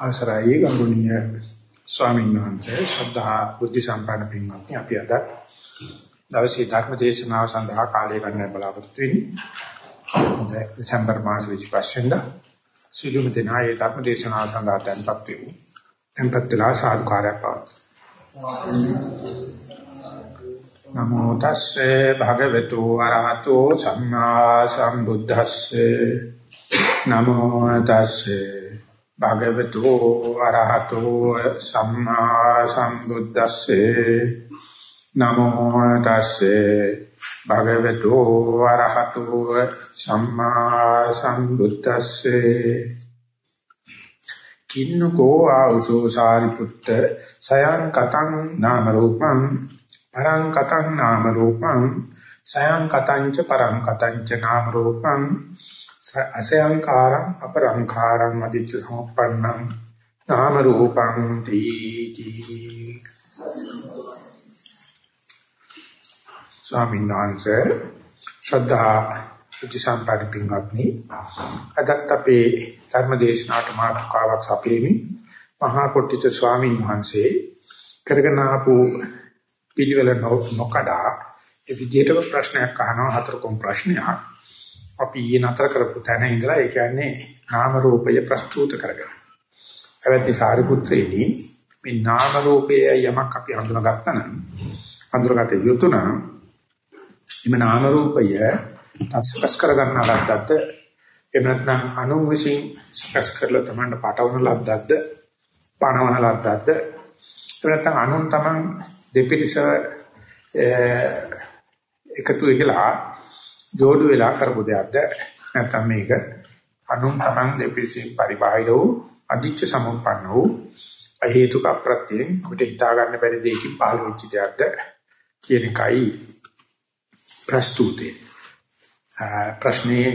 අවසරයි ගෞරවනීය ස්වාමීන් වහන්සේ ශ්‍රද්ධා බුද්ධ සම්පන්න පින්වත්නි අපි අද දවසේ ධර්ම දේශනාව සඳහා කාලය ගන්න බලාපොරොත්තු වෙන්නේ. දෙසැම්බර් මාස 25 වෙනිදා සිළුම දිනයේ ධර්ම දේශනාව සඳහා tempත් වෙමු. tempත් වෙලා සාදුකාරයක් පවතුන. නමෝ තස්සේ භගවතු වරහතෝ සම්මා සම්බුද්දස්සේ නමෝ තස්සේ භගවතු අරහතෝ සම්මා සම්බුද්දස්සේ නමෝ තස්සේ භගවතු අරහතෝ සම්මා සම්බුද්දස්සේ කින්නකෝ ආවසෝ සාරිපුත්ත සයං කතං නාම රූපං පරං කතං නාම රූපං සයං කතං ච පරං කතං ච නාම රූපං අසයංකාරං අපරංකාරං අදිච්ච සමුප්පන්නං නාම රූපං තීති ස්වාමීන් වහන්සේ ශ්‍රද්ධා උචිසම්පාද පින්වත්නි අදත් අපේ ධර්මදේශනාට මාතෘකාවක් සපේමි මහා කොට්ටිත ස්වාමීන් වහන්සේ කරගෙන ආපු පිළිවෙල නොකඩා ඒ විදිහටම ප්‍රශ්නයක් අහනවා හතරකම් ප්‍රශ්නයක්. අපි ඊයේ නතර කරපු තැන ඉඳලා ඒ කියන්නේ නාම රූපය ප්‍රස්තුත කරගන්න. එවැනි සාරිපුත්‍රයනි මේ නාම රූපය යමක් අපි හඳුනාගත්තා නම් හඳුනාගත යුතු නම් මේ නාම රූපය තස්කස් කරගන්න ලද්දත් එහෙම නැත්නම් අනු විසින් සකස් කරලා තමන්ට පටවන ලද්දක්ද? පණවන ලද්දක්ද? එහෙම නැත්නම් අනුන් තමන් දෙපිරිස එකතු වෙලා جوඩු වෙලා කරපු දෙයක්ද? නැත්නම් මේක අනුන් තමන් දෙපිසින් පරිබාහිර වූ අධිච්ච සමුප්පන්න වූ හේතුක අප්‍රත්‍යයෙන් අපිට හිතා ගන්න බැරි දෙයකින් පහළ වෙච්ච දෙයක්ද කියන එකයි ප්‍රස්තුතේ. ප්‍රශ්නේ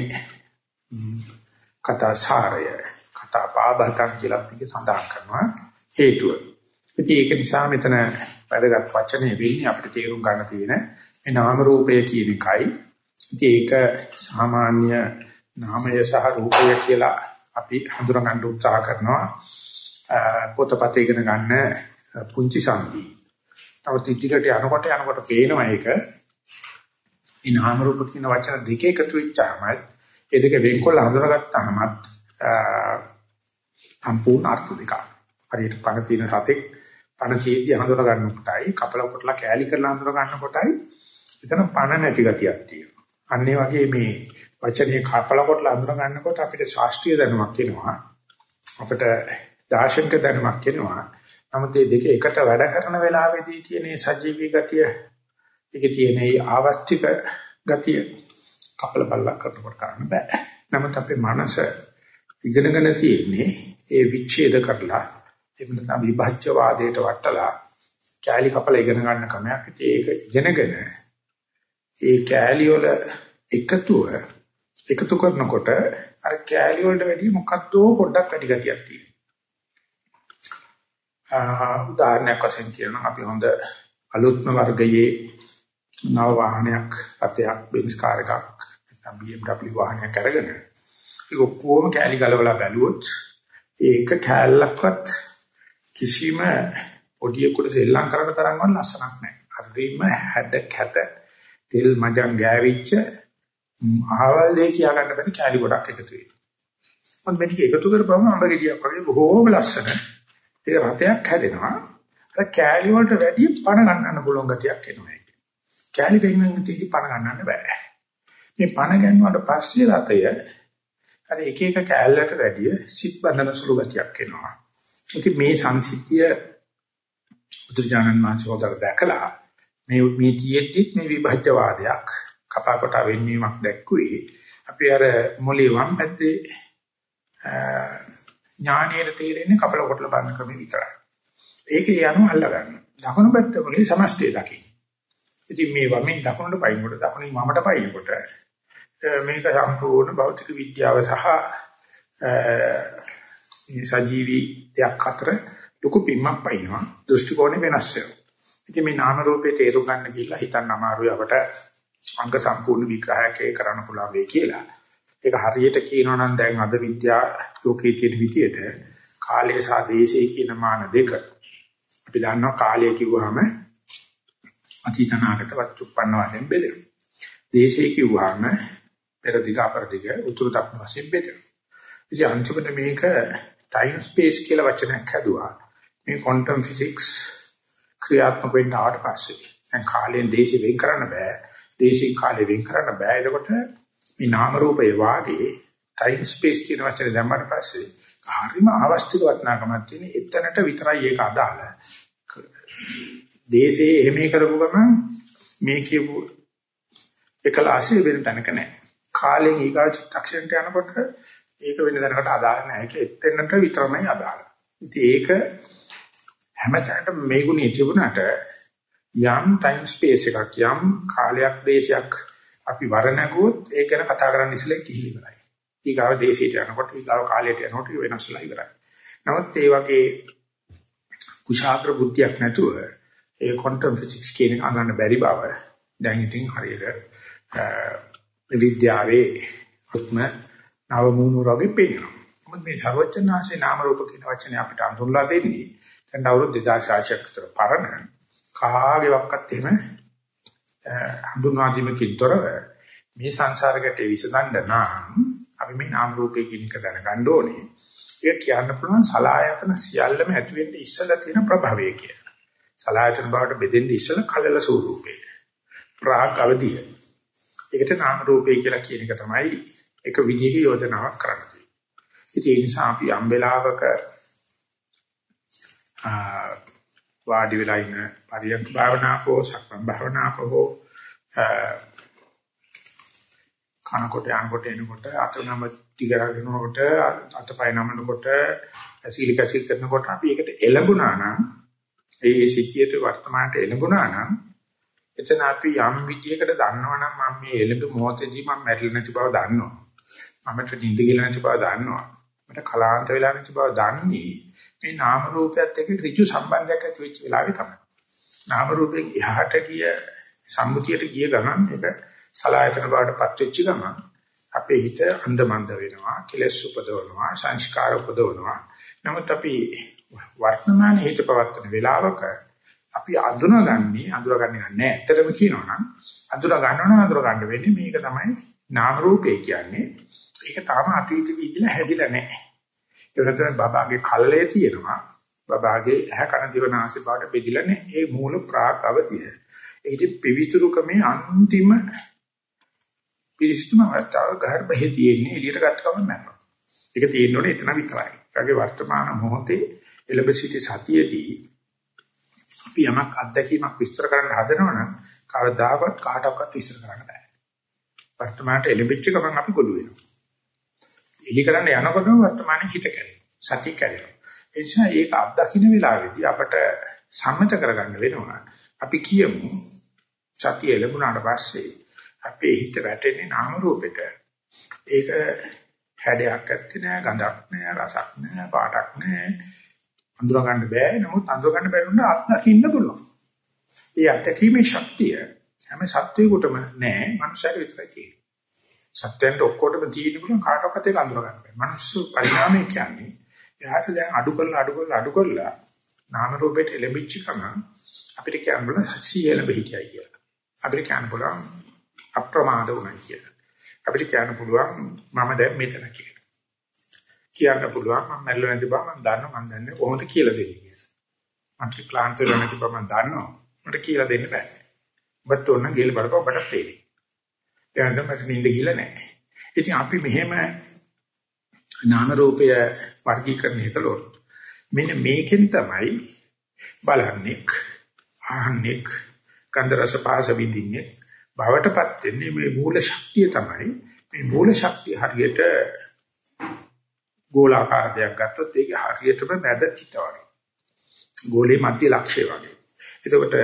කතාසාරය කතාපාබතන් කියලා මේක සඳහන් කරනවා. හේතුව. ඉතින් ඒක නිසා මෙතන වැදගත් වචනේ වෙන්නේ අපිට තේරුම් ගන්න තියෙන මේ නාම රූපය කියන එකයි. ඉතින් ඒක සාමාන්‍ය නාමය සහ රූපය කියලා අපි හඳුනා ගන්න උත්සාහ කරනවා පොතපත ඉගෙන ගන්න පුංචි සංදි. තවත් ඉදිරියට යනකොට යනකොට පේනවා ඒක. මේ නාම රූප කියන වචන දෙක එකතු වෙච්චාම ඒ දෙක වෙන්කොල්ල හඳුනාගත්තාමත් සම්පූර්ණ අර්ථ දෙක. හරියට පණ තියෙන සතෙක් පණ චේතිය හඳුනා ගන්න කොටයි කපල කොටලා කෑලි කරලා හඳුනා ගන්න කොටයි එතන පණ නැති ගතියක් තියෙනවා. අන්න ඒ වගේ මේ වචනේ කපල කොටලා අඳුර ගන්නකොට අපිට ශාස්ත්‍රීය දැනුමක් එනවා. අපිට දාර්ශනික දැනුමක් එනවා. නමුත් මේ දෙක එකට වැඩ කරන වෙලාවෙදී තියෙන සජීවී ගතිය, ඒකේ තියෙන ආවස්තික ගතිය කපල බල්ලක් කරනකොට කරන්න බෑ. නමුත් අපේ මනස ඉගෙනගෙන තියෙන්නේ ඒ විච්ඡේද කරලා එහෙම නැත්නම් විභජ්‍යවාදයට වටලා කැලි කපල ඉගෙන ගන්න ක්‍රමයක්. ඒක ඉගෙනගෙන ඒ කෑලි වල එකතුව එකතු කරනකොට අර කෑලි වලට වැඩි මොකක්ද පොඩ්ඩක් වැඩි ගතියක් තියෙනවා. උදාහරණයක් වශයෙන් කියනවා අපි හොඳ අලුත්ම වර්ගයේ නව වාහනයක් අතයක් බෙන්ස් කාර් එකක් නැත්නම් BMW වාහනයක් අරගෙන ඒක කොහොම කෑලි ගලවලා බැලුවොත් ඒක කෑල්ලක්වත් කිසිම පොඩියෙකුට සෙල්ලම් කරන්න තරම්වත් ලස්සනක් නැහැ. හරිම හැඩ කැත තෙල් මජන් ගෑවිච්ච ආවල් දෙය කියා ගන්න බැරි කැලි ගොඩක් එකතු වෙනවා. මම මේක එකතු කරපුවම අඹ ගෙඩියක් වගේ බොහෝම ලස්සන. ඒක රතයක් හැදෙනවා. අර කැලි වලට වැඩි පණ ගන්නන්න පුළුවන් ගතියක් එනවා ඒක. කැලි දෙන්නෙන් තීටි පණ ගන්නන්න බෑ. මේ පණ ගන්නවට පස්සේ රතය අර එක එක කැලලට වැඩි සිත් බඳන සුළු ගතියක් එනවා. ඉතින් මේ සංසිද්ධිය බුදුරජාණන් වහන්සේ හොදට දැකලා මේ මේ තියෙද්දිත් මේ විභජ්‍යවාදයක් කපා කොට වෙන්නීමක් දැක්කුවේ අපි අර මොලේ වම් පැත්තේ ඥානීය තේරෙන්නේ කපල කොටල බලන ක්‍රමෙ විතරයි. ඒක යනවා අල්ල ගන්න. දකුණු පැත්ත මොලේ සමස්තය දකින්න. ඉතින් මේ වමෙන් දකුණට පයින්කොට දකුණින් වමට පයින්කොට මේක සම්පූර්ණ භෞතික විද්‍යාව සහ සජීවී දෙයක් අතර ලොකු පිම්මක් පයින්නවා. දෘෂ්ටි කෝණය වෙනස් වෙනවා. ඉතින් මේ නාම රූපේ තේරුම් ගන්න ගිහිල්ලා හිතන්න අමාරුයි අපට අංග සම්පූර්ණ විග්‍රහයක් ඒ කරන්න පුළුවන් වෙයි කියලා. ඒක හරියට කියනවා නම් දැන් අද විද්‍යා ලෝකයේ තියෙන විදියට කාලය සහ දේශය කියන මාන දෙක. අපි දන්නවා කාලය කිව්වහම අතීතනාගත වච්චුප්පන්න වශයෙන් බෙදෙනවා. දේශය කිව්වහම පෙර දිග අපර දිග උතුරු දකුණු වශයෙන් බෙදෙනවා. ඉතින් අන්තිමට මේක ටයිම් ස්පේස් කියලා වචනයක් හැදුවා. මේ ක්වොන්ටම් ෆිසික්ස් ක්‍රියාත්මක වෙන්න ආවට පස්සේ දැන් කාලයෙන් දේශي වෙන් කරන්න බෑ. දේශින් කාලේ වෙන් කරන්න බෑ. එතකොට මේ නාම රූපේ වාගේ ටයිම් ස්පේස් කියන වචනේ දැම්මට පස්සේ හරිම අවස්තික වටිනාකමක් තියෙන එතනට විතරයි ඒක අදාළ. දේශේ එහෙම කරපු ගමන් මේ කියපු එකලාසිය වෙන තැනක නැහැ. කාලෙන් ඊගා චිත්තක්ෂණයට යනකොට ඒක වෙන තැනකට අදාළ නැහැ. ඒක එතනට විතරමයි අදාළ. ඉතින් ඒක හැමතැනටම මේ ගුණය තිබුණාට යම් ටයිම් ස්පේස් එකක් යම් කාලයක් දේශයක් අපි වරණගුවොත් ඒක ගැන කතා කරන්න ඉස්සෙල්ලා කිහිලි කරයි. ඊගාව දේශයට යනකොට ඊගාව කාලයට යනකොට වෙනස්ලා ඉවරයි. නමුත් ඒ වගේ කුශාග්‍ර බුද්ධියක් නැතුව ඒ ක්වොන්ටම් ෆිසික්ස් කියන එක අඳන්න බැරි බව දැන් ඉතින් හරියට විද්‍යාවේ උත්ම නව මූණු රෝගේ පේනවා. මොකද මේ සර්වඥාන්සේ නාම රූප කියන වචනේ අපිට අඳුන්ලා දෙන්නේ දැන් අවුරුදු 2600ක් විතර පරණ කාගේවත් එහෙම හඳුන්වා දීමකින් තොරව මේ සංසාරකට විසඳන්න නම් අපි මේ නාම රූපේ කියන එක දැනගන්න ඕනේ. ඒක කියන්න පුළුවන් සලායතන සියල්ලම ඇති වෙන්න ඉස්සලා තියෙන ප්‍රභවය කියලා. සලායතන බවට බෙදෙන්න ඉස්සලා කලල ස්වරූපේ. ප්‍රාග් අවදිය. ඒකට නාම රූපේ කියලා කියන එක තමයි එක විදිහක යෝජනාවක් කරන්නේ. ඉතින් ඒ නිසා අපි යම් වෙලාවක වාඩි වෙලා ඉන්න පරියන්ක භාවනාවකෝ සක්මන් භාවනාවකෝ කනකොට යනකොට එනකොට අතනම ටිකරගෙනකොට අතපය නමනකොට සීලික සිල් කරනකොට අපි ඒකට එළඹුණා නම් ඒ සිද්ධියට වර්තමානට එළඹුණා නම් එතන අපි යම් විදියකට දන්නවනම් මම මේ එළඹ මොහොතේදී මම මැරිලා නැති බව දන්නවා. මම නිින්ද ගිහලා නැති බව දන්නවා. මට කලාන්ත වෙලා නැති බව දන්නේ මේ නාම රූපයත් එක්ක ඍජු සම්බන්ධයක් ඇති වෙච්ච වෙලාවේ තමයි. නාම රූපෙන් එහාට ගිය සම්මුතියට ගිය ගමන් ඒක සලායතන බවටපත් වෙච්ච ගමන් අපේ හිත අන්ධමන්ද වෙනවා කෙලස් උපදවනවා සංස්කාර උපදවනවා. නමුත් අපි වර්තමාන හිත පවත්වන වෙලාවක අපි අඳුනගන්නේ අඳුරගන්නේ නැහැ. ඇත්තටම කියනවා නම් අඳුර ගන්නවනම් අඳුර ගන්න වෙන්නේ මේක තමයි නාම රූපේ කියන්නේ. ඒක තාම අතීත වීදිලා හැදිලා නැහැ. ඒ වෙනතන බබාගේ කල්ලේ තියෙනවා බබාගේ ඇහ කන දිව නාසය බවට බෙදිලා නැහැ ඒ මූල ප්‍රාක් අවදිය ඒකේ පිවිතුරුකමේ අන්තිම පිරිසිදුම අවස්ථාව ගර්භයේ තියෙන්නේ එළියට ගත්ත ගමන් මැරෙනවා. ඒක තියෙන්නේ එතන විතරයි. ඒගේ වර්තමාන මොහොතේ එළඹ සිටි සතියේදී අපි යමක් අත්දැකීමක් විස්තර කරන්න හදනවනම් කවදාකවත් කාටවත් විස්තර කරන්න බෑ. වර්තමානට එළඹිච්ච ගමන් අපි ගොළු වෙනවා. එලි කරන්න යනකොටම වර්තමානයේ හිත කැරෙනවා. සතිය කැරෙනවා. ඒ නිසා ඒක අත්දකින්න වෙලාවේදී අපට සම්මත කරගන්න වෙනවා. අපි කියමු සතිය එළඹුණාට පස්සේ අපේ හිත වැටෙන්නේ නාම රූපෙට. ඒක හැඩයක් ඇත්තේ නෑ, ගඳක් නෑ, රසක් නෑ, පාටක් නෑ. අඳුර ගන්න බෑ. නමුත් අඳුර ගන්න බැරි වුණා අත්දකින්න පුළුවන්. ඒ අත්දැකීමේ ශක්තිය හැම සත්වයකටම නෑ, මනුස්සයෙක් විතරයි තියෙන්නේ. සත්වෙන්ට ඔක්කොටම තියෙන පුළුවන් කාටවත් ඒක අඳුර ගන්න බෑ. මනුස්ස පරිණාමය කියන්නේ එයාට දැන් අඩු කරලා අඩු කරලා අඩු කරලා නාම රූපෙට එළඹිච්ච ගමන් අපිට කියන්න බුණ සියලු බෙහිතියි කියලා. අපිට කියන්න පුළුවන් අප්‍රමාද වුණා කියලා. අපිට කියන්න පුළුවන් මම දැන් මෙතන කියලා. කියන්න පුළුවන් මම මැරෙලා නැති බව මම දන්නවා මම දන්නේ කොහොමද කියලා දෙන්නේ කියලා. මට ක්ලාන්ත වෙලා නැති බව මම දන්නවා. මට කියලා දෙන්න බෑ. ඔබත් ඕන ගෙල් බලපුව ඔබට තේරෙයි. ඒ නිසා මට නිින්ද ගිහලා නැහැ. ඉතින් අපි මෙහෙම නාම රූපය වර්ගීකරණය කළොත් මෙන්න මේකෙන් තමයි බලන්නේ ආහන්නේ ගන්ධ රස පහස විඳින්නේ බවටපත් වෙන්නේ මේ මූල ශක්තිය තමයි. මේ මූල ශක්තිය හරියට ගෝලාකාර දෙයක් ගත්තොත් ඒක හරියටම මැද තිත වගේ. ගෝලේ මධ්‍ය ලක්ෂ්‍ය වගේ. එතකොට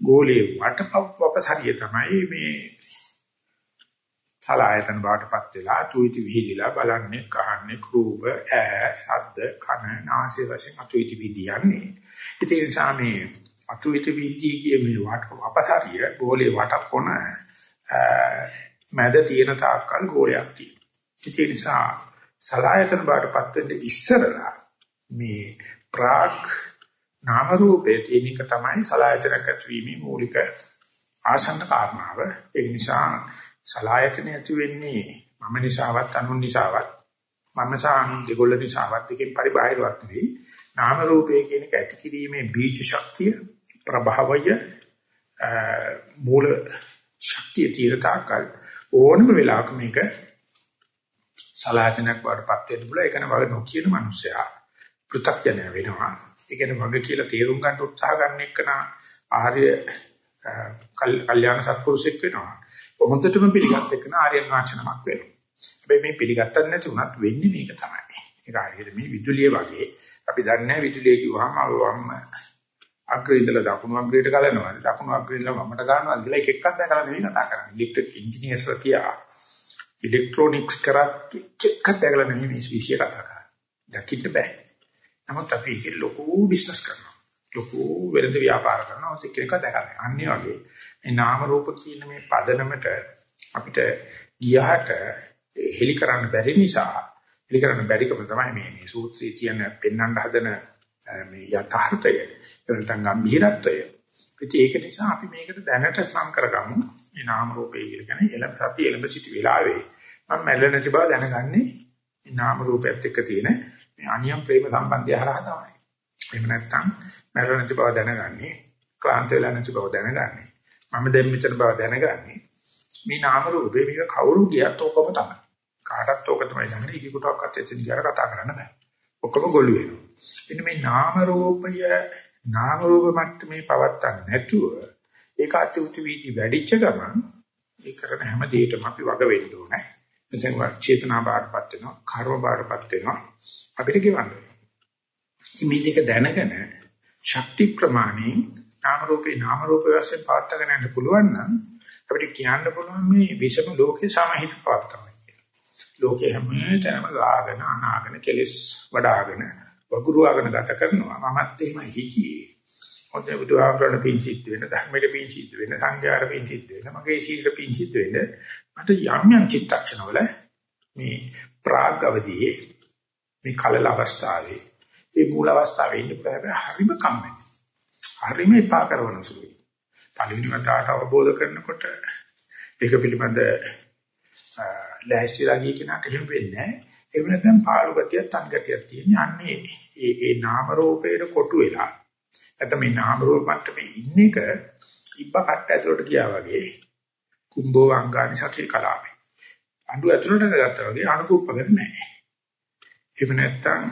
ගෝලේ වටපපසරිය තමයි මේ සලායතන බවටපත් වෙලා තුයිති විහිදිලා බලන්නේ කහන්නේ රූප ඈ ශබ්ද කන නාසය වශයෙන් අතුයිති විදියන්නේ ඉතින් ඒ නිසා මේ අතුවිත වීදී කිය මේ වට අපසාරිය ගෝලේ වට කොන මැද තියෙන තාක්කල් ගෝලයක් තියෙනවා. ඒ නිසා සලායතන බාටපත් වෙන්න ඉස්සරලා මේ ප්‍රාග් නාම රූපේ තියෙන එක තමයි සලායතනක ඇතිවීමේ මූලික ආසන්න කාරණාව. ඒ නිසා සලායතන ඇති වෙන්නේ මම නිසාවත් අනුන් නිසාවත් මම සහ අනුන් දෙගොල්ල නිසාවත් එකෙන් පරිබාහිරවත් නෙවෙයි. නාම රූපේ කියන එක ඇති කිරීමේ බීජ ශක්තිය ප්‍රභවය මූල ශක්තිය తీරතාකල් ඕනම වෙලාවක මේක සලායතනයක් වඩපත් වෙන්න බුල ඒකන වල නොකියන මිනිසයා පෘථග්ජනය වෙනවා. ඒ කියන්නේ වග කියලා තේරුම් ගන්න උත්සාහ ගන්න එක්කන ආර්ය කල්යාණ සත්පුරුෂෙක් වෙනවා. හොඳටම පිළිගත් එක්කන ආර්යයන් වහන්සේනමක් වෙනවා. හැබැයි මේ පිළිගත්තත් නැති වුණත් වෙන්නේ මේක තමයි. ඒක හරියට මේ විදුලිය වගේ අපි දන්නේ විදුලිය කිව්වහම වම් අග්‍රේ ඉඳලා දකුණු අග්‍රේට ගලනවා. දකුණු අග්‍රේ ඉඳලා වමට ගන්නවා කියලා එක එකක් දැකලා නෙවෙයි කතා කරන්නේ. ඉලෙක්ට්‍රික් ඉන්ජිනියර්ස්ලා තියා ඉලෙක්ට්‍රොනික්ස් කරත් එකක් දැකලා නෙවෙයි මේ විශ්ය කතා කරන්නේ. දකින්න බෑ. නමුත් අපි ඒක ලොකු බිස්නස් කරනවා. ලොකු වෙළඳ ව්‍යාපාර කරනවා. ඒක එක දැකලා. අන්නේ වගේ මේ නාම රූප කියන මේ පදනමට අපිට ගියහට හෙලි කරන්න බැරි නිසා හෙලි කරන්න බැරිකම තමයි මේ මේ සූත්‍රයේ තියෙන පෙන්වන්න හදන මේ යථාර්ථය නැත්නම් ගම්භීරත්වය. ඉතින් ඒක නිසා අපි මේකට දැනට සම් කරගමු. මේ නාම රූපේ කියන එළඹ සතිය එළඹ සිටි වෙලාවේ මම මැල්ල නැති බව දැනගන්නේ මේ නාම රූපයත් එක්ක තියෙන මේ අනියම් ප්‍රේම සම්බන්ධය හරහා තමයි. එහෙම නැත්නම් මැල්ල නැති බව දැනගන්නේ ක්ලාන්ත වෙලා නැති බව දැනගන්නේ. මම දැන් මෙතන බව දැනගන්නේ මේ නාම රූපේ මේක කවුරු ගියත් ඕකම තමයි. කාටත් ඕක තමයි දන්නේ. ඉකි කොටක්වත් එතන ගියර කතා කරන්න බෑ. ඔක්කොම ගොළු වෙනවා. එන්න මේ නාම රූපය නාම රූප මට්ටමේ පවත්තක් නැතුව ඒක අති උති වීදි වැඩිච්ච ගමන් ඒ කරන හැම දෙයකම අපි වග වෙන්න ඕනේ. එතෙන් චේතනා බාරපත් වෙනවා, කර්ම බාරපත් වෙනවා. අපිට ගෙවන්න. මේ දෙක දැනගෙන ශක්ති ප්‍රමාණේ නාම රූපේ නාම රූප වශයෙන් පවත්වාගෙන යන්න පුළුවන් නම් අපිට කියන්න පුළුවන් මේ විෂම ලෝකේ සමහිත පවත්තමයි කියලා. ලෝකේ හැම තැනම ගාගෙන අනාගෙන කෙලස් වඩාගෙන වගුරුවාගෙන ගත කරනවා. මමත් එහෙමයි හිතියේ. මොකද බුදුහාමරණ පිංචිත් වෙන ධර්මයට පිංචිත් වෙන සංඝයාට පිංචිත් වෙන මගේ සීල පිංචිත් වෙන මට යම් යම් චිත්තක්ෂණවල මේ ප්‍රාග් අවදියේ මේ කලල අවස්ථාවේ මේ මූල අවස්ථාවේ ඉන්න බෑ හරිම කම්මැලි. හරිම එපා කරන සුළුයි. පළවෙනි වතාවට අවබෝධ කරනකොට ඒක පිළිබඳ ලෑස්තිලා ගිය කෙනාට එහෙම වෙන්නේ නැහැ. එහෙම නැත්නම් පාළු ගතියක් තන් ගතියක් තියෙන. අන්නේ ඒ ඒ නාම රූපේට කොටු වෙලා. නැත්නම් මේ නාම රූප මට්ටමේ ඉන්න එක ඉබ්බ කට්ට ඇතුලට ගියා වගේ කුම්භෝ අංගානි සකේ කලාවේ. අඬු ඇතුලට ගත්තා වගේ අනුකූපකර නැහැ. එහෙම නැත්නම්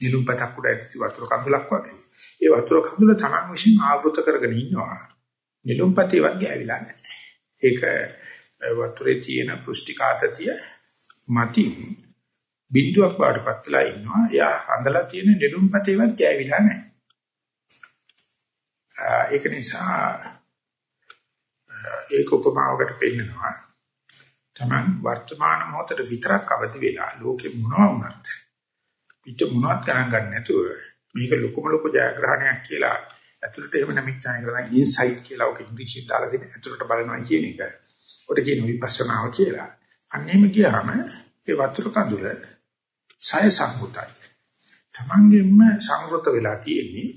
නිලුම්පතක් උඩ ඇති වතුර කඳුලක් වගේ. ඒ වතුර කඳුල තමන් විසින් ආවෘත කරගෙන ඉන්නවා. නිලුම්පතේ වගේ ඇවිලා නැහැ. ඒක වතුරේ තියෙන පෘෂ්ටිකාතතිය මතින් බිඳුවක් බාටපත් වෙලා ඉන්නවා. එයා අඳලා තියෙන නිලුම්පතේවත් ගෑවිලා නැහැ. ඒක නිසා ඒක උපමාවකට පෙන්නනවා. තමන් වර්තමාන මොහොතේ විතරක් අවදි වෙලා ලෝකෙ මොනවා වුණත් පිට මොනවත් ගණන් ගන්න නැතුව මේක ලොකුම ලොකු ජයග්‍රහණයක් කියලා ඇතුළට එහෙම නැමිච්චාන කරලා ඉන්සයිට් කියලා ඔක ඉංග්‍රීසියෙන් දාලා තියෙන ඇතුළට බලනවා කියන එක. ඔට කියන විපස්සනාව කියලා. අන්නේම ගියාම ඒ වතුර කඳුල සය සම්මුතයි. තමන්ගෙම සංගෘත වෙලා තියෙන්නේ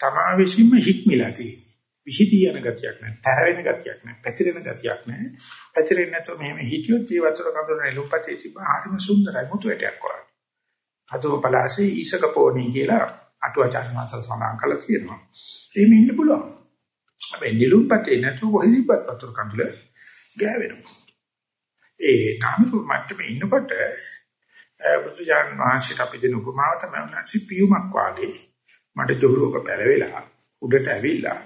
තමා විසින්ම හික්මිලා තියෙන්නේ. විහිදී යන ගතියක් නැහැ, තර වෙන ගතියක් නැහැ, පැතිරෙන ගතියක් නැහැ. පැතිරෙන්නේ නැතුව මෙහෙම හිටියොත් ඒ වතුර කඳුල නෙළුම්පතේ තිබ්බ හරිම සුන්දරයි මුතු ඇටයක් වගේ. අතෝ පලාසේ ඊසක පොණී කියලා අටුවාචාර්ය මාතල් සඳහන් කරලා තියෙනවා. එහෙම ඉන්න පුළුවන්. හැබැයි නිලුම්පතේ නැතුව කොහෙදීපත් වතුර කඳුල ගෑවෙනවා. ඒ නාම රූප මට්ටමේ ඉන්නකොට බුදුජාන මහන්සියට අපි දෙන උපමාව තමයි උන්වහන්සේ පියුමක් වාගේ මට ජෝරුවක පැලවෙලා උඩට ඇවිල්ලා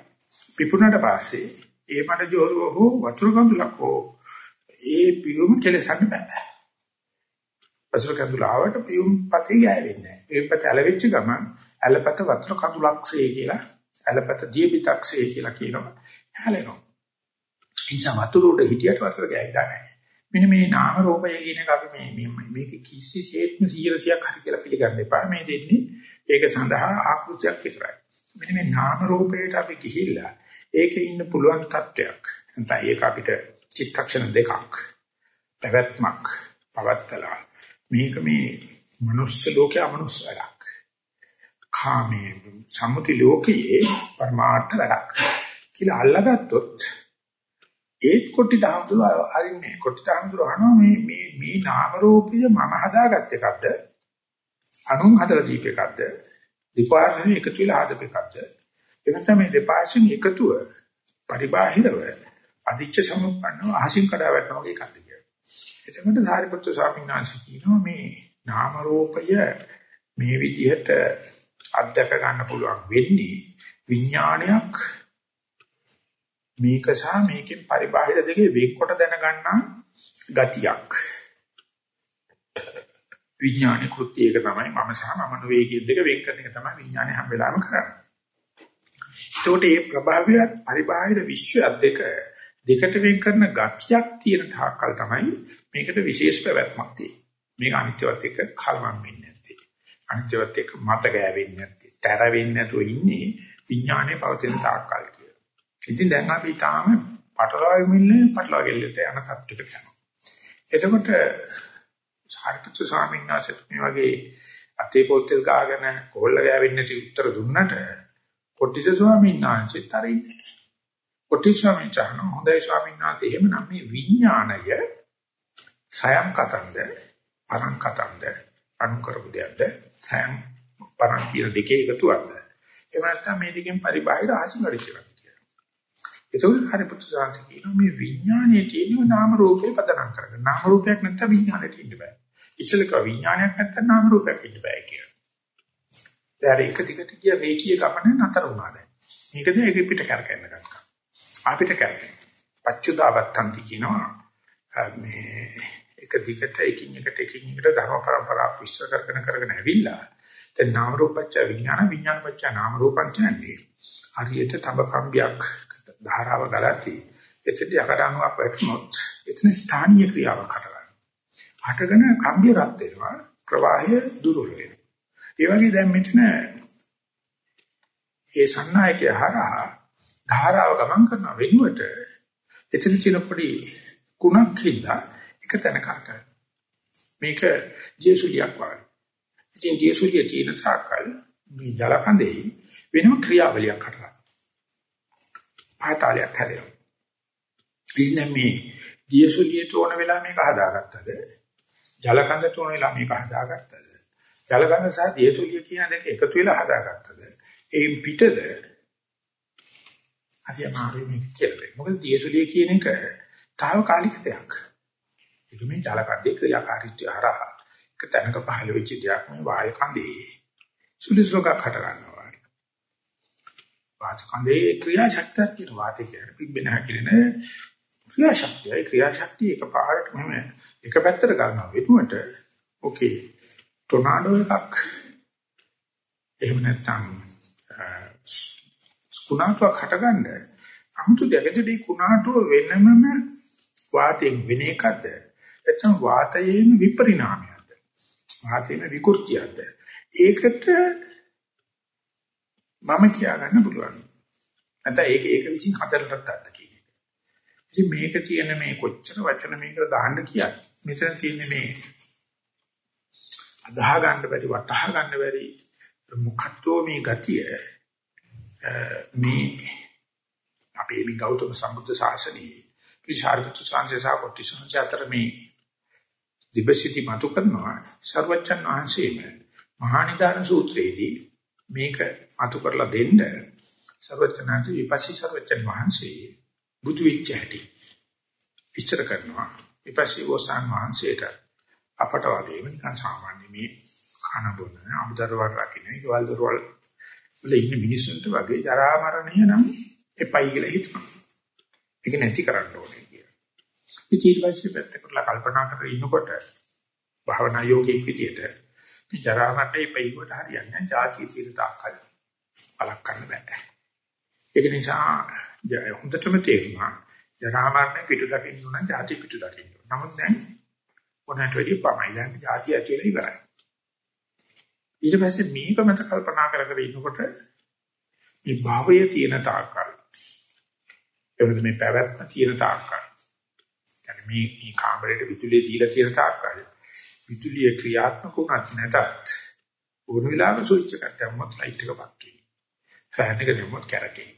පිපුණට පස්සේ ඒ මට ජෝරුව හෝ වතුර කඳුලක් හෝ ඒ පියුම කෙලසන්න බෑ. වතුර කඳුල ආවට පියුම් පතේ ගෑවෙන්නේ නැහැ. ඒ පත ඇලවෙච්ච ගමන් ඇලපත වතුර කඳුලක්සේ කියලා ඇලපත දීපිතක්සේ කියලා කියනවා. හැලෙනවා. ඒ නිසා වතුර උඩ හිටියට වතුර ගෑවිලා නැහැ. මෙන්න මේ නාම රූපය කියන එක අපි මේ මේක කිසිසේත්ම 100ක් හරි කියලා පිළිගන්න එපා. මේ දෙන්නේ ඒක සඳහා ආකෘතියක් විතරයි. මෙන්න මේ නාම රූපයට අපි ගිහිල්ලා ඒකේ ඉන්න පුළුවන් තත්වයක්. නැත්නම් ඒක අපිට චිත්තක්ෂණ දෙකක් පැවැත්මක් පවත්තලා මේක මේ මනුස්ස ලෝකයේ අමනුස්ස වැඩක්. කාමයේ සම්මුති ලෝකයේ පරමාර්ථ වැඩක් කියලා අල්ලගත්තොත් ඒත් කොටි දහම්දුර අරින්නේ කොටි දහම්දුර අහනවා මේ මේ මේ නාම රූපය මම හදාගත් එකක්ද අනුන් හදලා දීප එකක්ද දෙපාර්ශ්වෙම එකතු වෙලා හදපු එකක්ද එනතම මේ දෙපාර්ශ්වෙම එකතුව පරිබාහිරව අදිච්ච සමුප්පන්නව අහසින් කඩා වැටෙනවා වගේ එකක්ද කියලා. එතකොට ධාරිපුත්‍ර ස්වාමීන් වහන්සේ කියනවා මේ නාම රූපය මේ විදිහට අත්දක ගන්න පුළුවන් වෙන්නේ විඥානයක් මේක සහ මේකෙන් පරිබාහිර දෙකේ වෙන්කොට දැනගන්නා ගතියක් විඥාන කෘත්‍ය එක තමයි මම සහ මම නෙවෙයි කියන දෙක වෙන් කරන එක තමයි විඥානය හැම වෙලාවෙම කරන්නේ. ඒකට මේ ප්‍රභාවයත් පරිබාහිර විශ්වයත් දෙක දෙකට වෙන් කරන ගතියක් තියෙන තාක්කල් තමයි මේකට විශේෂ පැවැත්මක් තියෙන්නේ. මේක අනිත්‍යවත් එක්ක කලවම් වෙන්නේ නැත්තේ. අනිත්‍යවත් එක්ක මත ගෑවෙන්නේ නැත්තේ. තැර වෙන්නේ නැතුව ඉන්නේ විඥානයේ පවතින තාක්කල් කියලා. ඉතින් දැන් අපි තාම පටලවාගෙමින්නේ පටලවාගෙල්ලට යන තත්ත්වයකට යනවා. එතකොට සාරිපුත්‍ර ස්වාමීන් වහන්සේ මේ වගේ අතේ පොල්තල් ගාගෙන කොල්ල ගෑවෙන්නේ නැති උත්තර දුන්නට කොටිස ස්වාමීන් වහන්සේත් අරින්නේ. කොටිස ස්වාමීන් වහන්සේ හොඳයි ස්වාමීන් වහන්සේ එහෙමනම් මේ විඥාණය සයම් කතන්ද පරං කතන්ද අනුකරපු දෙයක්ද සයම් පරං කියන දෙකේ එකතුවක්ද එහෙම නැත්නම් මේ දෙකෙන් පරිබාහිර ආශිංගරි කියලා කියනවා. ඒකෝල් හරිපුත්තු සාංශ කියනවා මේ විඥානයේ තියෙන නාම රූපේ පදනම් කරගෙන නාම රූපයක් නැත්නම් විඥානයට ඉන්න බෑ. ඉස්සලක විඥානයක් නැත්නම් නාම රූපයක් ඉන්න බෑ කියලා. දැන් එක දිගට ගිය රේඛීය ගමන නතර වුණා දැන්. මේකද ඒක පිට කරකැන්න ගත්තා. අපිට කරකැන්න. පච්චුදාවත්තන්ති කියනවා මේ එක දිගට එකින් එකට එකින් එකට ධර්ම પરම්පරාවක් විශ්ව කරගෙන කරගෙන ඇවිල්ලා දැන් නාම රූපච්ච විඥාන විඥාන පච්ච නාම රූපං කියන්නේ හරියට තඹ කම්බියක් ධාරාව ගලති එතෙන්ට යකඩානුවක් වැටුනොත් එතන ස්ථානීය ක්‍රියාවක් හටගන්නවා හටගෙන කම්බිය රත් වෙනවා ප්‍රවාහය දුර්වල වෙනවා. ඒ වගේ දැන් මෙතන ඒ සන්නායකය හරහා ධාරාව ගමන් කරන වෙනුවට එතන තියෙන පොඩි කුණක් හින්දා එක තැන කරකවන. මේක ජේසුලියක් වගේ. ඉතින් ජේසුලිය තියෙන තාකල් මේ ජලකඳේ වෙනම ක්‍රියාවලියක් කරලා. පාතාලයක් හැදෙනවා. ඉතින් මේ ජේසුලියට ඕන වෙලා මේක හදාගත්තද ජලකඳට උන වෙලා මේක හදාගත්තද? ජලකඳ සහ දියසුලිය කියන දෙක එකතු වෙලා හදාගත්තද? ඒ පිටද අධ්‍ය අමාරුයි මේක කියලා. මොකද දියසුලිය කියන එක తాවකාලික දෙයක්. ඒක මේ ජලකඳේ ක්‍රියාකාරීත්වය හරහා එක තැනක පහළ වෙච්ච දෙයක් මේ වායු කඳේ සුලිසලකක් හට ගන්නවා. වායු කඳේ ක්‍රියාශක්තිය කියන වාතය කියන්නේ පිම්බෙන හැකිලෙන ක්‍රියාශක්තිය. ඒ ක්‍රියාශක්තිය එකපාරට මෙහෙම එක පැත්තට ගන්නවා වෙනුවට ඕකේ ටොනාඩෝ එකක්. එහෙම නැත්නම් කුණාටුවක් හටගන්න 아무තු දෙකකදී කුණාටුව වෙනමම වාතයෙන් වෙන එකක්ද? නැත්නම් වාතයේම විපරිණාමයක්ද? වාතයේම විකෘතියක්ද? ඒකට මම කියා ගන්න පුළුවන්. නැත්නම් ඒක ඒක විසින් හතරටත් අත්ද කියන එක. ඉතින් මේක තියෙන මේ කොච්චර වචන මේකට දාන්න කියන්නේ මෙතන තියෙන්නේ මේ අදාහ ගන්න බැරි වටහා ගන්න බැරි මොකක්දෝ මේ ගතිය මේ අපේ මේ ගෞතම සම්බුද්ධ ශාසනයේ විචාරකතු සංසේසා කොටි සංසතර මේ දිබසිති මතු කරනවා. සර්වචන් වහන්සේම මහා නිදාන සූත්‍රයේදී මේක මතු කරලා දෙන්න සර්වචනාංශ විපස්සී සර්වචන් වහන්සේ බුදු විච්ච හැටි විස්තර කරනවා. ඊපස්සේ වෝසාන් වහන්සේට අපට වගේම නිකන් සාමාන්‍ය මේ කන බොන අමුදරවල් රකින්න ඒකවල දරවල් වල ඉන්න මිනිස්සුන්ට වගේ ජරා මරණය නම් එපයි කියලා හිතනවා. ඒක නැති කරන්න ඕනේ කියලා. ඉතින් ඊට පස්සේ පැත්තකට කල්පනා කරගෙන ඉන්නකොට භවනා යෝගී විදියට මේ ජරා මරණය එපයි කොට හරියන්නේ නැහැ. ಜಾතිය තියෙන තාක්කල් බලක් ගන්න බෑ. ඒක නිසා හොඳටම තේරුණා ජරා මරණය පිටු දකින්න උනන් ಜಾති පිටු දකින්න. නමුත් දැන් ඕනට වැඩි පමයි දැන් જાතිය ඇති වෙලා ඉවරයි. ඊට පස්සේ මේක මත කල්පනා කර කර ඉන්නකොට මේ භාවය තියෙන තාක්කල් එවද මේ පැවැත්ම තියෙන තාක්කල් يعني මේ මේ කාමරේට විදුලිය දීලා තියෙන තාක්කල් විදුලිය ක්‍රියාත්මක වුණත් නැතත් ඕන වෙලාවක ස්විච් එකක් දැම්මත් ලයිට් එක බක් වෙනවා ෆෑන් එක දැම්මත් කැරකේ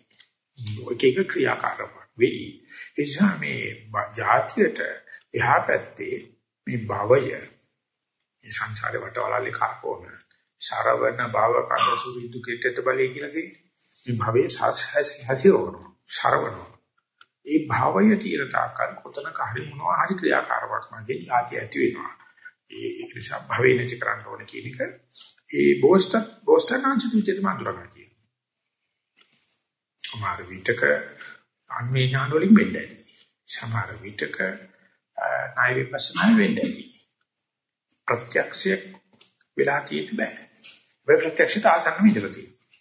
ඒක එක ක්‍රියාකාරකමක් වෙයි. ඒ නිසා මේ જાතියට එහා පැත්තේ මේ භවය මේ සංසාරේ වටවලල්ලේ කරකෝන සරවන භව කඩසුරු දුකෙට බලය කියලා තියෙන්නේ. මේ භවයේ හසිරවනවා. සරවනවා. ඒ භවය తీර තාකල් කොතනක හරි මොනවා හරි ක්‍රියාකාරකමක් නැති જાතිය ඇති වෙනවා. ඒ ඒක නිසා භවේ නැති කරන්න ඕනේ කියන එක ඒ බෝස්ටන් බෝස්ටන් ආන්සිටියුට් මඳුරගන්න තියෙනවා. සමහර විටක අන්වේ ඥාන වලින් වෙන්න ඇති. සමහර විටක ණය විපස්සනා වෙන්න ඇති. ප්‍රත්‍යක්ෂය වෙලා තියෙන්න බෑ. ඔය ප්‍රත්‍යක්ෂයට ආසන්නම ඉඳලා තියෙනවා.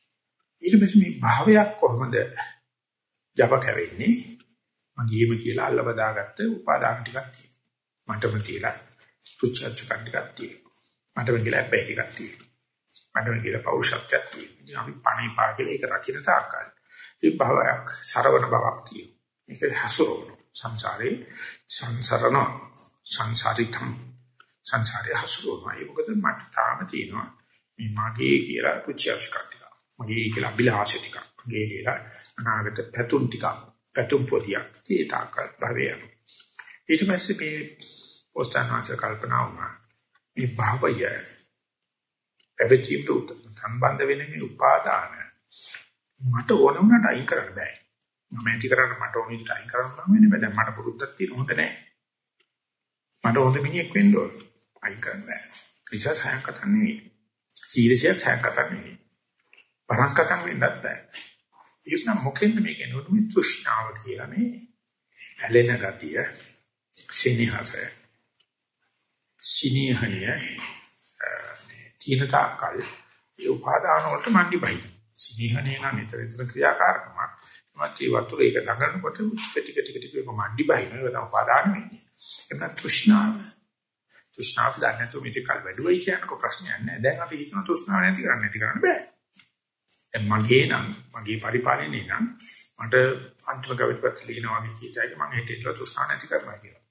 ඊට පස්සේ මේ භාවයක් කොහොමද ජප කැවෙන්නේ? මගේම කියලා අල්ල බදාගත්ත උපාදාන ටිකක් තියෙනවා. මටම තියලා පුච්චච්ච කණ්ඩිකක් තියෙනවා. මටම කියලා හැබැයි ටිකක් තියෙනවා. මටම කියලා පෞරුෂත්වයක් තියෙනවා. ඉතින් අපි පණේ පාගල ඒක රකින්න තාක්කල්. මේ භවයක් සරවන බවක් තියෙනවා. ඒක හසුරවන සංසාරේ සංසරණ සංසාරිතම් සංසාරේ හසුරවන. ඒ මොකද මට තාම තියෙනවා මේ මගේ කියලා පුච්චච්ච කණ්ඩික. මගේ කියලා අභිලාෂ ටිකක්. මගේ කියලා අනාගත පැතුම් ටිකක්. පැතුම් පොදියක්. ඒ තාක්කල් භවය. ඊට පස්සේ මේ පොස්තනාච කල්පනා වුණා. මේ භවය පැවතීමට සම්බන්ධ වෙන මේ උපාදාන මට ඕන වුණාට අයින් කරන්න බෑ. මම ඇති කරන්න මට ඕන විදිහට අයින් කරන්න පුළුවන් වෙන්නේ බෑ. මට පුරුද්දක් තියෙන හොඳ නෑ. මට හොඳ මිනිහෙක් වෙන්න ඕන. අයින් කරන්න බෑ. නිසා සයන් කතා නෙවෙයි. සීලසියක් සයන් කතා නෙවෙයි. පරක් කතා වෙන්නත් බෑ. ඒක නම් මොකෙන්ද මේක නෝඩු මේ තෘෂ්ණාව කියලා මේ ඇලෙන ගතිය, සිනහසය, සිනහනිය තියෙන තාක්කල් ඒ උපාදාන වලට මණ්ඩි බයි. සිනහනේ නම් නිතර නිතර ක්‍රියාකාරකමක්. මත ඒ වතුර ඒක ළඟනකොට ටික ටික ටික ටික මණ්ඩි බයි. මේක තමයි උපාදාන වෙන්නේ. එන්න තෘෂ්ණාව. තෘෂ්ණාව දැන් නැතුව මේක කල් වැඩුවයි කියනකො ප්‍රශ්නයක් නැහැ. දැන් අපි හිතන තෘෂ්ණාව නැති කරන්න නැති කරන්න බෑ. දැන් මගේ නම් මගේ පරිපාලනයේ නම් මට අන්තිම කවිපත් ලියනවා වගේ කීයයි මම හිතේ තෘෂ්ණාව නැති කරනවා කියලා.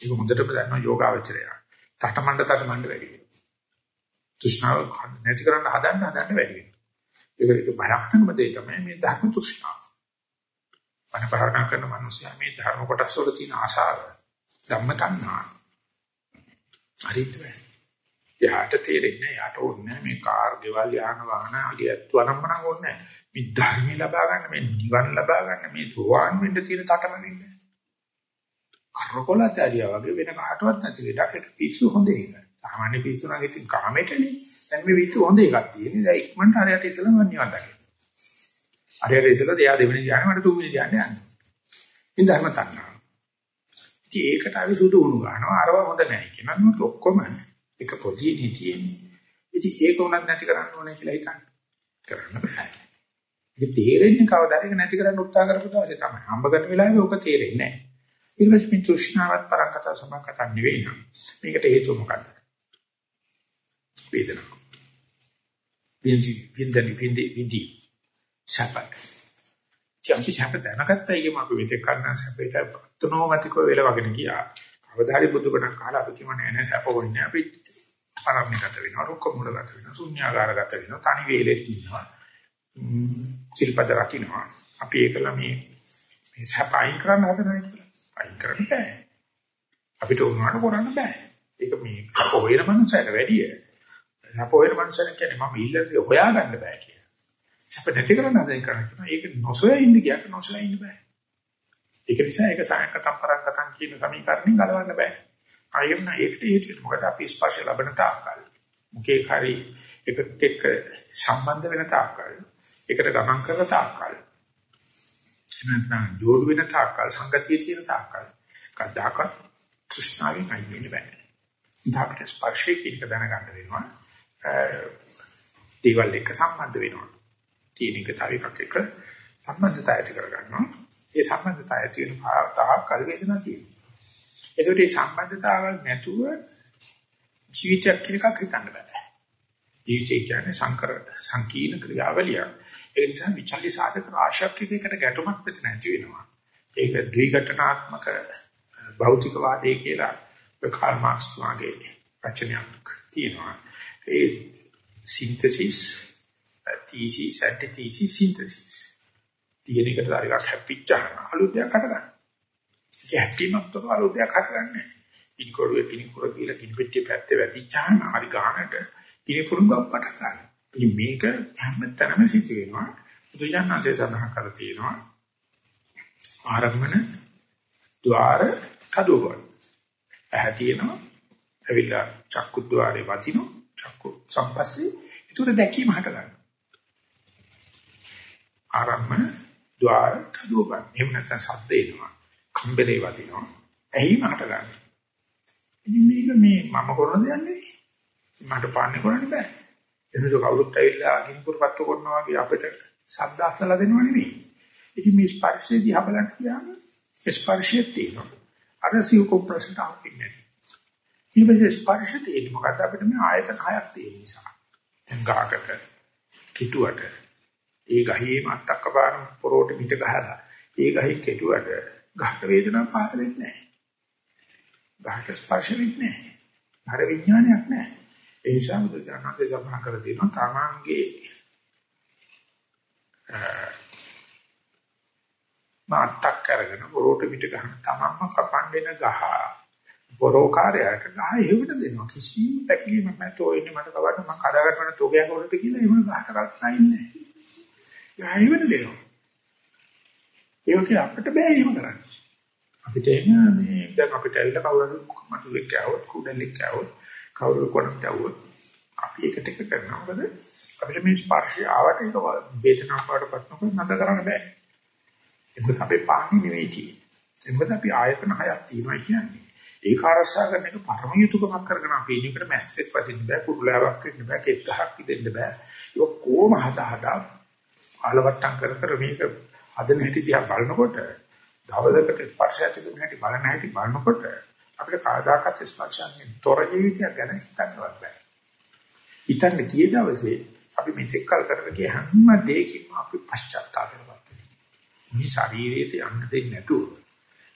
ඒක හොඳටම දන්නවා යෝගාවචරය. තටමඬ තටමඬ වැඩි වෙනවා. තෘෂ්ණාව නැති කරන්න හදන්න හදන්න වැඩි වෙනවා. ඒක එක භයානකම දේ තමයි මේ ධර්ම තෘෂ්ණාව. මන භාවනා කරන මිනිස්සයා මේ ධර්ම කොටස් වල තියෙන ආශාව ධම්ම තණ්හා. හරිද? යාට තේරෙන්නේ යාට ඕනේ මේ කාර් ගෙවල් යාන වාහන අලියත් වනම්මන ඕනේ මේ ධර්මී ලබා ගන්න මේ නිවන් ලබා ගන්න මේ සෝවාන් වෙන්න තියෙන තටම වෙන්නේ. කරකොලතරියා වගේ වෙන කාටවත් නැති දෙයක් එක පිස්සු හොඳ එක. සාමාන්‍ය පිස්සු නම් ඉතින් කාමෙටනේ. දැන් මේ පිස්සු හොඳ එකක් තියෙන්නේ. දැන් ඉක්මනට හරියට ඉස්සලා මම නිවන් දකින්න. හරියට ඉස්සලා දෙයා දෙවෙනි ධ්‍යානෙ මට තුන්වෙනි ධ්‍යානෙ යන්න. ඉතින් ධර්ම තණ්හා. ඉතින් ඒකට අපි සුදු උණු ගන්නවා. අරව හොඳ නැහැ කියනවා. ඔක්කොම එක පොදියේ තියෙන්නේ. ඉතින් ඒක උනත් නැති කරන්න ඕනේ කියලා හිතන්න. කරන්න බෑ. ඒක තේරෙන්නේ කවදාද ඒක නැති කරන්න උත්සාහ කරපු දවසේ තමයි. හම්බ කරන වෙලාවේ ඕක තේරෙන්නේ නැහැ. ඊට පස්සේ මේ තෘෂ්ණාවත් පරක්කත සමකත නෙවෙයි නම් මේකට හේතුව මොකක්ද? වේදනාව. විඳි විඳි විඳි විඳි සැපයි. අපි සැප දැනගත්තා ඊයම අපි මෙතෙක් කරන සැපේට අත්නෝමතිකව වෙල වගෙන ගියා. අවදාරි බුදුබණක් අහලා අපි කියවනේ නෑ සැප වෙන්නේ අපි අරණ්‍යගත වෙනවා රුක්ක මූලගත වෙනවා ශුන්‍යාගාරගත වෙනවා තනි වේලෙත් ඉන්නවා. සිල්පද රකින්නවා. අපි ඒකල මේ මේ සැප අයින් කරන්න හදනවා කියලා. අයින් කරන්න බෑ. අපිට උනනට කරන්න බෑ. ඒක මේ හොයන මනුස්සයට වැඩිය. හොයන මනුස්සයට කියන්නේ මම ඉල්ලන්නේ හොයාගන්න බෑ කියලා. සැප නැති කරන්න හදන කරන්න කියනවා. ඒක නොසොයා ඉන්න ගියට නොසොයා ඉන්න බෑ. ඒක නිසා ඒක සායකතම් පරක්කතම් කියන සමීකරණින් ගලවන්න බෑ. අයියම ඒකට හේතුව මොකද අපි ස්පර්ශ ලැබෙන තාක්කල්. මුකේ හරි එකට එක්ක සම්බන්ධ වෙන තාක්කල්. ඒකට ගමන් කරන තාක්කල්. එහෙනම් ජෝඩු වෙන තාක්කල් සංගතිය තියෙන තාක්කල් කද්දාකත් තෘෂ්ණාවෙන් අයින් වෙන්න බෑ. ඉතින් ස්පර්ශයේ කියන දැනගන්න වෙනවා. දේවල් එක්ක සම්බන්ධ වෙනවා. තියෙන එක තව එකක් එක්ක සම්බන්ධතාවය ඇති කරගන්නවා. ඒ සම්බන්ධතාවය ඇති වෙන තාක්කල් වේදනා තියෙනවා. ඒකට මේ සම්බන්ධතාවල් නැතුව ජීවිතයක් කියන එකක් හිතන්න බෑ. ජීවිතය කියන්නේ සංකර සංකීර්ණ ක්‍රියාවලියක්. ඒ නිසා විචල්්‍ය සාධක රාශියකට ගැටුමක් මෙතන ඇති වෙනවා. ඒක ද්විඝටනාත්මක භෞතිකවාදයේ කියලා කාල් මාක්ස් තුමාගේ රචනයක් තියෙනවා. ඒ සින්තසිස් thesis antithesis synthesis තියෙන එකට දාලා හැප්පිච්චහම අලුත් දෙයක් හටගන්න. ඒක හැප්පීමක් තව අලුත් දෙයක් හටගන්නේ. පින්කොරුවේ පින්කොර කියලා කිනිපෙට්ටිය පැත්තේ වැදිච්චහම හරි ගානට පිරිපුරුම් ගම්පට ගන්න. ඉතින් මේක හැමතැනම සිද්ධ වෙනවා. බුදුජානන්සේ සඳහන් කරලා තියෙනවා ආරම්භන ద్వාර කඩුවන්. ඇහැ තියෙනවා. ඇවිල්ලා චක්කු ద్వාරේ වදිනවා. චක්කු සම්පස්සේ ඒක දැකීම හටගන්න. ගන්නවා. ආරම්භන ద్వාර කඩුවන්. එහෙම නැත්නම් සද්ද එනවා. කම්බරේ වදිනවා. ඇහිම හට ගන්නවා. ඉතින් මේක මේ මම කරන දෙයක් නෙවෙයි. මට පාන්නේ කරන්න බෑ. එනද කවුරුත් ඇවිල්ලා ගිනිකුරපත්තු කරනවා වගේ අපිට ශබ්ද අසලා දෙනව නෙවෙයි. ඉතින් මේ ස්පර්ශය දිහා බලන්න ගියාම ස්පර්ශය තියෙනවා. අර සිව් කොම්ප්‍රෙෂන් තාපින්නේ නැහැ. ඊට පස්සේ ස්පර්ශය තියෙන්නේ මොකද අපිට මේ ආයතන හයක් තියෙන නිසා. දැන් ගහකට කිටුවට ඒ ගහේ මත්තක්ක බාන පොරොට මිට ගහලා ඒ ගහේ කෙටුවට ගහක වේදනාවක් පහළ වෙන්නේ නැහැ. ගහක ස්පර්ශ වෙන්නේ නැහැ. හර විඥානයක් නැහැ. ඒ නිසා බුදුචානන්සේ සඳහන් කර තියෙනවා තමන්ගේ මාත්තක් කරගෙන පොරොට පිට ගන්න තමන්ම කපන්න ගහ පොරෝකාරයට ගහ හේවිට දෙනවා කිසිම පැකිලීමක් නැතෝ ඉන්නේ මට කවන්න මම කඩා ගන්න තෝගයක් වලට කියලා එහෙම ගහට කල්පනා ඉන්නේ නැහැ. හේවිට දෙනවා. ඒක අපිට බෑ එහෙම කරන්න. අපිට එන මේ දැන් අපිට ඇවිල්ලා කවුරුහරි මතුවෙක් කෑවොත් කුඩලෙක් කෑවොත් කවුරු කොනක් දැවුවොත් අපි එකට එක කරනවා. මොකද අපිට මේ ස්පර්ශය ආවට ඒක වේදනාවක් වඩපත් නොකර නැතර කරන්න බෑ. ඒක අපේ පාන්නේ නෙවෙයි තියෙන්නේ. මොකද අපි ආයතන හයක් තියෙනවා කියන්නේ. ඒක ආරක්ෂා කරන එක පරම යුතුයකමක් කරගෙන අපි ඉන්නකට මැස්සෙක් වදින්න බෑ, කුරුලාවක් වෙන්න බෑ, කෙත් ගහක් දෙන්න බෑ. ඒක කොහොම හදා හදා ආලවට්ටම් කර කර මේක හදන හැටි දිහා බලනකොට දවසකට ස්පර්ශය තිබුණ හැටි බලන හැටි බලනකොට අපිට කාදාකත් ස්පර්ශයෙන් තොර ජීවිතයක් ගැන හිතන්නවත් බෑ. හිතන්න ගිය දවසේ අපි මෙතෙක් කල් කරගෙන ගිය හැම දෙයකින්ම අපි පශ්චාත්තාපයටපත් වෙනවා. මේ ශරීරයට යන්න දෙන්නේ නැතුව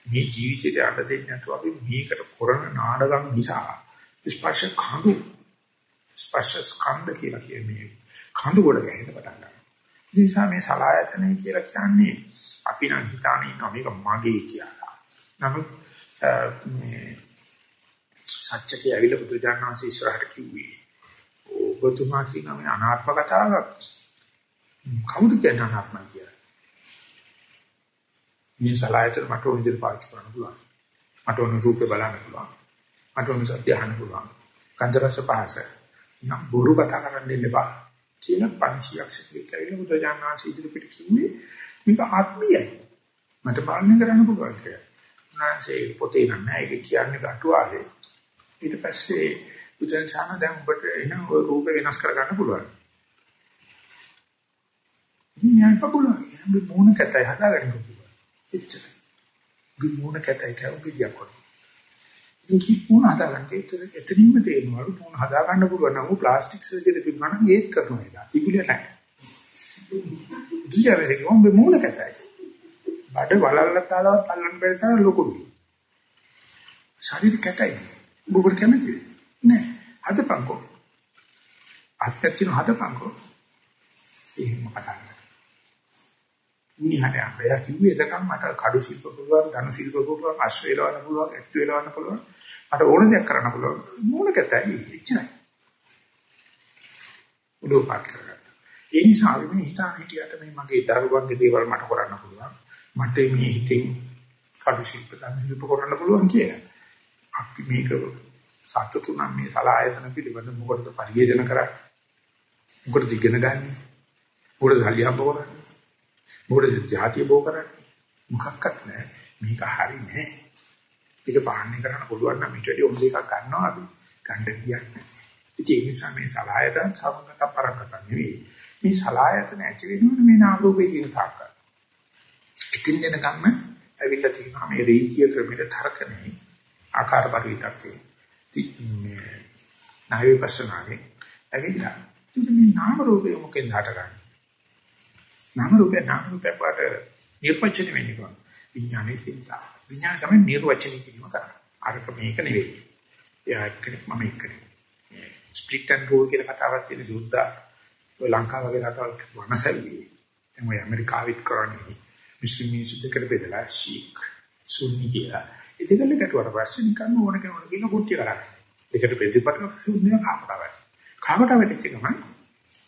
මේ ජීවිතයට යන්න දෙන්නේ නැතුව අපි මේකට කරන නාඩගම් නිසා ස්පර්ශ කඳු ස්පර්ශ ස්කන්ධ කියලා කියන්නේ කඳු ගොඩ ගැහෙන්න පටන් ගන්නවා. ඒ නිසා මේ සලායතනෙ කියලා කියන්නේ අපි නම් හිතානේ ඉන්නවා මේක මගේ කියලා. නමුත් මේ සත්‍යකේ ඇවිල්ලා බුදුජානනාංශ ඉස්සරහට කිව්වේ. ඔබතුමා කියන මේ අනාත්ම කතාවක් කවුද කියන අනාත්මයි කියලා. මේ සලායතන මට ඕන විදිහට පාවිච්චි කරන්න පුළුවන්. මට ඕන රූපේ බලන්න පුළුවන්. මට ඕන සත්‍ය අහන්න පුළුවන්. කන්ද රස පහස. නම් බොරු කතා කරන්න දෙන්න එපා. කියන 500ක් සිටික ඇවිල්ලා බුදුජානනාංශ ඉදිරියට කිව්වේ මේක ආත්මීයයි. මට පාලනය කරන්න පුළුවන් කියලා. උන්වහන්සේ පොතේ නෑ ඒක කියන්නේ ගැටුවාලේ. ඊට පස්සේ බුදුන් සාම දැන් ඔබට එන ඔය රූප වෙනස් කරගන්න පුළුවන්. ඉන්නේ පුළුවන්. මේ මොන කතයි හදාගන්න පුළුවන්. එච්චර. මේ මොන කතයි කවුගේ දියක්වත්. ඉතින් කි මොන හදාගන්න ඒතර එතනින්ම තේරෙනවලු මොන හදාගන්න පුළුවන් නම් ප්ලාස්ටික් සර්ජරි තිබුණා නම් ඒත් කරනවා ඒක. තිබුණේ නැහැ. දියරේ කොම්බේ මොන කතයි. බඩ වලල්ලත් තාලවත් අල්ලන්න බැරි තරම් ලොකුයි. ශරීර කැතයි. ඔබට කැමතිද? නෑ. හදපන්කෝ. අත්‍යකින හදපන්කෝ. එහෙම කතා කරා. ඉනිහට අපේ කිව්වේ එතකම් මට කඩු ශිල්ප පුළුවන්, ධන ශිල්ප පුළුවන්, අශ්වේලවන්න පුළුවන්, ඇට්වේලවන්න පුළුවන්. මට ඕන දෙයක් කරන්න පුළුවන්. මොන කැතයි එච්චරයි. උඩෝපාත් කරගත්තා. ඒ නිසා අපි මේ හිතාන හිටියට මේ මගේ දරුවන්ගේ දේවල් මට කරන්න පුළුවන්. මට මේ හිතෙන් කඩු ශිල්ප ධන ශිල්ප කරන්න පුළුවන් කියලා. අපි මේක සතුටු නම් මේ සලායතන පිළිබඳ මොකටද පරිේෂණ කරන්නේ? මොකටද ඉගෙන ගන්න? මොකටද හලියම්බ කරන්නේ? මොකටද ජාතිය බෝ කරන්නේ? මොකක්වත් නැහැ. මේක හරි නෑ. ඒක පාන්නේ කරන්න පුළුවන් නම් ඊට වඩා හොඳ එකක් ගන්නවා අපි. ගන්න කියන්නේ. ඒ නිසා මේ සලායතන සමගත පරකට නෙවෙයි. මේ සලායතන ඇති වෙනවනේ මේ නාම රූපේ තියෙන තාක්ක. ඉතින් දෙනකම්ම ඇවිල්ලා තියෙනවා මේ රීතිය ක්‍රමයට තරකනේ ආකාර පරිවිතක්කේ. මේ නාය විපස්සනාගේ ඇවිල්ලා ඉතින් මේ නාම රූපය මොකෙන්ද හටගන්නේ? නාම රූපය නාම රූපය පාට නිර්වචනය වෙන්නේ කොහොමද? විඥානේ තියෙනවා. විඥාන තමයි නිර්වචනය කිරීම කරන්නේ. අරක මේක නෙවෙයි. එයා එක්කෙනෙක් මම එක්කෙනෙක්. ස්ප්ලිට් ඇන්ඩ් රූල් කියලා කතාවක් තියෙන යුද්ධ ඔය ලංකාව වගේ රටවල් වනසල්වි. දැන් ඔය ඇමරිකාවෙත් කරන්නේ මුස්ලිම් මිනිස්සු දෙකට බෙදලා ශීක් සුන්නි කියලා. ඒ දෙකල ගැටුවට පස්සේ නිකන් ඕන කෙනෙකුට කියන කුට්ටිය කරා. දෙකට බෙදපට සුන්නිය කාපටාවක්. කාපටාව වෙච්ච ගමන්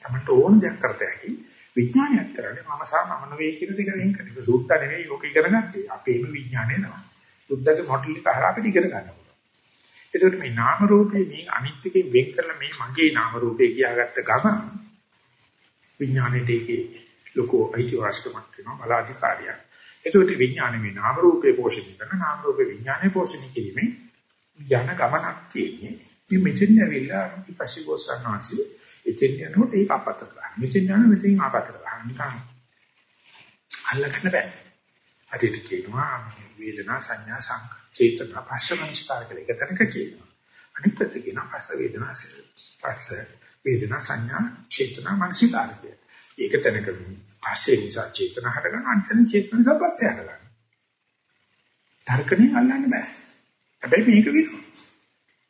තමයි ඕන දෙයක් කරත හැකි. විඥානයක් කරන්නේ මම සහ මම නෙවෙයි කියන දෙක වෙන් කරන එක. සූත්ත නෙවෙයි යෝග ඉගෙන ගත්තේ. අපේම විඥානය තමයි. සුද්ධගේ මොඩල් එක හරහා අපිට ඉගෙන ගන්න පුළුවන්. ඒකට මේ නාම රූපේ මේ අනිත්‍යකේ වෙන් කරලා මේ මගේ නාම රූපේ කියාගත්ත ගමන් විඥාණයට ඒකේ ලොකු අයිතිවාසිකමක් වෙනවා බලාධිකාරියක්. ඒකට විඥානේ මේ නාම රූපේ පෝෂණය කරන නාම රූපේ විඥානේ පෝෂණය කිරීමේ යන ගමනක් තියෙන්නේ. මේ මෙතෙන් ඇවිල්ලා ඊපස්සේ ගොස්සන්වාසි එතෙන් යනකොට ඒක අපතර ගන්න. මෙතෙන් යන මෙතෙන් අපතර ගන්න. නිකන් අල්ලගන්න බෑ. හරියට කියනවා මේ වේදනා සංඥා සංක චේතනා පස්සමනිස්කාර කියලා එක තැනක කියනවා. අනිත් පැත්තේ කියනවා පස්ස වේදනා පස්ස වේදනා සංඥා චේතනා මනසිකාර කියලා. ඒක තැනක පස්සේ නිසා චේතනා හටගන්න අන්තන චේතන නිසා පස්සේ හටගන්න. තර්කණයෙන් අල්ලන්න බෑ. හැබැයි මේක විනෝ.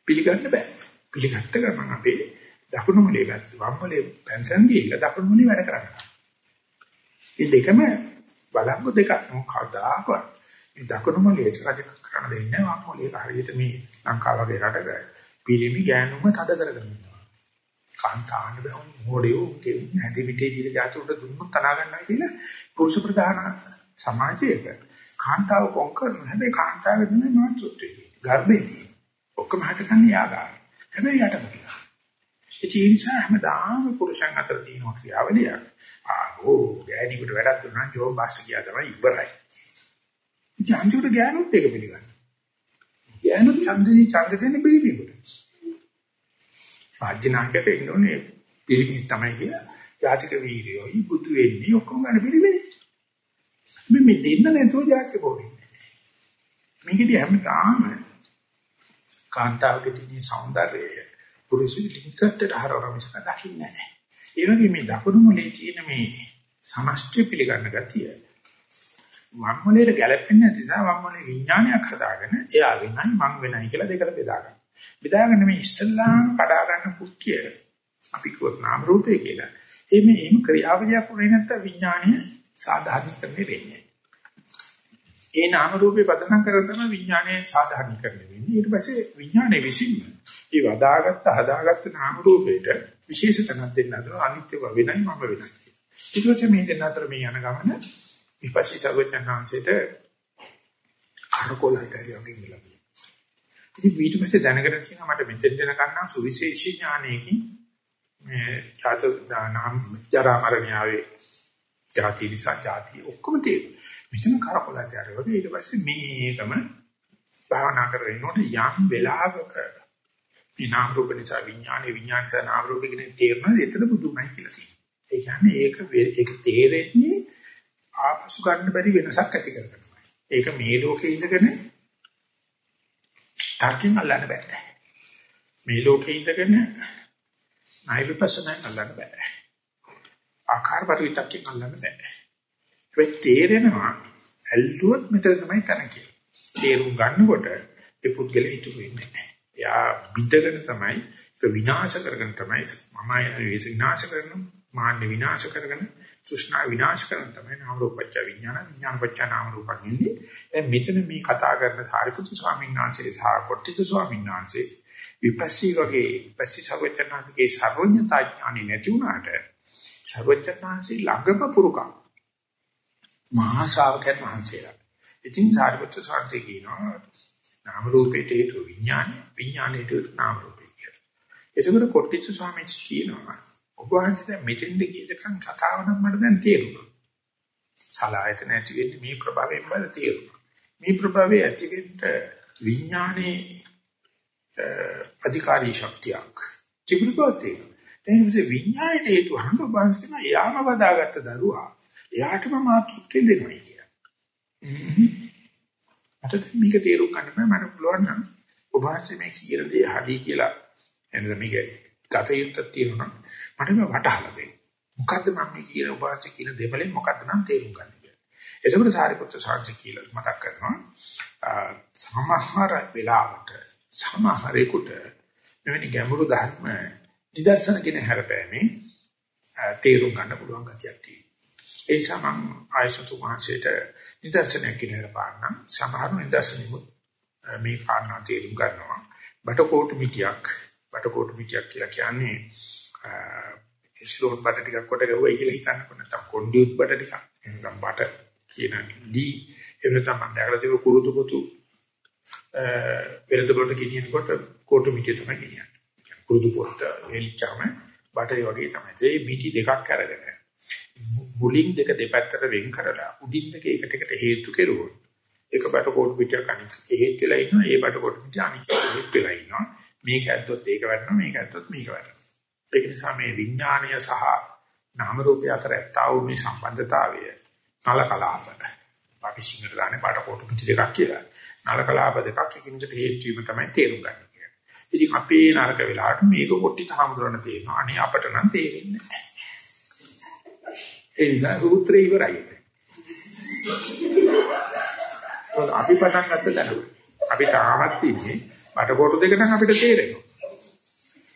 පිළිගන්න බෑ. පිළිගත්ත ගමන් අපේ දකුණු මොලේ ගත්ත වම් මොලේ පෙන්සන් ගිහිල්ලා දකුණු මොලේ වැඩ කරනවා. මේ දෙකම බලංගු දෙකක් මොකදාකවත් මේ දකුණු මොලේ රජ කරන දෙන්නේ වම් මොලේ හරියට මේ ලංකාව වගේ රටක පිළිමි ගෑනුම තද කරගෙන ඉන්නවා. කාන්තාන්න බෑ මොඩියෝ කියන්නේ නැති පිටේ ජීවිත ජාතුන්ට දුන්නොත් තනා ගන්නවා කියන පුරුෂ ප්‍රධාන සමාජයක කාන්තාව කොන් කරන හැබැයි කාන්තාවෙ නෙමෙයි මාතෘත්වයේ ගර්භයේදී ඔක්කොම හටගන්නේ යාගාව. හැබැයි යටපිට. ඒ නිසා හැමදාම පුරුෂයන් අතර තියෙන ක්‍රියාවලිය. ආගෝ ගෑණියෙකුට වැඩක් දුන්නා ජෝ බාස්ට් කියා තමයි ඉවරයි. ඉතින් අන්තිමට ගෑනුත් ඒක පිළිගන්නවා. ගෑනුත් ඡන්දේ ඡන්ද දෙන්නේ පිළිපියකට. රාජ්‍යනායකයට ඉන්නෝනේ පිළිපිය තමයි කියලා. ජාතික වීර්යෝයි බුදු වෙන්නේ ඔක්කොම ගන්න පිළිවෙලේ. මේ මේ දෙන්න නැතුව ජාතික පොවෙන්නේ. මේකදී හැමදාම කාන්තාවගේ තියෙන సౌందර්යය පුරුෂ ලිංගකට හරවන මිසක දකින්නේ නැහැ. ඒ වගේ මේ දකුණු මොලේ තියෙන මේ සමස්තය පිළිගන්න ගතිය වම් මොලේට ගැලපෙන්නේ නැති නිසා වම් මොලේ විඥානයක් හදාගෙන එයා වෙනයි මං වෙනයි කියලා දෙකට බෙදා ගන්න. බෙදාගෙන මේ ඉස්සල්ලාම කඩා ගන්න කුක්කිය අපි කිව්වොත් නාම රූපය කියලා. ඒ මේ එහෙම ක්‍රියාවලියක් වුණේ නැත්නම් විඥානය සාධාරණීකරණය වෙන්නේ. ඒ නාම රූපේ පදනම් කරගෙන තමයි විඥානය සාධාරණීකරණය වෙන්නේ. ඊට පස්සේ විඥානයේ විසින්ම ඒ වදාගත්ත හදාගත්ත නාම රූපේට විශේෂ තැනක් දෙන්න හදනවා අනිත්‍ය වෙනයි මම වෙනයි. ඊට පස්සේ මේ දෙන්න අතර මේ යන ගමන විපස්සී සර්වඥාන්සේට කරකොලතරි වගේ ඉඳලා ඉතින් ඊට පස්සේ දැනගෙන තියෙනවා මට මෙතෙන් දෙන ගන්නම් සුවිශේෂී ඥානයකින් මේ ජාත නාම ජරා මරණ්‍යාවේ ජාති නිසා ජාති ඔක්කොම තියෙනවා. මෙතන කරකොලතරි වගේ ඊට පස්සේ මේකම භාවනා කරගෙන ඉන්නකොට යම් වෙලාවක මේ නාම රූප නිසා විඥානේ විඥාන නිසා නාම රූප කියන තේරෙනවා එතන බුදුමයි කියලා තියෙනවා. ඒ කියන්නේ ඒක ඒක තේරෙන්නේ ආපසු ගන්න බැරි වෙනසක් ඇති කරගන්නවා. ඒක මේ ලෝකේ ඉඳගෙන තර්කයෙන් අල්ලන්න බෑ. මේ ලෝකේ ඉඳගෙන ණය විපස්සනාෙන් අල්ලන්න බෑ. ආකාර පරිවිතක්යෙන් අල්ලන්න බෑ. ඒ තේරෙනවා ඇල්ලුවොත් මෙතන තමයි තන කියලා. තේරුම් ගන්නකොට ඒ පුද්ගලයා ඉතුරු වෙන්නේ නැහැ. එයා බිඳගෙන තමයි ඒක විනාශ කරගෙන තමයි මම ආයෙ විනාශ කරනවා මාන්න විනාශ කරගෙන තෘෂ්ණා විනාශ කරන තමයි නාම රූපච්ච විඥාන විඥානපච්ච නාම රූපං ඉන්නේ. දැන් මෙතන මේ කතා කරන සාරිපුත්තු ස්වාමීන් වහන්සේ සහ කොට්ටිතු ස්වාමීන් වහන්සේ විපස්සී වගේ විපස්සී සර්වඥාන්තිගේ සර්වඥතා ඥානෙ නැති වුණාට සර්වඥාන්සේ ළඟම පුරුකම් මහා ශාවකයන් වහන්සේලා. ඉතින් සාරිපුත්තු ස්වාමීන් කියනවා නාම රූපේට හේතු විඥානය විඥානයට හේතු නාම රූපේ කියලා. එතකොට කොට්ටිතු ස්වාමීන් කියනවා ඔබ වහන්සේ දැන් මෙතෙන්ද කියදකන් කතාව නම් මට දැන් තේරුණා. සලායතන ඇති වෙන්නේ මේ ප්‍රභාවයෙන් බල තේරුණා. මේ ප්‍රභාවයේ ඇති වෙන්න විඥානයේ අධිකාරී ශක්තියක් තිබුණොත් ඒක. දැන් මේ විඥාණයට හේතු හම්බ බංස් කරන යාම වදාගත්ත දරුවා එයාටම මාතෘත්වය දෙනවා කියලා. මට මේක තේරුම් ගන්න බෑ මට පුළුවන් නම් ඔබ වහන්සේ මේ කියන දේ හරි කියලා එනද මේක ගත යුත්තක් තියෙනවා මට මේ වටහලා දෙන්න. මොකද්ද මම මේ කියන උපාසක කියන දෙපලෙන් මොකද්ද නම් තේරුම් ගන්න කියලා. එතකොට සාරිපුත්‍ර සාංශ කියලා මතක් කරනවා සමහර වෙලාවට සමහරෙකුට මෙවැනි ගැඹුරු ධර්ම නිදර්ශන කියන හැරපෑමේ තේරුම් ගන්න පුළුවන් ගතියක් තියෙනවා. ඒ නිසා මම ආයසතු මහසේට නිදර්ශනයක් කියන හැරපාන්න සමහර නිදර්ශනෙමුත් මේ කාරණා තේරුම් ගන්නවා. බටකොටු මිටියක් බටකොටු මිටියක් කියලා කියන්නේ ස්ලෝන් බට ටිකක් කොට ගවයි කියලා හිතන්නකො නැත්නම් කොණ්ඩියුත් බට ටිකක් එහෙනම් බට කියන දී එහෙම නැත්නම් මම දැකලා තිබු කුරුතු පුතු වෙළඳ පොළට ගෙනියනකොට කොටු මිටිය තමයි ගෙනියන්නේ. කුරුතු පොත් එලිච්චාම බටේ වගේ තමයි. ඒ මිටි දෙකක් අරගෙන මුලින් දෙක දෙපැත්තට වෙන් කරලා උඩින් දෙක එකට එකට හේතු කෙරුවොත් එක බට කොටු පිටියක් අනික හේත් වෙලා ඉන්නවා. ඒ බට කොටු පිටිය අනික හේත් වෙලා ඉන්නවා. මේක ඇද්දොත් ඒක වැටෙනවා. මේක ඇද්දොත් මේක වැටෙනවා. ඒක නිසා මේ විඥානය සහ නාම රූපය අතර ඇත්තා වූ මේ සම්බන්ධතාවය නලකලාප. අපි සිංහල දාන්නේ බට කොටු පිටි දෙකක් කියලා. නලකලාප දෙකක් එකිනෙකට හේතු වීම තමයි තේරුම් ගන්න. ඉතින් අපේ නරක වෙලාවට මේක කොට්ටිත හමුදුරන තේරෙනවා. අනේ අපට නම් තේරෙන්නේ නැහැ. ඒ නිසා සූත්‍රය ඉවරයි. අපි පටන් ගත්ත දැනුම. අපි තාමත් ඉන්නේ බට කොටු දෙක නම් අපිට තේරෙනවා.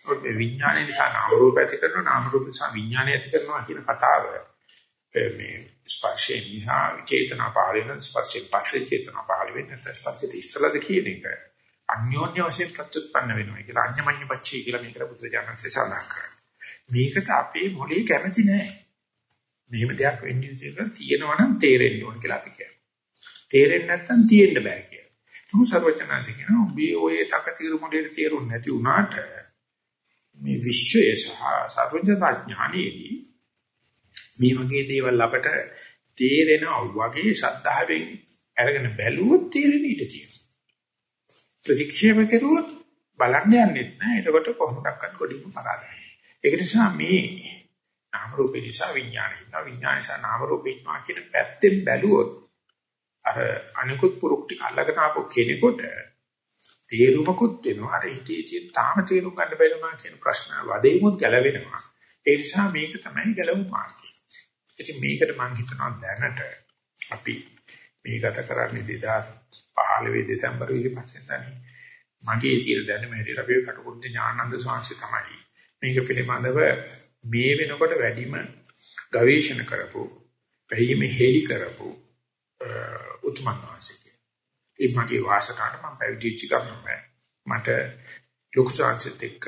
ඔය විඥානය නිසා නාම රූප ඇති කරනවා නාම රූප නිසා විඥානය ඇති කරනවා කියන කතාව මේ ස්පර්ශේ නිසා චේතනා පහළ වෙන ස්පර්ශේ පස්සේ චේතනා පහළ වෙන ස්පර්ශේ ඉස්සලද කියන එක අන්‍යෝන්‍ය වශයෙන් ප්‍රත්‍යুৎපන්න වෙනවා කියලා අඤ්ඤමඤ්ඤ පච්චේ කියලා මේකට බුදුරජාණන්සේ සඳහන් කරනවා. මේකට අපේ මොලේ කැමති නෑ. මෙහෙම දෙයක් වෙන්නේ කියලා තියෙනවා නම් තේරෙන්න ඕන කියලා අපි කියනවා. තේරෙන්නේ නැත්නම් තියෙන්න බෑ කියලා. මොහොත සර්වචනාංශ කියනවා ඔබේ ඔය තකතිරු මොලේට තේරුම් නැති වුණාට මේ විශ්වය සහ සර්වඥතා ඥානෙදී මේ වගේ දේවල් අපට තේරෙනවා වගේ ශද්ධාවෙන් අරගෙන බැලුවොත් තේරෙන්න ඉඩ තියෙනවා. ප්‍රතික්ෂේප කෙරුවොත් බලන්න යන්නෙත් නෑ. එතකොට කොහොමදක්වත් ගොඩින්ම පරාදයි. ඒක නිසා මේ නාම රූපේ නිසා විඥානය ඉන්නවා විඥාන නිසා නාම රූපේ ඉන්නවා කියන පැත්තෙන් බැලුවොත් අර අනිකුත් පුරුක් ටික අල්ලගෙන ආපු කෙනෙකුට තේරුමකුත් වෙනවා අර හිතේ තියෙන තාම තේරුම් ගන්න බැරි වුණා කියන ප්‍රශ්න වදේමුත් ගැලවෙනවා. ඒ නිසා මේක තමයි ගැලවුම් මාර්ගය. ඉතින් මේකට මම හිතනවා දැනට අපි මේ ගත කරන්නේ 2015 දෙසැම්බර් 25 වෙනිදා මගේ තියෙන දැනුම හැටියට අපි කටුකුරුත් ඥානන්ද සාංශය තමයි මේක පිළිබඳව මේ වෙනකොට වැඩිම ගවේෂණ කරපු, පැහිම හේලි කරපු උතුමන් වහන්සේ. ඒ මගේ වාසනාවට මම පැවිදිච්ච ගමන් මට ලොකු සාංශෙත් එක්ක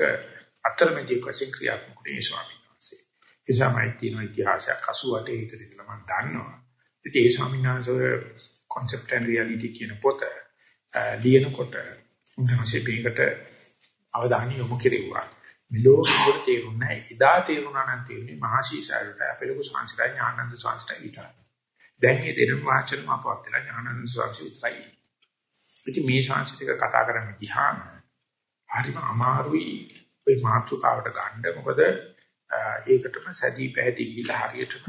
අතරමැදි වශයෙන් ක්‍රියාත්මක වුණේ ස්වාමීන් වහන්සේ. ඒ සමයි තියෙන ඉතිහාසයක් 88 විතර ඉඳලා මම දන්නවා. ඉතින් ඒ ස්වාමීන් වහන්සේ concept and reality කියන පොත ලියනකොට උන්වහන්සේ මේකට අවධානය යොමු කෙරෙව්වා. මෙලෝ විතර තේරුන්නේ නැහැ. එදා තේරුණා නම් තේරුනේ මහශීසාරට අපේ ලොකු සංස්කෘතිය ඥානන්ද සංස්කෘතිය විතරයි. දැන් මේ දෙනම වාචන මාපවත් වෙලා ඥානන්ද සංස්කෘතිය විතරයි. ඉතින් මේ සංස්කෘතික කතා කරන්න ගියාම හරිම අමාරුයි ওই මාතෘකාවට ගන්න. මොකද ඒකටම සැදී පැහැදී ගිහිලා හරියටම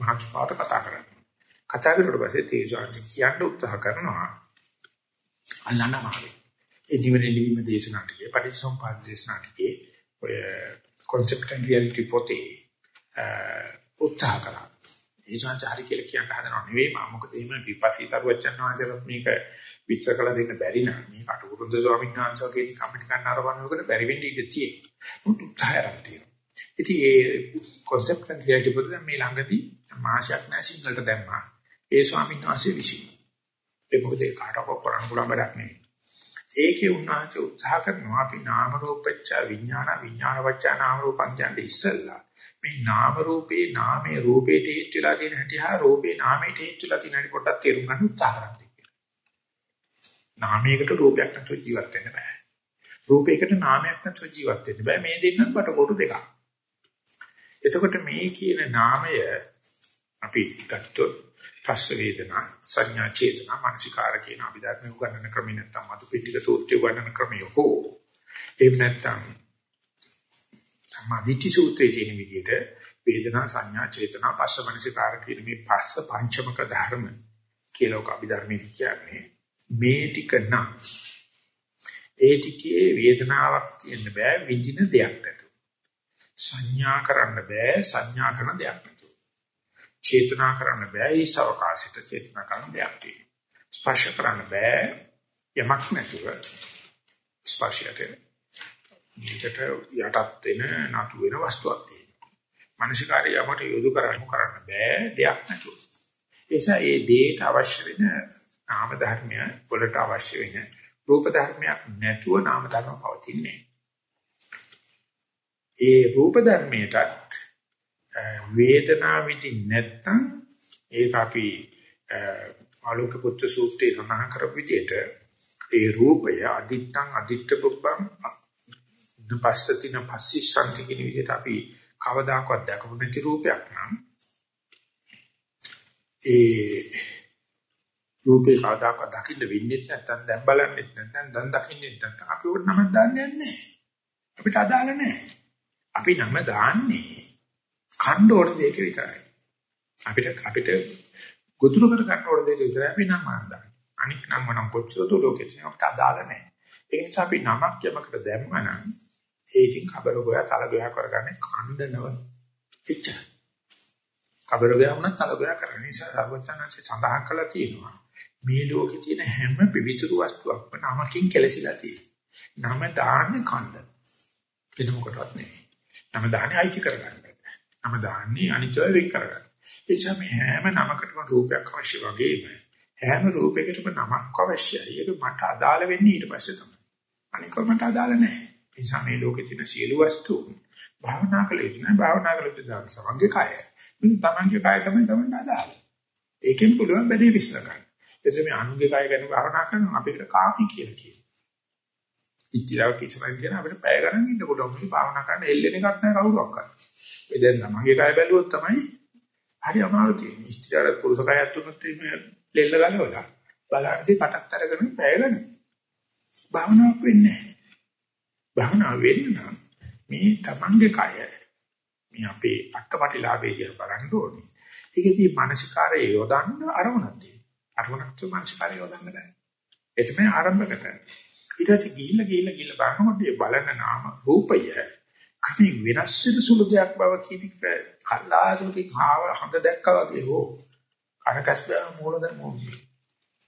මහත්පාට කතා කරනවා. කතා කරුවට පස්සේ තේජාන්ති කියන්න උත්සාහ කරනවා. අල්ලන්න අමාරුයි. ඒ ජීවන නිවීම දේශනා ටිකේ පටිච්චසමුප්පාද දේශනා ටිකේ ඔය concept and reality පොතේ උත්සාහ කරා. ඒ සංචාරි කියලා කියන්න හදනව නෙවෙයි මම මොකද එහෙම විපස්සීතර වචන වහන්සේලාත් මේක විස්තර කළ දෙන්න බැරි නම් මේ කටුකුරුන්ද ස්වාමීන් වහන්සේ වගේ කමිටි ගන්න ආරම්භනයකට බැරි වෙන්න ඉඩ තියෙනවා. මුත් උත්සාහයක් තියෙනවා. ඉතින් ඒ concept and reality පොතේ මේ ළඟදී මාසයක් නැහැ සිංහලට දැම්මා. ඒ ස්වාමීන් වහන්සේ විසින්. ඒ මොකද ඒ කාටවත් කරන්න පුළුවන් වැඩක් නෙවෙයි. ඒකේ උන්වහන්සේ උත්සාහ කරනවා අපි නාම රූපච්ච විඥාන විඥාන වච්ච නාම රූපං කියන්නේ ඉස්සල්ලා. මේ නාම රූපේ නාමයේ රූපේට හේතුලා තියෙන හැටි හා රූපේ නාමයට හේතුලා තියෙන හැටි පොඩ්ඩක් තේරුම් ගන්න උත්සාහ කරන්න කියලා. නාමයකට රූපයක් නැතුව ජීවත් වෙන්න බෑ. රූපයකට නාමයක් නැතුව ජීවත් වෙන්න බෑ. මේ දෙන්නත් බටකොටු දෙකක්. එතකොට මේ කියන නාමය අපි ගත්තොත් පස්ස වේදනා සංඥා චේතනා මානසිකාර කියන අභිධර්ම උගන්නන ක්‍රමය නැත්තම් මතු පිටික සූත්‍රය උගන්නන ක්‍රමය හෝ එහෙම නැත්තම් සම්මාදිට්ඨි සූත්‍රයේ තියෙන විදිහට වේදනා සංඥා චේතනා පස්ස මානසිකාර කියන මේ පස්ස පංචමක ධර්ම කියලා ඔක අභිධර්මයේ කියන්නේ. මේ ටික නම් ඒ ටිකේ වේදනාවක් තියෙන්න බෑ විඳින දෙයක් නැතුව. සංඥා කරන්න බෑ සංඥා කරන දෙයක් චේතනා කරන්න බෑ ඒ සවකාශයට චේතනා කරන්න දෙයක් තියෙනවා. ස්පර්ශ කරන්න බෑ යමක් නැතුව ස්පර්ශයට මේකට යටත් වෙන නතු වෙන වස්තුවක් තියෙනවා. මානසිකාරය අපට යොදු කරන්න කරන්න බෑ දෙයක් නැතුව. ඒ නිසා ඒ දේට අවශ්‍ය වෙන නාම ධර්මය වලට අවශ්‍ය වෙන රූප ධර්මයක් නැතුව නාම ධර්ම පවතින්නේ. ඒ රූප ධර්මයටත් වේදනාව විදි නැත්නම් ඒක අපි ආලෝක පුත්‍ර සූත්‍රයේ සඳහන් කරපු විදිහට ඒ රූපය අදිත්තං අදිත්ත පුබ්බං දුපස්සතින පස්සිසන්ති කියන විදිහට අපි කවදාකවත් දැකපු නැති රූපයක් නම් ඒ රූපේ කවදාකවත් දකින්න වෙන්නේ නැත්නම් දැන් බලන්නේ නැත්නම් දැන් දකින්නේ නැත්නම් අපි උඩ නම දාන්නේ නැහැ. අපිට අදාළ නැහැ. අපි නම දාන්නේ කණ්ඩ ඕන දෙයක විතරයි අපිට අපිට ගොදුරු කර ගන්න ඕන දෙයක විතරයි අපි නම දාන්නේ අනික් නම් මනම් කොච්චර දෝ ලෝකෙට අපිට අදාළ නැහැ ඒ නිසා අපි නමක් යමකට දැම්මනම් ඒ ඉතින් කබර ගෝයා තල ගෝයා කරගන්නේ ඛණ්ඩනව එච්චර. කබර ගෝයා වුණත් තල ගෝයා කරන නිසා සර්වඥාන්සේ සඳහන් කළා තියෙනවා. මේ ලෝකේ තියෙන හැම පිවිතුරු වස්තුවක්ම නමකින් කෙලසිලා තියෙනවා. නම දාන්නේ ඛණ්ඩ. ඒක මොකටවත් නෙමෙයි. නම දාන්නේ අයිති කරගන්න. නම දාන්නේ අනිත්‍ය වෙක් කරගන්න. ඒ නිසා මේ හැම නමකටම රූපයක් අවශ්‍ය වගේම හැම රූපයකටම නමක් අවශ්‍යයි. ඒක මට අදාළ වෙන්නේ ඊට පස්සේ තමයි. අනික මට අදාළ නැහැ. නිසා මේ ලෝකේ තියෙන සියලු වස්තු භාවනා කළ යුතු නැහැ. භාවනා කළ යුතු දාන සමග්ගේ කය. මේ තමන්ගේ කය තමයි තමන්ට අදාළ. ඒකෙන් පුළුවන් බැදී විශ්ල ගන්න. එතකොට මේ අනුගේ කය ගැන භාවනා කරනවා අපිට කාමී කියලා කියනවා. ඉච්චිලාව කිසිමක් කියන අපිට පැය ගණන් ඉන්න පුළුවන් මේ භාවනා කරන්න එල්ලෙන එකක් නැහැ කවුරක් කරන්නේ. ඒ දැන් තමන්ගේ කය බැලුවොත් තමයි හරි අමාරු තියෙන්නේ. ඉච්චිලාව පුරුෂ කයත් තුනත් මේ ලෙල්ල ගලවලා බලන්නේ කටත් අරගෙන පැය ගණන්. භාවනාවක් වෙන්නේ නැහැ. භවනා වෙන්න නම් මේ තමන්ගේ කය මේ අපේ අත්පටිලාභේ දිහා බලන්න ඕනේ. ඒකෙදී මානසිකාරය යොදන්න අරමුණක් තියෙනවා. අරමුණක් තුන මානසිකාරය යොදන්න බෑ. ඒ තමයි ආරම්භකත. ඊට පස්සේ ගිහිල්ලා ගිහිල්ලා ගිහිල්ලා බලනකොට මේ බලන නාම රූපය කණි වෙනස් වෙන සුළු දෙයක් බව කියන එක කල්ලාසුකේ ආව හඳ දැක්කා වගේ හෝ අරකස් බෑ මූලද මොන්නේ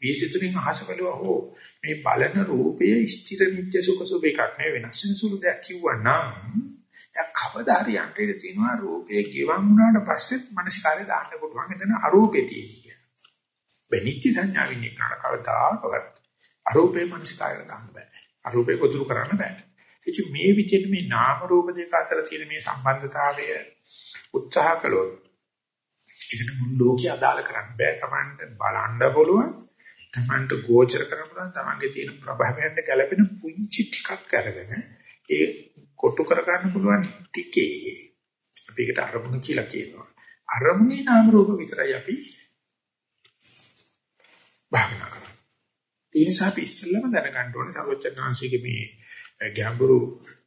වීසිතුලින් අහස බැලුවා හෝ මේ බලන රූපයේ ස්ථිර නිත්‍ය සුඛ සුභ එකක් නෙවෙයි වෙනස් වෙන සුළු දෙයක් කිව්වනම් එයා කවදා හරි යන්නේ තියෙනවා රූපයේ ගෙවන් වුණාට පස්සෙත් මනසිකාරය දාන්න පුළුවන් එතන අරූපේ තියෙන්නේ. බෙනිත්‍ය සංඥාවින් එක්කන කවදාකවත් අරූපේ මනසිකාරය දාන්න බෑ. අරූපේ කොතුරු කරන්න බෑ. ඉතින් මේ විදිහට මේ නාම රූප දෙක අතර තියෙන මේ සම්බන්ධතාවය උත්සාහ කළොත් ඒකට මුළු ලෝකය අදාළ කරන්න බෑ. Tamanට බලන්න පුළුවන්. තමන්ට ගෝචර කරන්න පුළුවන් තමන්ගේ තියෙන ප්‍රභාවයන්ට ගැළපෙන පුංචි ටිකක් අරගෙන ඒ කොටු කර ගන්න පුළුවන් ටිකේ අපි ඒකට අරමුණ කියලා කියනවා අරමුණේ නාම රූප විතරයි අපි භාවනා කරන්නේ ඒ නිසා අපි ඉස්සෙල්ලම දැනගන්න ඕනේ සර්වචනාංශයේ මේ ගැඹුරු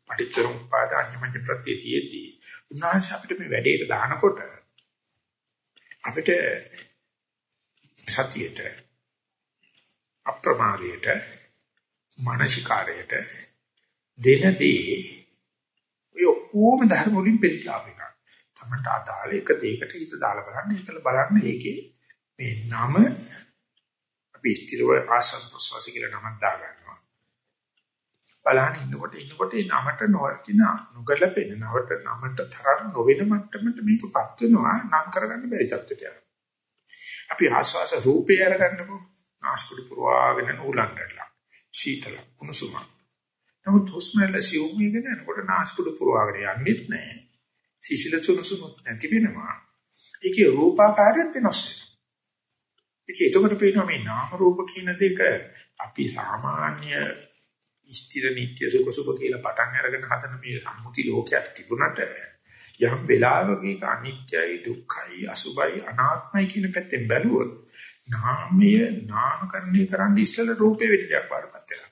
පටිච්චසමුප්පාද අනිමඤ්ඤ ප්‍රත්‍යතියේදී උන්වහන්සේ අපිට මේ වැඩේට දානකොට අපිට සතියේට අප්‍රමාදයට මානසිකාරයට දෙනදී ඔය ඔක්කොම ධර්ම වලින් පරිලාප එක. තමන්ට අදාළ එක දෙයකට හිත දාලා බලන්න ඒකල බලන්න ඒකේ මේ නම අපි ස්ථිරව ආසස් ප්‍රසවාස කියලා නමක් දා ගන්නවා. බලන්න ඉන්නකොට ඉන්නකොට ඒ නමට නොවකින නොගැලපෙන නවට නමට තරම් නොවන මට්ටමට මේකපත් වෙනවා නම් කරගන්න බැරි තත්ත්වයට යනවා. අපි ආස්වාස රූපය අරගන්නකො නාස්පුඩු පුරවාගෙන නූලන්නටලා සීතල උණුසුම. නමුත් හුස්මල සිවුමීගෙන යනකොට නාස්පුඩු පුරවාගෙන යන්නෙත් නැහැ. සීසල උණුසුමුත් නැති වෙනවා. ඒකේ රූපාකාරයෙන් වෙනස් වෙනවා. ඉතින් එතකොට පේනවා මේ නාම රූප කියන දෙක අපි සාමාන්‍ය ස්ථිර නිට්ටය සුඛ සුභ කියලා පටන් අරගෙන හදන මේ සම්මුති ලෝකයක් තිබුණට යම් වෙලාවක අනිත්‍යයි දුක්ඛයි අසුභයි අනාත්මයි කියන පැත්තෙන් බැලුවොත් නාමය නාමකරණය කරන්න ඉස්සෙල්ලා රූපේ වෙන දෙයක් වඩපත් වෙනවා.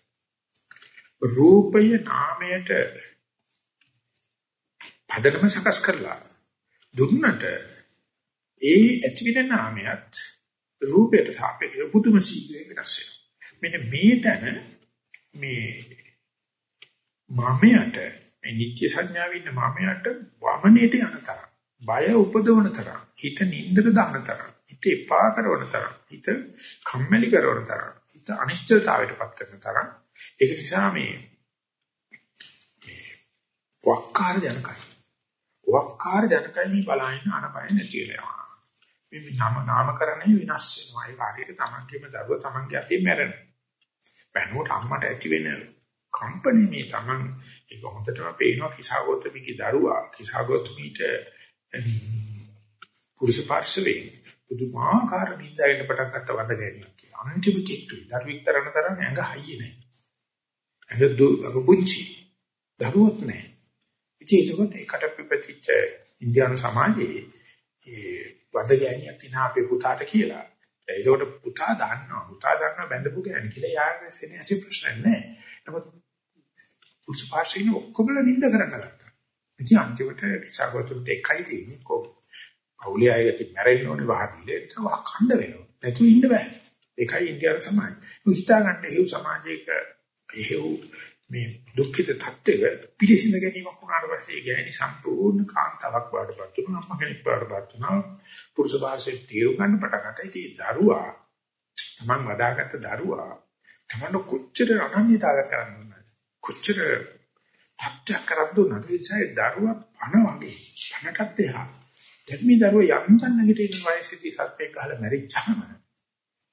රූපය නාමයට පදනම සකස් කරලා දුන්නට ඒ ඇතිවෙන නාමයත් රූපයට සාපේක්ෂව පුදුම සීඝ්‍රයෙන් වෙනස් වෙනවා. මෙන්න මේ තැන මේ මමයට මේ නිත්‍ය සංඥාවේ ඉන්න මමයට වමනේට යන තරම් බය උපදවන තරම් හිත නින්දට දාන තරම් හිත එපා කරන තරම් හිත කම්මැලි කරන තරම් හිත අනිශ්චිතතාවයටපත් කරන තරම් ඒක නිසා මේ මේ වක්කාර ජනකයි. වක්කාර ජනකයි මේ බලහින්න අනපය නැතිලා මේ නාම නාමකරණය විනාශ වෙනවා. ඒ කාර්යයට තමන්ගේම දරුවා තමන්ගේ අතේ මැරෙනවා. බැනුවට අම්මට ඇති වෙන කම්පණය මේ තමන් ඒක හොඳටම පේනවා කිසాగෞතමීගේ දරුවා කිසాగෞතමීට පුරුෂ පාර්ශවයෙන් පුදුමාකාර නින්දාගෙන පටන් ගත්ත වද ගැනීම කියලා. අන්තිම කිට්ටුයි. දරුවෙක් තරන තරම් ඇඟ හයියේ නැහැ. ඇඟ දු පුංචි. දරුවොත් නැහැ. ඉතින් ඒකත් ඒකට පිපතිච්ච ඉන්දියානු සමාජයේ ඒ වද ගැනීමක් තිනා අපේ පුතාට කියලා. ඒකට පුතා දන්නවා. පුතා දන්නවා බැඳපු ගෑණි කියලා. යාගේ සෙනෙහසේ ප්‍රශ්න නැහැ. නමුත් පුරුෂ පාර්ශවයෙන් ඔක්කොම නිඳ කරන්න ගත්තා. ඉතින් අන්තිමට කිසాగෞතමට එකයි තියෙන්නේ කොහොමද? පෞලිය අයකට මැරෙන්න ඕනේ වහදීලා ඒක වහකණ්ඩ වෙනවා. නැතුව ඉන්න බෑ. ඒකයි ඉන්දියානු සමාජය. හිතා ගන්න හේතු සමාජයක හේතු මේ දුක්ඛිත තත්ත්වෙක පිළිසිඳ ගැනීමක් වුණාට පස්සේ ඒ ගෑණි සම්පූර්ණ කාන්තාවක් බාටපත් වුණා. අම්මා කෙනෙක් බාටපත් වුණා. පුරුෂ භාෂයෙන් තීරු ගන්න පටන් ගත්තා. ඉතින් දරුවා තමන් වදාගත්ත දරුවා තමන්ට කොච්චර අනන්‍යතාවයක් කරන්න ඕනද? කොච්චර හත්යක් කරද්ද උනද? ඒ නිසා දරුවා පණ වගේ පණටත් එහා දැන් මේ දරුවා යන්තම් නැගිටින වයසේදී සත්‍යයක් ගහලා මැරිච්චාම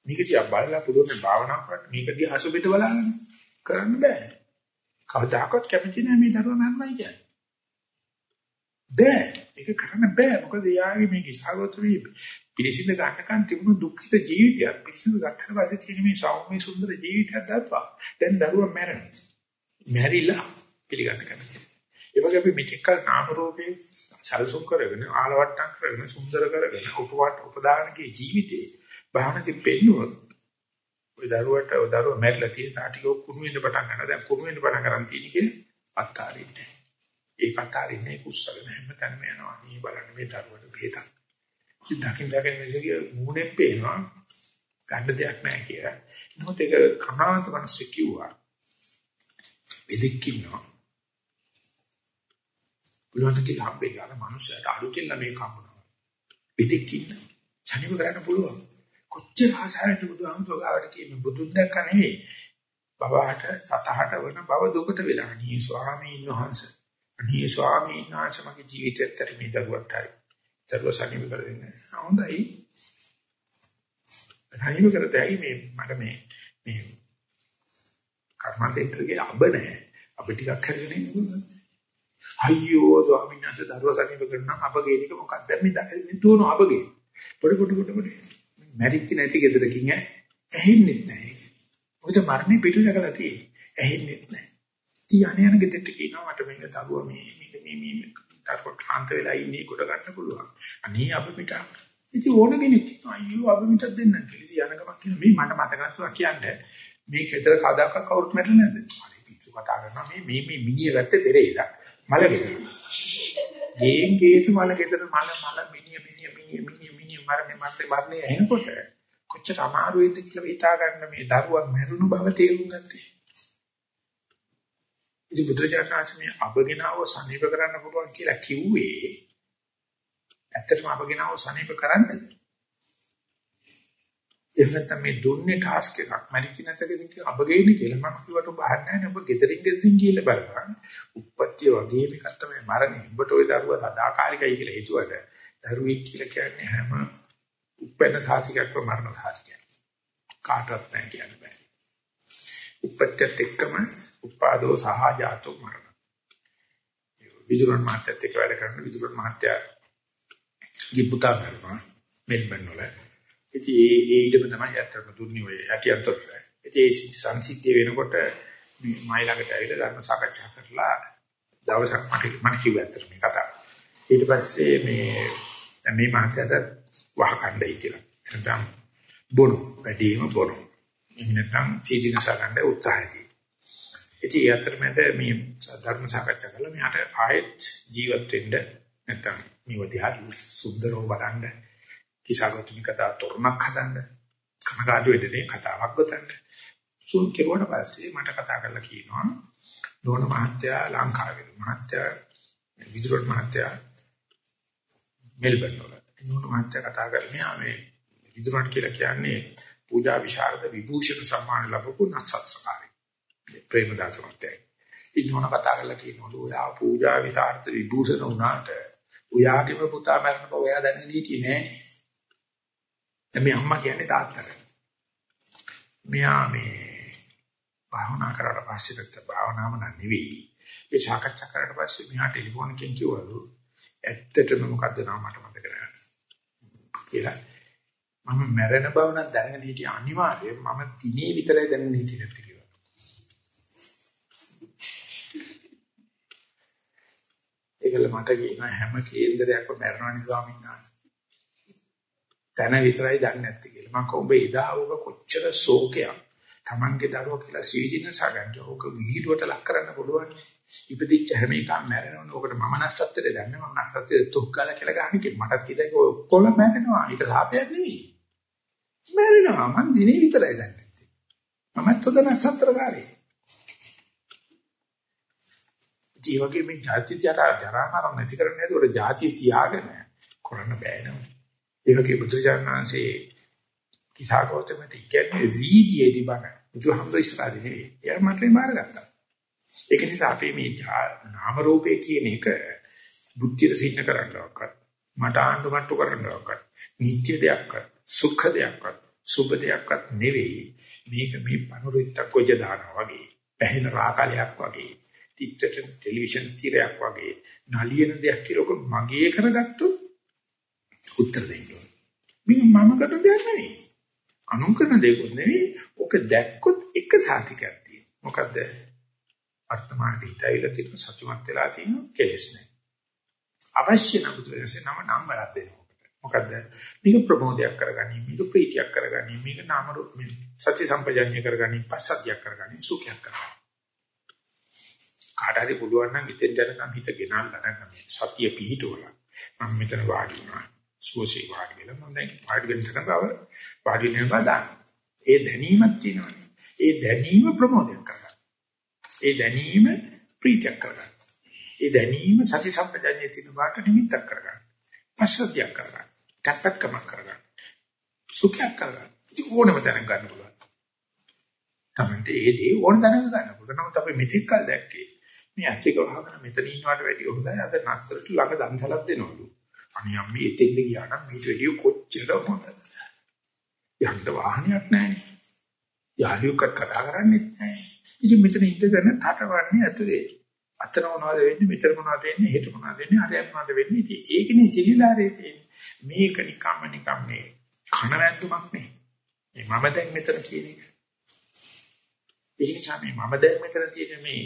මේක දිහා බලලා පුළුවන් භාවනා කරන්න මේක දිහා අසුබෙට බලාගෙන කරන්න බෑ. කවදාකවත් කැමති නෑ මේ දරුවා මරණයි කියන්නේ. බෑ. ඒක කරන්න බෑ. මොකද යාගේ මේ කිසాగතමි පිළිසිඳ ගන්නකන් තිබුණු දුක්ඛිත ජීවිතයක් පිළිසිඳ ගන්නට පස්සේ තියෙන මේ සෞම්‍ය සුන්දර ජීවිතයක් දැක්වා. දැන් දරුවා මැරෙනවා. මැරිලා පිළිගන්න කැමති. ඒ වගේ අපි මෙතෙක් කල නාම රූපේ සල්සුම් කරගෙන ආලවට්ටම් කරගෙන සුන්දර කරගෙන උපවට උපදානකේ ජීවිතේ භාවනාවේ පෙන්නුවොත් ඔය දරුවට ඔය දරුව මැරිලා තියෙන තාටික කුණු වෙන්න පටන් ගන්නවා. දැන් කුණු වෙන්න පටන් ගන්න තියෙන කිය අත්කාරින්නේ. ඒක අත්කාරින්නේ කුස්සගෙන හැමතැනම යනවා. මේ බලන්න මේ දරුවට බේතක්. ඉතින් දකින් දකින් මේකේ මූණෙන් පේනවා ගන්න දෙයක් නැහැ කියලා. නමුත් ඒක කසාවන්ත මිනිස්සු කිව්වා. බෙදෙක් ඉන්නවා. පුළුවන් කියලා හම්බෙන්න අර මනුස්සයාට අලුතෙන් ළමයි කම්බුනවා. බෙදෙක් ඉන්න. සනිව කරන්න පුළුවන්. කොච්චර ආසාවෙද බුදුහාමුදුරුවෝ ගාවට කියන්නේ බුදුන් දැක්ක නෙවෙයි. බබහට සතහට වන බව දුකට වෙලා නී ස්වාමීන් වහන්සේ. අනේ ස්වාමීන් වහන්සේ මගේ ජීවිතයත් මේ දරුවත් හරි. දරුවා සනිව කර දෙන්නේ. හොඳයි. සනිව කරතයි මේ මට මේ මේ කර්මතේත්‍රයේ අබ නැහැ. අප ටිකක් කරගෙන ඉන්න පුළුවන්. අයියෝ ස්වාමීන් වහන්සේ දරුවා සනීප කරනවා අපගේ එක මොකක්ද මේ දුවන අපගේ පොඩ පොඩ පොඩ පොඩ මැරිච්ච නැති ගෙදරකින් ඇහෙන්නේ නැහැ මොකද මරණය පිටු දැකලා තියෙන්නේ. ඇහෙන්නේ නැහැ ඉතින් අනේ යන ගෙදරට කියනවා මට මේක දරුවා මේ මේක මේ මේ දරුවා ක්ලාන්ත වෙලා ඉන්නේ කොට ගන්න පුළුවන්. අනේ අප පිට ඉතින් ඕන කෙනෙක් කියනවා අයියෝ අප පිටක් දෙන්න කියලා. ඉතින් යන ගමන් කියනවා මේ මට මතක නැතුව කියන්නේ. මේ ගෙදර කවදාකවත් කවුරුත් මැරෙන්නේ නැද්ද? අනේ පිටු කතා කරනවා මේ මේ මේ මිනිහ ගත්තේ පෙරේදා. මල ගෙදර. ගේන් ගේට මල ගෙදර මල මල මිනිය මිනිය මිනිය මිනිය මිනිය මරන්නේ මරන්නේ මරන්නේ එනකොට කොච්චර අමාරු වෙද්ද කියලා හිතා ගන්න මේ දරුවන් මරුණු බව තේරුම් ගත්තේ. ඉතින් බුදුරජාණන් මේ අබගෙනව සනීප කරන්න පුළුවන් කියලා කිව්වේ ඇත්තටම අබගෙනව සනීප කරන්නද? එහෙනම් මේ දුන්නේ ටාස්ක් එකක් මරිච්ච නැතකදී අබගේනේ කියලා මම කිව්වට ඔබ අහන්නේ නැහැ ඔබ ගෙදරින් ගෙදරින් කියලා බලපන් උප්පත්තිය වගේ මේක තමයි මරණය ඔබට ওই දරුවා සදාකාලිකයි කියලා හිතුවට දරුවෙක් කියලා කියන්නේ හැම උපැන්න සාතිකක්ව මරණ සාතිකයක් කාටවත් නැහැ කියන්න බෑ උපත්ත්‍යත් එක්කම උපාදෝ සහජාතෝ මරණ විදුරන් මහත්තයත් එක්ක වැඩ කරන විදුරන් මහත්තයා ගිප්පුතා කරනවා මෙල්බන් වල ඉතින් ඒ ඒ ඊටම තමයි අත්‍තරම දුන්නේ ඔය යටිඅන්තර. ඉතින් ඒ සංසිද්ධිය වෙනකොට මයි ළඟට ඇවිල්ලා ධර්ම සාකච්ඡා කරලා දවසක් මට මට කිව්වා අත්‍තර මේ කතාව. ඊට පස්සේ මේ මේ මහත්තයාට වහකණ්ඩයි කියලා. එතන බොරු වැඩිම බොරු. එහෙම නැත්නම් සීදීනස ගන්න උත්සාහයදී. ඉතින් ඒ අතරමැද මේ ධර්ම සාකච්ඡා කළා මෙහාට ආයෙත් ජීවත් වෙන්න නැත්නම් මේ වදිහා සුන්දරව බලන්න කිසాగතුනි කතා තොරණක් හදන්න කනගාටු වෙන්නේ කතාවක් ගොතන්න සුන් කෙරුවට පස්සේ මට කතා කරලා කියනවා නෝන මහත්තයා ලංකාවේ මහත්තයා විදුරත් මහත්තයා මෙල්බන් වල නෝන මහත්තයා කතා කරලා මේ විදුරත් කියලා කියන්නේ පූජා විශාරද විභූෂණ සම්මාන ලැබපු නසත්සකාරී. ප්‍රේමදාස මහත්තයා. ඉන්නෝන කතා කරලා කියනවලු ඔයා පූජා විශාරද විභූෂණ වුණාට ඔයාගේම පුතා මරණ බව ඔයා දැනගෙන හිටියේ නෑනේ. දැන් මේ අම්මා කියන්නේ තාත්තට. මෙයා මේ භාවනා කරලා පස්සේ නැත්නම් භාවනාව නෙවෙයි. ඒ සාකච්ඡා කරලා පස්සේ මෙහා ටෙලිෆෝන් එකෙන් කිව්වලු ඇත්තටම මොකද්ද නම මට මතක නැහැ. කියලා. මම මැරෙන බව නම් දැනගෙන හිටිය අනිවාර්යයෙන් මම දිනේ විතරයි දැනගෙන හිටියේ නැති කිව්වා. ඒකල මට කියන හැම කේන්දරයක්ම මැරෙනවනේ ස්වාමීන් වහන්සේ. තන විතරයි දන්නේ නැත්තේ කියලා. මම කොඹේ ඉදා ඔබ කොච්චර ශෝකයක් Tamange දරුවෝ කියලා සීජිනස ගන්න ඕක විහිළුවට ලක් කරන්න පුළුවන්. ඉපදිච්ච හැම එකම මැරෙනවනේ. ඕකට මම නැස්සත්තේ දන්නේ මම නැස්සත්තේ තුක් ගාලා කියලා ගන්න කි මටත් කිතයි ඔක්කොම මැරෙනවා. ඒක සාපයක් නෙවෙයි. මැරෙනවා මං දිනේ විතරයි දන්නේ. මමත් උද නැස්සත්තරකාරී. ජීවගේ මේ ජාති ජරා ජරා මරණ නැති කරන්නේ ඒකට ජාති තියාගෙන කරන්න බෑ නේද? ඒ වගේ බුදුජානනාංශේ කිසాగෞතමට කියන්නේ වීදියේදී බණ බුදුහාමුදුර ඉස්සරහදී නෙවෙයි. එයා මට බාරගත්තා. ඒක නිසා අපි මේ නාම රූපේ කියන එක බුද්ධියට සින්න කරන්නවක්වත් මට ආණ්ඩු මට්ටු කරන්නවක්වත් නිත්‍ය දෙයක්වත් සුඛ දෙයක්වත් සුබ දෙයක්වත් නෙවෙයි. මේක මේ පනුරිත්තක් කොජ දානවා වගේ, පැහැෙන රාකලයක් වගේ, ටිච්චට ටෙලිවිෂන් තිරයක් වගේ නලියන දෙයක් කියලා මගේ කරගත්තොත් උත්තර දෙන්න ඕනේ. මේක මම කරන දෙයක් නෙවෙයි. අනුකරන දෙයක් නෙවෙයි. ඔක දැක්කොත් එක සාතිකයක් තියෙනවා. මොකද්ද? වර්තමානයේ හිතවිලා තියෙන සතුටුමත් වෙලා තියෙන කෙලෙස් නැහැ. අවශ්‍ය නම් බුදුරජාණන් නම නම් වලක් දෙනවා. මොකද්ද? මේක ප්‍රමෝදයක් කරගනි, මේක ප්‍රීතියක් කරගනි, මේක නාම රූප මේ සත්‍ය සම්පජඤ්ඤය කරගනි, පස්සද්ධියක් කරගනි, සුඛයක් කරගනි. කාට හරි පුළුවන් නම් ඉතින් දැනගන්න හිත ගෙනල්ලා නැත්නම් සතිය පිහිටුවලා මම මෙතන වාඩි වුණා. සුවසේ වාඩි වෙලා මම දැන් වාඩි වෙන තැන බව වාඩි වෙනවා දාන්න. ඒ දැනීමක් තියෙනවානේ. ඒ දැනීම ප්‍රමෝදයක් කරගන්න. ඒ දැනීම ප්‍රීතියක් කරගන්න. ඒ දැනීම සති සම්පජඤ්ඤයේ තියෙන වාට නිමිත්තක් කරගන්න. පස්සද්ධියක් කරගන්න. කප්පක්කමක් කරගන්න. සුඛයක් කරගන්න. ඉතින් ඕනම තැනක ගන්න පුළුවන්. තමයි ඒ දේ ඕන තැනක ගන්න පුළුවන්. නමුත් අපි මෙතෙක් කල් දැක්කේ මේ ඇස්තික වහගෙන මෙතන ඉන්නවට වැඩිය හොඳයි. අද නතරට ළඟ දන්සලක් දෙනවලු. අනේ අම්මේ එතෙන්ද ගියා නම් මේට වැඩිය කොච්චර හොඳද? යන්න වාහනයක් නැහැනේ. යාළුවෙක් කතා කරන්නේත් නැහැ. ඉතින් මෙතන ඉඳගෙන තටවන්නේ ඇතුලේ. අතන මොනවද වෙන්නේ මෙතන මොනවද වෙන්නේ හෙට මොනවද වෙන්නේ හරියට මොනවද වෙන්නේ ඉතින් ඒකනේ සිලිලාරේ තියෙන්නේ. මේක නිකම්ම නිකම් මේ කන වැන්දුමක් නේ. මේ මම දැන් මෙතන කියන එක. ඒ නිසා මේ මම දැන් මෙතන තියෙන මේ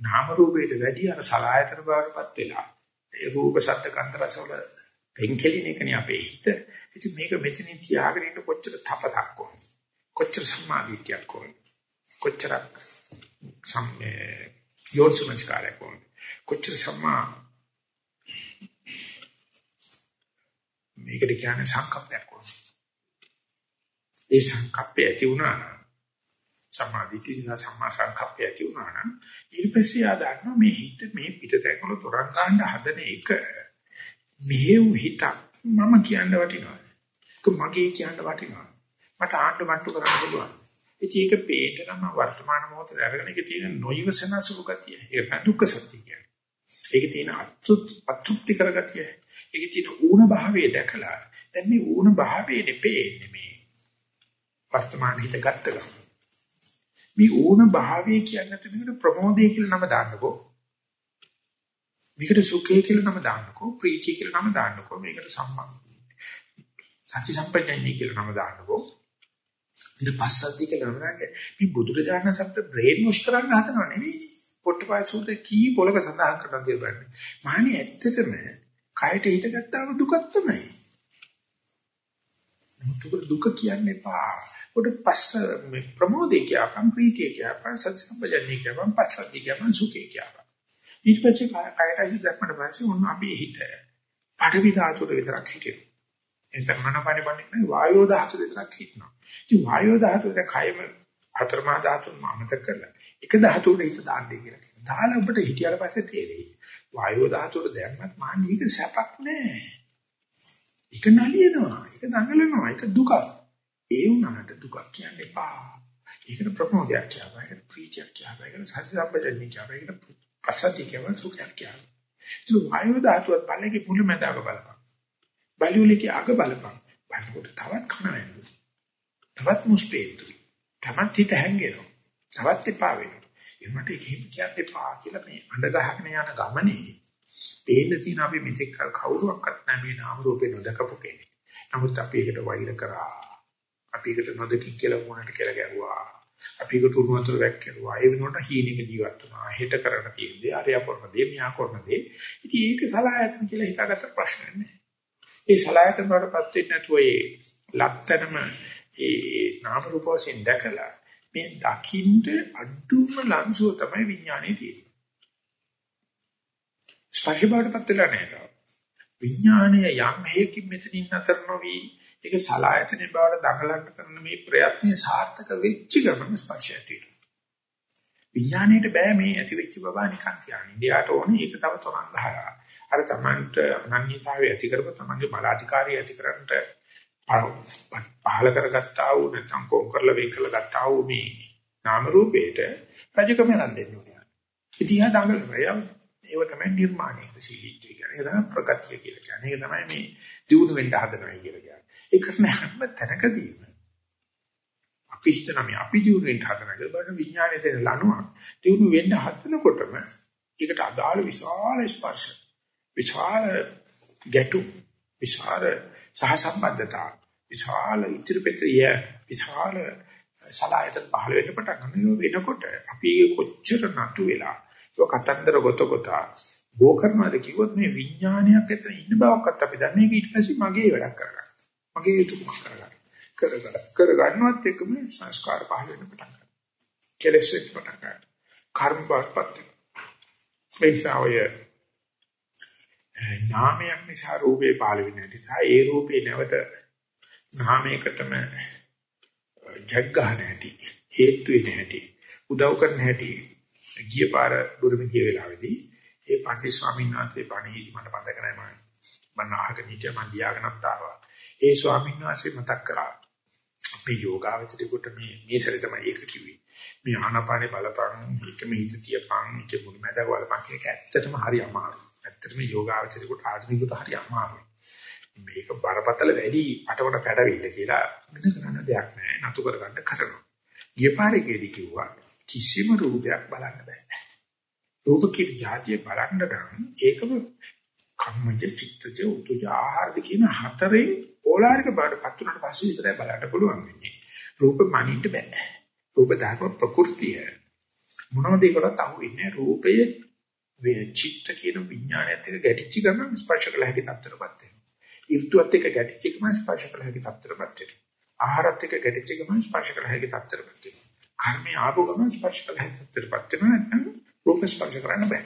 නාම රූපයට වැඩි අර සලායතන බවටපත් වෙලා ඒ රූප ශබ්ද ගන්ධ රස වල පෙන්කෙලින එකනේ අපේ හිත. ඉතින් මේක මෙතනින් තියාගෙන ඉන්න කොච්චර තපතක් ඕන. කොච්චර සමාධියක් ඕන. කොච්චර සම්මේ යෝනිසමස්කාරයක් ඕන. කොච්චර සම්මා මේකට කියන්නේ සංකප්පයක් ඕන. ඒ සංකප්පය ඇති වුණා නම් සමාධිති නිසා සම්මා සංකප්පය ඇති වුණා නම් ඊට පස්සේ ආ දන්නවා මේ හිත මේ පිටතැන් වල තොරන් ගන්න හදන එක මෙහෙව් හිතක් මම කියන්න වටිනවා. ඒක මගේ කියන්න වටිනවා. මට ආණ්ඩු මට්ටු කරන්න පුළුවන්. ඉතින් ඒක පේන්න නම් වර්තමාන මොහොතේ අරගෙන ඒක තියෙන නොයවසන සුළු ගතිය. ඒක තමයි දුක්ඛ සත්‍ය කියන්නේ. ඒක තියෙන අතෘප්ති කරගතිය. ඒක තියෙන ඌණ භාවයේ දැකලා දැන් මේ ඌණ භාවයේ නෙපෙන්නේ මේ වර්තමාන හිත ගත්ත ගමන්. මේ ඌණ භාවය කියන්නේ මේකට ප්‍රමෝදය කියලා නම දාන්නකෝ. මේකට සුඛය කියලා නම දාන්නකෝ. ප්‍රීතිය කියලා නම දාන්නකෝ. මේකට සම්මා සත්‍ය සම්පජඤ්ඤය කියලා නම දාන්නකෝ. ඉතින් පස්සද්ධි කියලා නම දාන්නේ. මේ බුදුරජාණන් සත්‍ය බ්‍රේන් වොෂ් කරන්න හදනව නෙවෙයි. පොට්ටපාය සූත්‍රයේ කී පොලක සඳහන් කරනවා කියලා බලන්න. මහණේ ඇත්තටම කයට හිත ගත්තාම දුකක් තමයි. නමුත් දුක කියන්නේ පා. උඩ පස්ස මේ ප්‍රමෝදේ කියපම් ප්‍රීතිය කියපම් සත්සම්පජන්‍ය කියපම් පස්සද්ධි කියපම් සුඛේ කියපම්. ඊට පස්සේ කයයි දැක්මට පස්සේ උන් අපි හිත. පඩවි ධාතුර විතරක් හිටියෝ. එතන මනපණි පන්නේ වායෝ ධාතුර විතරක් හිටනවා. ඉතින් වායෝ ධාතුර දැන් කයම හතරමා ධාතුන් මාමත කරලා එක ධාතුවකට හිත දාන්නේ කියලා කියනවා. දාලා ඔබට හිටියට පස්සේ තේරෙයි. වායෝ ධාතුවට දැම්මත් මාන්නීක සැපක් නෑ. ඒක නලියනවා. ඒක දඟලනවා. ඒක දුකක්. ඒ වුණාට දුකක් කියන්න එපා. ඒකට ප්‍රමෝදයක් කියනවා. ඒකට ප්‍රීතියක් කියනවා. ඒකට සති සම්පජන්‍ය කියනවා. ඒකට පසති කියනවා සුඛයක් කියනවා. ඒක වායු ධාතුවත් බලයේ මුල මැදක බලපන්. බලුලිකේ අග බලපන්. බලනකොට තවත් කන වෙනවා. තවත් මුස්පේන්තුයි. තවත් හිත හැංගෙනවා. තවත් එපා වෙනවා. ඒකට එහෙම කියන්න එපා කියලා මේ අඬ ගහගෙන යන ගමනේ පේන්න තියෙන අපි මෙතෙක් කල කවුරුවක්වත් නැහැ මේ නාම රූපේ නොදකපු කෙනෙක්. නමුත් අපි ඒකට වෛර කරා. අපි ඒකට නොදකි කියලා මොනට කියලා ගැහුවා. අපි ඒකට උණු වතුර වැක්කරුවා. ඒ වෙනුවට හීනෙක ජීවත් වුණා. හෙට කරන්න තියෙන්නේ අරයා කරන දේ මියා කරන දේ. ඉතින් ඒක සලායතන කියලා හිතාගත්ත ප්‍රශ්න නෑ. ඒ සලායතන වලටපත් වෙන්නේ නැතුව ඒ ලක්තරම ඒ නාම රූප වශයෙන් දැකලා මේ දකින්න අඩුම ලංසුව තමයි විඥානේ තියෙන්නේ. ස්පර්ශ බවටපත් වෙලා නැහැ. විඥානය යම් හේකින් මෙතනින් අතර නොවි ඒක සලායතනේ බවට දඟලන්න කරන මේ ප්‍රයත්නයේ සාර්ථක වෙච්ච ගමන් ස්පර්ශය තියෙනවා. විඥාණයට බෑ මේ ඇති වෙච්ච බබා නිකන් තියන්නේ. ඉන්දියාට ඕනේ ඒක තව තොරන් ගහලා. අර තමන්ට අනන්‍යතාවය ඇති කරප තමන්ගේ බලාධිකාරිය ඇති කරන්නට පහල කරගත්තා වූ නැත්නම් කොම් කරලා වෙන් කරලා ගත්තා වූ මේ නාම රූපේට රජකම නම් දෙන්න ඕනේ. ඉතින් ආ දඟලනවා. ඒව තමයි නිර්මාණය ශීලීත්වය කියන්නේ. ඒක තමයි ප්‍රගතිය කියලා කියන්නේ. ඒක තමයි මේ දියුණු වෙන්න හදනවා කියලා කියන්නේ. ඒක තමයි හැම තැනකදීම අපි හිතන මේ අපි දියුණු වෙන්න හදනවා කියලා බලන විඥානයේ දෙන ලනුවක් දියුණු වෙන්න හදනකොටම ඒකට අදාළ විශාල ස්පර්ශ විශාල ගැටු විශාල සහසම්බන්ධතා විශාල ඉතිරිපෙත්‍රිය විශාල සලායතන පහළ වෙන්න පටන් ගන්න වෙනකොට අපි කොච්චර නතු වෙලා ඒක කතන්දර ගොත ගොතා බෝ කරනවාද කිව්වොත් මේ විඥානයක් ඇතන ඉන්න බවක්වත් අපි දන්නේ ඒක ඊට පස්සේ මගේ වැඩක් කරගන්න. මගේ යුතුයකමක් කරගන්න. කරගන්න. කරගන්නවත් එක්කම සංස්කාර පහළ වෙන්න පටන් ගන්නවා. කෙලෙස් වෙන්න පටන් ගන්නවා. කර්ම බාටපත් වෙනසාවය නාමයක් නිසා රූපේ පහළ වෙන්නේ නිසා ඒ රූපේ නැවත නාමයකටම ජග්ගහන හැටි හේතු වෙන හැටි උදව් කරන හැටි ගිය පාර බුරුමේ ගිය වෙලාවේදී ඒ පන්දි ස්වාමීන් වහන්සේ බණීදි මට මතක නැහැ මම මම අහගෙන හිටියා මම ලියාගෙනත් ආවා. ඒ ස්වාමීන් වහන්සේ මතක් කරා මේ යෝගාවචරේකට මේ මේ සැරේ තමයි ඒක කිව්වේ. මේ ආනාපානේ බලපං එකම හිත තියපං එක මුලමැද බලපං කියන එක ඇත්තටම හරි අමාරුයි. ඇත්තටම යෝගාවචරේකට ආධුනිකට හරි අමාරුයි. මේක බරපතල වැඩි අටවට පැටවිල්ල කියලා වෙන කරන්න දෙයක් නැහැ. නතු කරගන්න කරනවා. ගිය පාරේකේදී කිව්වා කිසිම රූපයක් බලන්න බෑ. රූප කිර් જાතිය බලන්න නම් ඒකම කම්මජ චිත්තජ උතුජ ආහාරද කියන හතරෙන් ඕලාරික බාටපත් උනට පස්සේ විතරයි බලන්න පුළුවන් වෙන්නේ. රූප මනින්න බෑ. රූප ධර්ම ප්‍රകൃතිය මොනවද ඒකට අහු වෙන්නේ රූපය වේ චිත්ත කියන විඥානයත් එක්ක ගැටිච්ච ගමන් ස්පර්ශ කළ හැකි තත්ත්වයටපත් වෙනවා. ඍතුවත් එක්ක ගැටිච්ච ගමන් ස්පර්ශ කළ හැකි තත්ත්වයටපත් වෙනවා. ආහාරත් එක්ක ගැටිච්ච ගමන් ස්පර්ශ කළ හැකි තත්ත්වයටපත් වෙනවා. කර්මයේ ආපු ගමන් ස්පර්ශ කළ හැකිතරපත් වෙනවා නැත්නම් රූප ස්පර්ශ කරන්න බෑ.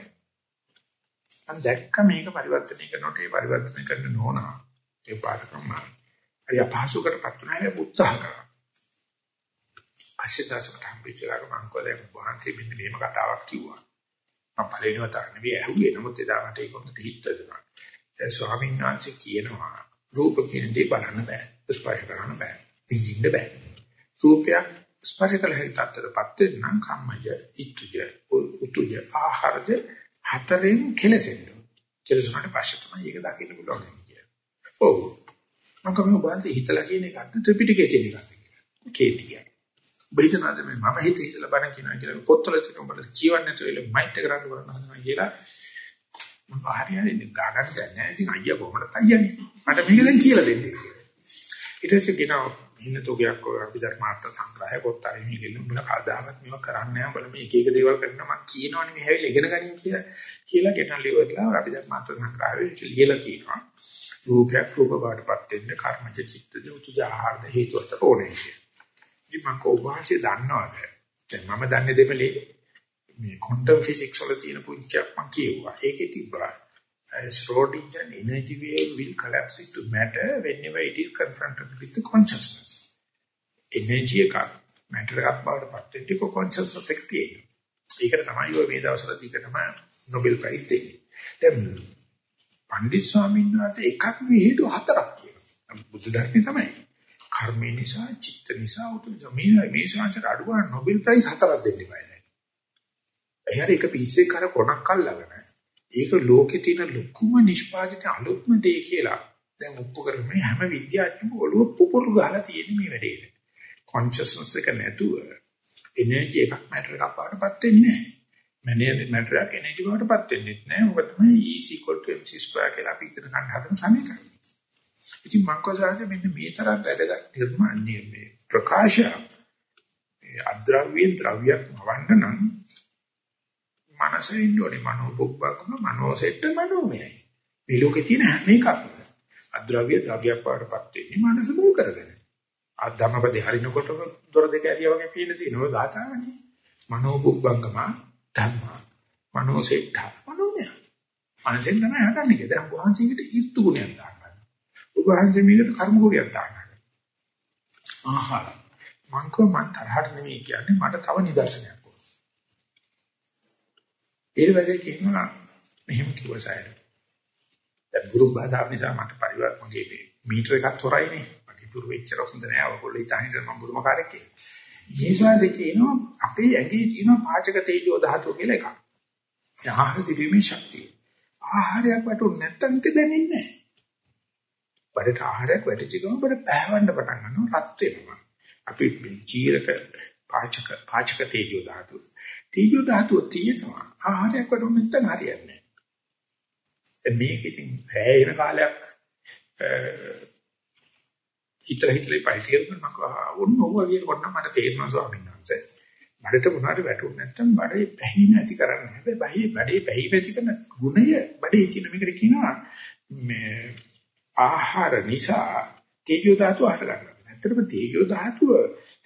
මම දැක්ක මේක පරිවර්තනය කරනකොට ඒ පරිවර්තනය කරන්න ඕන. ඒ පාඩකම හරි අපහසුකටපත් වෙනා හැබැයි උත්සාහ කරා. පස්සේ හම්බෙච්චලා මම කොලේ වහන්සේ මෙන්න මේම කතාවක් කිව්වා. මම පළවෙනි වතාවට නෙවෙයි ඇහුවේ නමුත් එදා මට ඒක හොඳට හිතුණා. දැන් ස්වාමීන් වහන්සේ කියනවා රූප කියන දේ බලන්න බෑ. ස්පර්ශ කරන්න බෑ. විඳින්න බෑ. රූපයක් ස්පර්ශ කළ හැකි තත්ත්වයටපත් වෙන්න කම්මජ ඉත්තුජ උතුජ ආහාරජ හතරෙන් කෙලසෙන්න. කෙලසුනට පස්සේ තමයි ඒක දකින්න පුළුවන් කියන්නේ. ඔව්. මම කම ඔබන්ට හිතලා කියන එකත් ත්‍රිපිටකයේ තියෙන එකක් කියලා. කේතිය. බෙහෙතනද මේ මම හිත හිතලා බණ කියනවා කියලා පොත්වල තියෙන උඹලා කියවන්නේ නැතුව ඉල මයිට් එක කරන්න කරන්න හදනවා කියලා මම හරි හරි ගාගන්න ගන්නේ. ඉතින් අයියා කොහොමද අයියානේ. මට මේක දැන් කියලා දෙන්න. ඊට පස්සේ ගෙනාවා ඉන්න තෝගයක් ඔය අපි ධර්මාර්ථ සංග්‍රහය පොත් ආයෙමි කියලා උඹලා කවදාවත් මේව කරන්නේ නැහැ උඹලා මේ එක එක දේවල් කරනවා මම කියනවනේ මේ හැවිල ඉගෙන ගනින් කියලා කියලා ගෙනල්ලි වදලා අපි ධර්මාර්ථ සංග්‍රහය ලියලා තියෙනවා රූපයක් රූප බාටපත් වෙන්න කර්මජ චිත්තජ උතුජ ආහාර හේතුවත් ඕනේ කියලා. ඉතින් මම කෝවාසේ දන්නවද? දැන් මම දන්නේ දෙමලේ මේ ක්වොන්ටම් ෆිසික්ස් වල තියෙන පුංචියක් මම කියුවා. ඒකේ තිබ්බා uh, Schrodinger energy wave will collapse into matter whenever it is confronted with the consciousness. energy එක matter එකක් බවට පත් වෙද්දී කො consciousness එක තියෙනවා. ඒකට තමයි ඔය මේ දවස්වල දිගටම Nobel Prize දෙන්නේ. දැන් පණ්ඩිත් ස්වාමීන් වහන්සේ එකක් විහිදු හතරක් කියනවා. බුදු ධර්මයේ තමයි. කර්ම නිසා, චිත්ත නිසා උතුම් මේ මේ ශාංශයට අඩුවන නොබෙල් ප්‍රයිස් හතරක් දෙන්න බෑ. එයාට එක පිස්සෙක් කර කොනක් අල්ලගෙන ඒක ලෝකේ තියෙන ලොකුම නිෂ්පාදිත අලුත්ම දේ කියලා දැන් ඔප්පු කරන්නේ හැම විද්‍යාඥයෙක්ම ඔළුව පුපුරු ගහලා තියෙන මේ වැඩේට. කොන්ෂස්නස් එක නැතුව එනර්ජි එකක් මැටර් එකක් වඩපත් වෙන්නේ නැහැ. මැටර් එක එනර්ජි වඩපත් වෙන්නේ නැහැ. මොකද මේ E mc2 කියලා අපි ඉගෙන ගන්න හදන සමීකරණය. ඉතින් මම කොහොමද මෙන්න මේ තරම් වැදගත් නිර්මාණය මේ ප්‍රකාශය අද්‍රව්‍ය ද්‍රව්‍යයක් වවන්න නම් මනසේ ඉන්න ඕනේ මනෝපොබ්බකම මනෝසෙට්ට මනෝමයයි. මේ ලෝකේ තියෙන හැම එකක්ම අද්‍රව්‍ය ද්‍රව්‍යයක් වඩපත් වෙන්නේ මනස මුල් කරගෙන. අධම්මපදේ හරිනකොට දොර දෙක ඇරියා වගේ පේන තියෙනවා ගාථාවනේ. මනෝපොබ්බංගම ධම්මා මනෝසෙට්ට මනෝමය. මනසෙන් තමයි හදන්නේ. දැන් වහන්සේකට ඊර්තු ගුණයක් දාන්න. ඔබ වහන්සේ මේකට කර්ම ගුණයක් දාන්න. ආහාර. මං කෝ මං තරහට නෙමෙයි කියන්නේ මට තව නිදර්ශනයක්. ඊට පස්සේ කියනවා මෙහෙම කිව්වා සායර. දැන් ගුරු භාෂාව නිසා මට පරිවර්ත මගේ මේ මීටර එකක් තොරයිනේ. මගේ පුරු වෙච්චර හොඳ නෑ. ඔයගොල්ලෝ ඉතින් මම බුරුම කාර්යයක් කියලා. මේසාද කියනවා අපේ ඇඟේ තියෙන පාචක තේජෝ ධාතුව කියලා එකක්. ආහාර දිවීමේ ශක්තිය. ආහාරයක් වටුනේ නැත්තම් ඒක දැනෙන්නේ නැහැ. බඩට ආහාරයක් වැටිච්ච ගමන් බඩ පැහැවන්න පටන් ගන්නවා රත් වෙනවා. අපි ජීරක පාචක පාචක තේජෝ ධාතුව. තීජෝ ධාතුව තියෙනවා. ආහාරයක් වටුන නැත්නම් හරියන්නේ නැහැ. මේක ඉතින් ඇයෙන කාලයක් හිතලා හිතලා පයිතිරන මම ඔන්න ඔව කියනකොට මට තේරෙනවා ස්වාමීන් වහන්සේ. බඩට මොනවාරි වැටුනේ නැත්නම් බඩේ පැහිම ඇති කරන්නේ. හැබැයි බඩේ බඩේ පැහිම ඇති කරන ගුණය බඩේ තියෙන මේකට කියනවා මේ ආහාර නිසා තේජෝ ධාතුව හට ගන්නවා. ඇත්තටම තේජෝ ධාතුව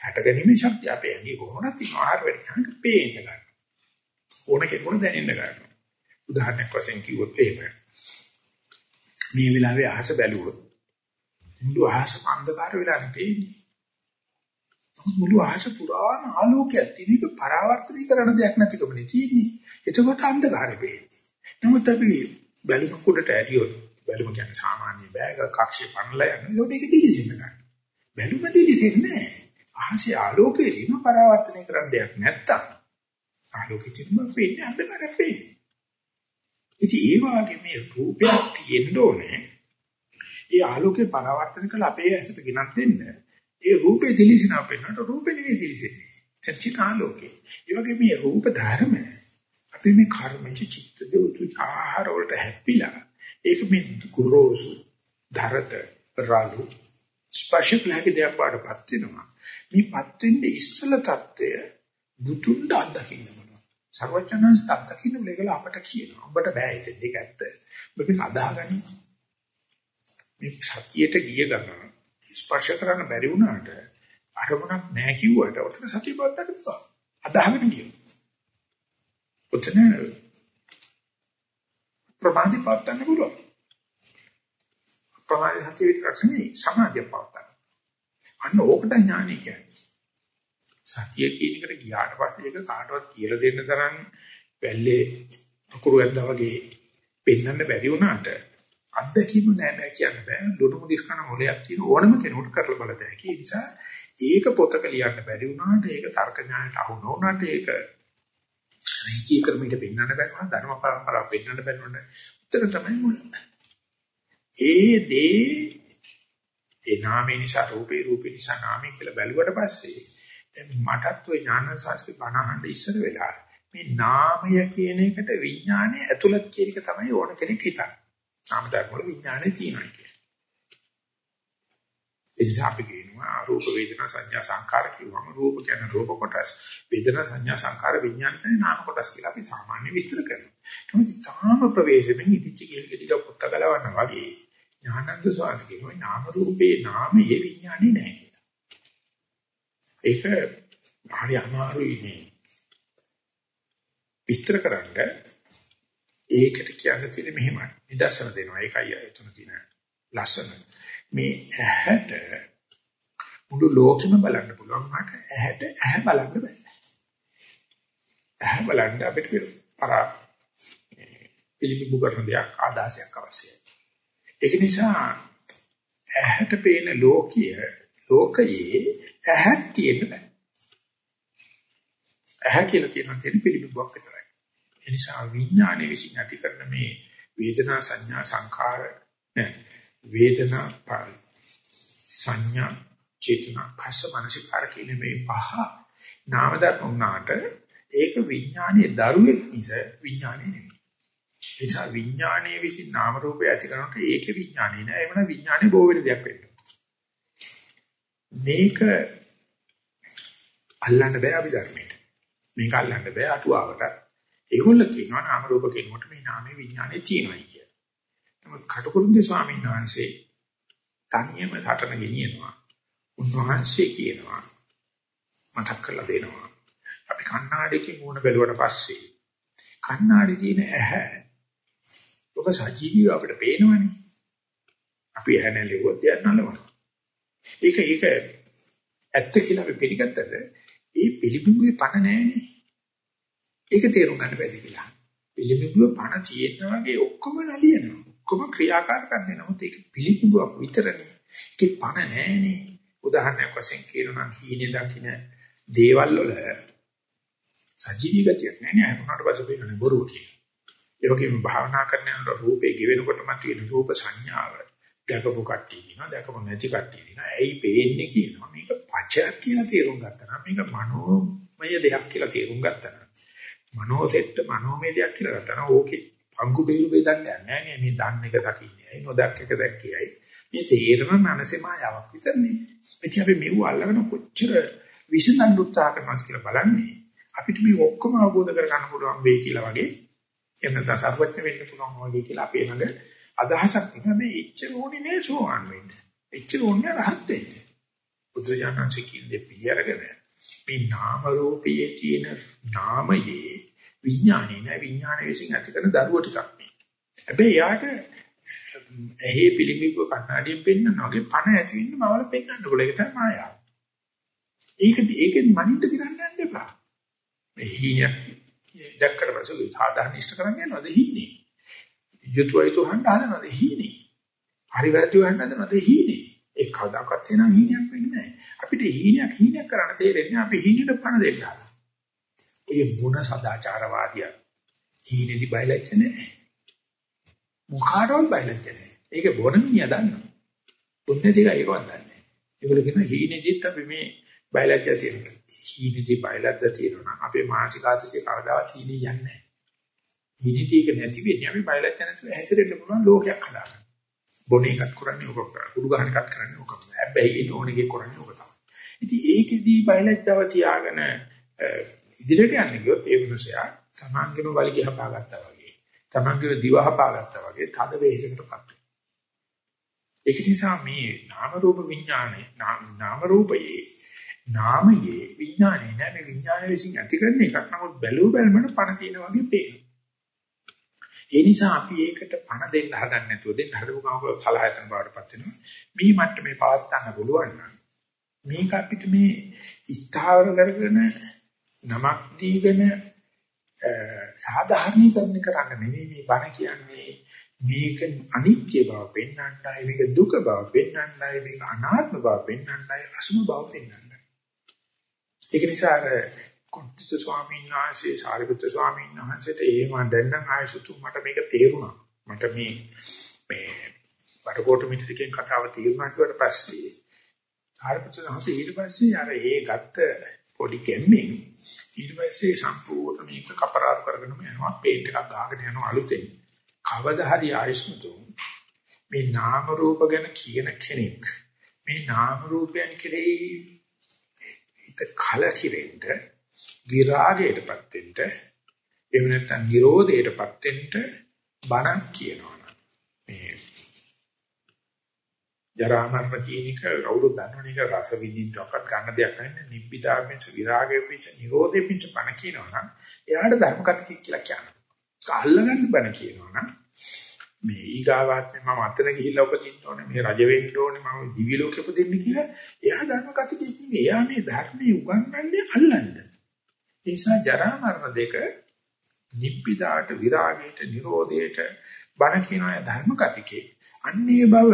හැට ගැනීමේ ශක්තිය අපේ ඇඟේ කොහොමද තියෙන ආහාර වැඩි තනක පේන්න ගන්නවා. ඕන කෙනෙකුට දැනෙන්න ගන්නවා. උදාහරණයක් වශයෙන් කිව්වොත් එහෙම. මේ වෙලාවේ අහස බැලුවොත් මුළු අහස අන්ධකාර වෙලා නෙපෙන්නේ. මුළු අහස පුරාම ආලෝකයක් තියෙන එක පරාවර්තනය කරන දෙයක් නැතිකමනේ තියෙන්නේ. එතකොට අන්ධකාරෙ වෙන්නේ. නමුත් අපි බැලුම කුඩට ඇටියොත් බැලුම කියන්නේ සාමාන්‍ය බෑග කක්ෂේ පනලා යන. ඒකට ඒක දිලිසෙන්න ගන්න. බැලුම දිලිසෙන්නේ නැහැ. අහසේ ආලෝකයේ තියෙන පරාවර්තනය කරන්න දෙයක් නැත්තම් ආලෝකෙ තිබුණා පේන්නේ අන්ධකාරයක් පේන්නේ. ඉතින් ඒ වගේ මේ රූපයක් තියෙන්න ඕනේ. ඒ ආලෝකේ පරාවර්තන කළ අපේ ඇසට ගෙනත් දෙන්න. ඒ රූපේ දිලිසිනා පෙන්නට රූපේ නෙවෙයි දිලිසෙන්නේ. චර්චිත ආලෝකේ. ඒ වගේ මේ රූප ධර්ම අපි මේ කර්මජ චිත්ත දෝතු ආහාර වලට හැපිලා ඒක මේ ගුරුසු ධරත රාලු ස්පර්ශ ප්‍රහකේ දෙයක් වඩපත් වෙනවා. මේපත් වෙන්නේ ඉස්සල தত্ত্বය බුදුන් දාන්න කින්නවා. සර්වඥාන්ස් අත්දකින්න මේකල අපට කියනවා. ඔබට බෑ ඉතින් ඒක ඇත්ත. ඔබ මේක අදාගනි. මේ සතියට ගිය ගමන ස්පර්ශ කරන්න බැරි වුණාට අරමුණක් නැහැ කිව්වට ඔතන සතිය බවන්නට පුළුවන්. අදාගෙන ගියොත්. ඔතන ප්‍රමාදි පවත්න්න පුළුවන්. ප්‍රමාදි සතිය විතරක් නෙවෙයි සමාධිය පවත්න්න. අන්න ඕකට ඥානය කියන්නේ. සතිය කියන එකට ගියාට පස්සේ ඒක කාටවත් කියලා දෙන්න තරම් වැල්ලේ අකුරු ඇද්දා වගේ පෙන්වන්න බැරි වුණාට අත්දැකීම නෑ බෑ කියන්න බෑ. ලුණු මුදිස් කරන මොලයක් තියෙන ඕනම කෙනෙකුට කරලා බලත. හැකි ඒ නිසා ඒක පොතක ලියන්න බැරි වුණාට ඒක තර්ක ඥානයට අහු නොවුණාට ඒක රීකී ක්‍රමයකට පෙන්වන්න බැරි වුණා ධර්ම පරම්පරාව පෙන්වන්න බැරි වුණා උත්තර තමයි මුල. ඒ දේ ඒ නාමේ නිසා රූපේ රූපේ නිසා නාමේ කියලා බැලුවට පස්සේ මටත් ওই ඥාන ශාස්ත්‍රේ බණහඬ ඉස්සර වෙලා මේ නාමය කියන එකට විඥානය ඇතුළත් කියන එක තමයි ඕන කෙනෙක් හිතන්නේ. නාම ධර්ම වල විඥානය තියෙනවා කියන්නේ. ඒ නිසා අපි කියනවා රූප වේදනා සංඥා සංකාර කියවම රූප කියන රූප කොටස් වේදනා සංඥා සංකාර විඥාන කියන නාම කොටස් කියලා අපි සාමාන්‍ය විස්තර කරනවා. නමුත් තාම ප්‍රවේශයෙන් ඉදිච්ච කෙල්ගෙඩිල පොත්ත ගලවන්න වගේ ඥානන්ද සෝවාන් කියනවා නාම රූපේ නාමයේ විඥානේ නැහැ. ඒක හරි අමාරුයි මේ. විස්තර කරන්න ඒකට කියන්න තියෙන්නේ මෙහෙමයි. නිදර්ශන දෙනවා. ඒකයි එතන තියෙන ලස්සන. මේ ඇහැට මුළු ලෝකෙම බලන්න පුළුවන් මට ඇහැට ඇහැ බලන්න බෑ. ඇහැ බලන්න අපිට පරා පිළිබිඹු කරන දෙයක් ආදාසයක් අවශ්‍යයි. ඒක නිසා ඇහැට පේන ලෝකීය ලෝකයේ ඇහක් තියෙන්න බෑ. ඇහැ කියලා තියෙන තියෙන පිළිබිඹුවක් විතරයි. ඒ නිසා විඥානයේ විසින් ඇති කරන මේ වේදනා සංඥා සංඛාර වේදනා සංඥා චේතනා භස්ස මානසිකාර කියන මේ පහ නාම ධර්ම වුණාට ඒක විඥානයේ දරුවෙක් මිස විඥානේ නෙමෙයි. ඒ නිසා විඥානයේ විසින් නාම රූපය ඇති කරනකොට ඒකේ විඥානේ නෑ. එවන විඥානේ බෝ වෙන දෙයක් වෙන්න. මේක අල්ලන්න බෑ අභිධර්මයට. මේක අල්ලන්න බෑ අටුවාවට. ඒගොල්ලෝ කියනවා නාම රූප කෙනෙකුට මේ නාමයේ විඥානේ තියෙනවායි කියලා. නමුත් කටුකුරුන්දේ ස්වාමීන් වහන්සේ තනියම සටන ගෙනියනවා. උන්වහන්සේ කියනවා මතක් කරලා දෙනවා. අපි කණ්ණාඩියකින් මූණ බැලුවට පස්සේ කණ්ණාඩි තියෙන ඇහැ ඔබ සජීවීව අපිට පේනවනේ. අපි ඇහැ නැලෙවොත් යන්නලවනවා. ඒක ඒක ඇත්ත කියලා අපි පිළිගත්තට ඒ පිළිබිඹුවේ පණ නැහැනේ. ඒක තේරුම් ගන්න බැරි කියලා. පිළිබිඹුව පණ තියෙනා වගේ ඔක්කොම නලියනවා. ඔක්කොම ක්‍රියාකාරකම් වෙනවා. ඒක පිළිබිඹුවක් විතරනේ. ඒකේ පණ නැහැනේ. උදාහරණයක් වශයෙන් කියනවා නම් හීනේ දකින්න දේවල් වල සජීවී ගතියක් නැහැ නේ. අහුනට පස්සේ පේන්නේ බොරුව කියලා. ඒ වගේම භාවනා කරනකොට රූපේ ගෙවෙනකොට මතුවෙන රූප සංඥාව දැකපු කට්ටිය කියනවා දැකපු නැති කට්ටිය කියනවා ඇයි පේන්නේ කියනවා මේක පචයක් කියලා තේරුම් ගත්තා නම් මේක මනෝමය දෙයක් කියලා තේරුම් ගත්තා නම් මනෝසෙට්ට මනෝමය දෙයක් කියලා ගත්තා නම් ඕකේ පංගු බේරු බෙදන්නේ නැහැ මේ දන්න එක දකින්නේ ඇයි නොදක් එක දැක්කේයි මේ තේරම මනසේ මායාවක් විතරනේ. එච්ච අපි මෙව අල්ලගෙන කොච්චර විසඳන්න උත්සාහ කරනවද කියලා බලන්නේ. අපිට මේ ඔක්කොම අවබෝධ කරගන්න පුළුවන් වෙයි කියලා වගේ එහෙම නැත්නම් සර්වඥ වෙන්න පුළුවන් වගේ කියලා අපේ ළඟ අදහසක් තියෙනවා. මේ එච්චර ඕනේ නෑ සෝවන් වෙන්න. එච්චර ඕනේ රහත් වෙන්න. බුදුජානක කිව්වේ පිළිඅරගෙන මේ නාම රූපයේ තියෙන නාමයේ විඥානේ නෑ විඥාන විසින් ඇති කරන දරුවෝ ටිකක් මේ. හැබැයි යාට ඇහි පිළිමිබුව කණ්ණාඩියෙන් පෙන්නන වගේ පණ ඇති වෙන්න මවල පෙන්වන්න ඕනේ. ඒක තමයි මායාව. ඒක ඒකෙන් මනින්න ගිරන්න යන්න එපා. මේ හීනයක් දැක්කට පස්සේ සාධාරණ ඉෂ්ට කරන්නේ නේද හීනේ. යුතුයයි તો හඳ හදනද හීනේ. හරි වැරදි හොයන්න හදනද හීනේ. ඒ කවදාකවත් එන හීනයක් වෙන්නේ නැහැ. අපිට හීනයක් හීනයක් කරන්න තේරෙන්නේ අපි හීනෙට පණ දෙන්න හදන. ඔය මොන සදාචාරවාදිය හීනේදි බයලච්ච නැහැ. මොකාටවත් බයලච්ච නැහැ. ඒක බොන මිනිහා දන්නවා. බොන්නේ ටික ඒකවත් දන්නේ නැහැ. ඒගොල්ලෝ කියන හීනේදිත් අපි මේ බයලච්ච තියෙනවා. හීනේදී බයලද්ද තියෙනවා. අපේ මානසික ආතතිය කවදාවත් හීනේ යන්නේ නැහැ. හිතිටික නැති වෙන්නේ අපි බයලජ්ජ නැතුව හැසිරෙන්න පුළුවන් ලෝකයක් හදාගන්න. බොන එකක් කරන්නේ ඔක කරා. කුඩු ගහන එකක් කරන්නේ ඔක. හැබැයි ඒ ඕනෙකේ කරන්නේ ඔක තමයි. ඉතින් ඒකෙදී බයලජ්ජාව තියාගෙන ඉදිරියට යන්න ගියොත් ඒ වෙනසයා තමන්ගේම වලිගය හපාගත්තා වගේ. තමන්ගේ දිව හපාගත්තා වගේ තද වේසකටපත් වෙනවා. ඒක නිසා මේ නාම රූප විඥානේ නාම රූපයේ නාමයේ විඥානේ නෑ මේ විඥාන විසින් ඇති කරන එකක් නමුත් බැලුව බැලමට පණ තියෙන වගේ පේනවා. ඒ නිසා අපි ඒකට පණ දෙන්න හදන්නේ නැතුව දෙන්න හදපු ගමක සලහයතන බවටපත් වෙනවා. මේ මට්ටමේ පවත් ගන්න පුළුවන් නම් මේක අපිට මේ ස්ථාවර කරගෙන නමක් දීගෙන සාධාරණීකරණය කරන්න නෙමෙයි මේ බණ කියන්නේ මේක අනිත්‍ය බව පෙන්වන්නයි මේක දුක බව පෙන්වන්නයි මේක අනාත්ම බව පෙන්වන්නයි අසුම බව පෙන්වන්නයි ඒක නිසා කුට්ටිස ස්වාමීන් වහන්සේ සාරිපුත්‍ර ස්වාමීන් වහන්සේට ඒ මම දැන් නම් ආයසුතු මට මේක තේරුණා. මට මේ මේ බඩකොට මිත්‍රිකෙන් කතාව තේරුණා කියවට පස්සේ සාරිපුත්‍ර ස්වාමීන් ඊට පස්සේ අර ඒ ගත්ත පොඩි කැම්මෙන් ඊට පස්සේ සම්පූර්ණ මේක කපරාරු කරගෙන යනවා පේන්ට් එකක් ගහගෙන යනවා අලුතෙන්. කවදා හරි ආයසුතු මේ නාම රූප ගැන කියන කෙනෙක් මේ නාම රූපයන් කෙරෙහි හිත කලකිරෙන්න විරාගයටපත් වෙන්න එහෙම නැත්නම් නිරෝධයටපත් වෙන්න බණක් කියනවා මේ ජරා මරණ කීනික කවුරුත් දන්නවනේ ඒක රස විඳින්නවත් ගන්න දෙයක් නෙවෙයි. නිබ්බිදාපෙන්ස විරාගයෙන් පිට නිරෝධයෙන් පිට බණ කියනවා නම් එයාට ධර්ම කතික කියලා කියනවා. අල්ලගන්න බණ කියනවා නම් මේ ඊගාවාත්මේ මම අතන ගිහිල්ලා උපදින්න ඕනේ මේ රජ වෙන්න ඕනේ මම දිව්‍ය ලෝකෙ උපදින්න කියලා එයා ධර්ම කතිකෙක් නෙවෙයි එයා මේ ධර්මයේ උගන්වන්නේ අල්ලන්නේ. ඒ නිසා ජරා මරණ දෙක නිබ්බිදාට විරාගයට නිරෝධයට බණ කියන ධර්ම කතිකේ අන්නේ බව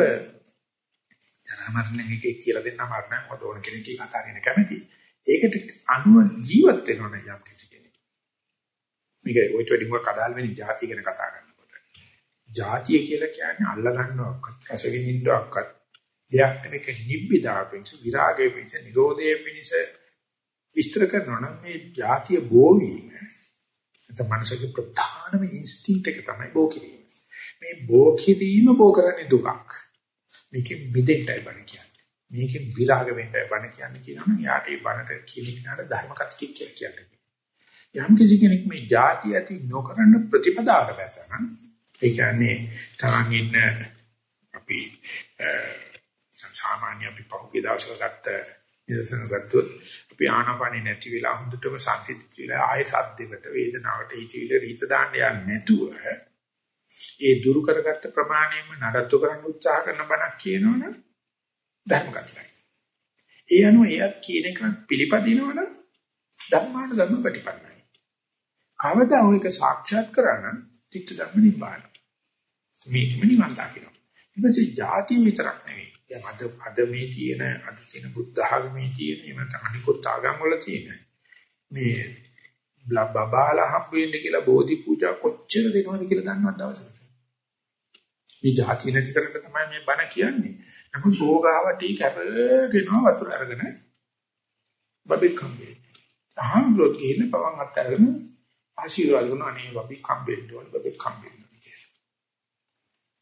ජරා මරණ එකේ කියලා දෙන්න අමාරු නෑ මොකද ඕන කෙනෙක්ගේ කතා කරන්න කැමති. ඒකට අනුව ජීවත් වෙනවනේ යම් කිසි කෙනෙක්. මේක ඔය ටෙඩිංග කඩාල් වෙන જાතිය ගැන කතා කරනකොට. જાතිය කියලා කියන්නේ අල්ල ගන්නවක්වත් රස විඳින්නවක්වත් දෙයක් නෙමෙයි නිබ්බිදා පිණිස විරාගයේ පිණිස නිරෝධයේ පිණිස විස්තර කරනවා නම් මේ જાතිය බෝ වීම නැත්නම් මනසගේ ප්‍රධානම ඉන්ස්ටින්ක්ට් එක තමයි බෝ කිරීම. මේ බෝ කිරීම බෝ කරන්නේ දුකක්. මේකෙන් මිදෙන්නයි බණ කියන්නේ. මේකෙන් විරාග වෙන්නයි බණ කියන්නේ කියනවා නම් යාට ඒ බණට කියන විනාඩ ධර්ම කතික කියලා කියන්නේ. යම් කිසි කෙනෙක් මේ ಜಾති ඇති නොකරන ප්‍රතිපදාවට බැසනම් ඒ කියන්නේ තරන් ඉන්න අපි සාමාන්‍ය අපි පහුගිය දවස්වල ගත්ත නිදර්ශන ගත්තොත් අපි ආනාපානෙ නැති වෙලා හොඳටම සංසිද්ධ වෙලා ආය සද්දෙකට වේදනාවට හිතවිල රීත දාන්න යන්නේ නැතුව ඒ දුරු කරගත්ත ප්‍රමාණයෙන්ම නඩත්තු කරන්න උත්සාහ කරන බණක් කියනවනම් ධර්මගතයි. ඒ අනුව එයත් කියන එක පිළිපදිනවනම් ධර්මාන ධර්ම ප්‍රතිපන්නයි. කවදා ඔයක සාක්ෂාත් කරගන්න තිත්ත ධර්ම නිබ්බාන. මේකම නිවන් දකින්න. ඊපස්සේ ಜಾති විතරක් නෙවෙයි. දැන් අද අද මේ තියෙන අද තියෙන බුද්ධ ආගමේ තියෙන එහෙම නැත්නම් අනිකුත් ආගම් වල තියෙන මේ බබාලා හම්බ වෙන්න කියලා බෝධි පූජා කොච්චර දෙනවද කියලා දන්නවද දවසකට? මේ ಜಾති නැති කරන්න තමයි මේ බණ කියන්නේ. නමුත් භෝගාවටි කරගෙනවා වතුර අරගෙන බබෙක් හම්බෙන්නේ. අහම්බුත් ගිහින් පවන් අත්හැරගෙන ආශිර්වාද කරන අනේ බබෙක් හම්බෙන්න ඕන බබෙක් හම්බෙන්න ඕන කියලා.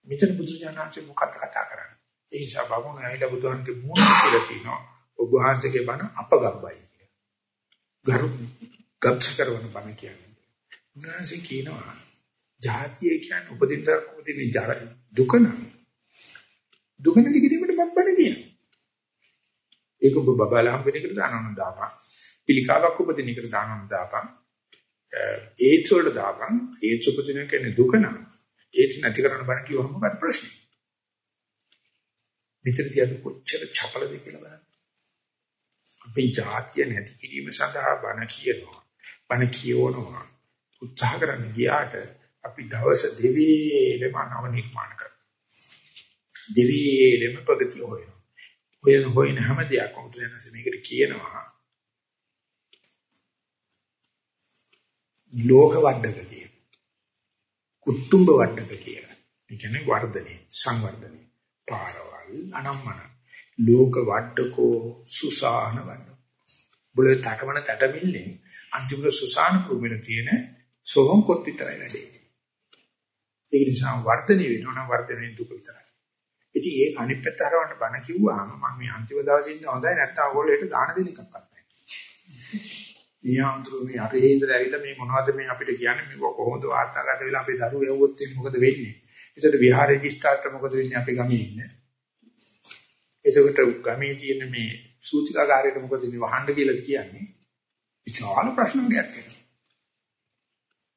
මෙතන බුදුජානනාංශ මොකක්ද කතා කරන්නේ? ඒ නිසා බමුණ ඇවිල්ලා බුදුහන්ගේ මූණ කියලා තිනවා. ඔබ වහන්සේගේ බණ අපගබ්බයි කියලා. ගරු ගබ්ස කරන බණ කියන්නේ. උන්වහන්සේ කියනවා ජාතිය කියන්නේ උපදින්න උපදින ජර දුක නම් දුක නැති කිරීමට මම බණ කියනවා. ඒක ඔබ බබාලා හම්බෙන එකට දානවන දාපන්. පිළිකාවක් උපදින එකට දානවන දාපන්. ඒත්ස් වලට දාපන්. ඒත්ස් උපදින කියන්නේ දුක නම් ඒත්ස් නැති කරන්න බණ කිව්වම මොකක්ද ප්‍රශ්නේ? විතරදී අපි කොච්චර චපලද කියලා බලන්න. අපේ ජාතිය නැති කිරීම සඳහා බණ කියනවා. බණ කියවනවා. උත්සාහ කරන්න ගියාට අපි දවස දෙවිලම නව නිර්මාණ කරනවා. දෙවිලම ප්‍රගතිය හොයනවා. හොයන හොයන හැම දෙයක්ම උතුරනස මේකට කියනවා ලෝක වඩක කියන. කුටුම්බ වඩක කියලා. ඒ කියන්නේ වර්ධනේ සංවර්ධනේ. පාරවල් අනම්මන. ලෝක වඩකෝ සුසාන වඩ. බුලේ තකමන තටමිල්ලෙන් අන්තිමට සුසාන භූමියේ තියෙන සෝහම් කොත් විතරයි වැඩේ. ඒක නිසා වර්ධනය වෙනවා නම් වර්ධනයේ දුක විතරයි. ඉතින් ඒක අනිත් පැත්ත හරවන්න බණ කිව්වහම මම මේ අන්තිම දවසේ ඉන්න හොඳයි නැත්නම් ඔයගොල්ලෝ ඒක දාන දෙන එකක්වත් නැහැ. ඊයන්තර මේ අපේහින්දර ඇවිල්ලා මේ මොනවද මේ අපිට කියන්නේ මේ කොහොමද වාර්තාගත වෙලා අපේ දරුවෝ යවුවොත් මොකද වෙන්නේ? ඒකට විහාර රෙජිස්ට්‍රාර්ට මොකද වෙන්නේ අපේ ගමේ ඉන්නේ? ඒකට ගමේ තියෙන මේ සූතිකාගාරයට මොකද ඉන්නේ වහන්න කියලා කියන්නේ? විශාල ප්‍රශ්න වර්ගයක් එනවා.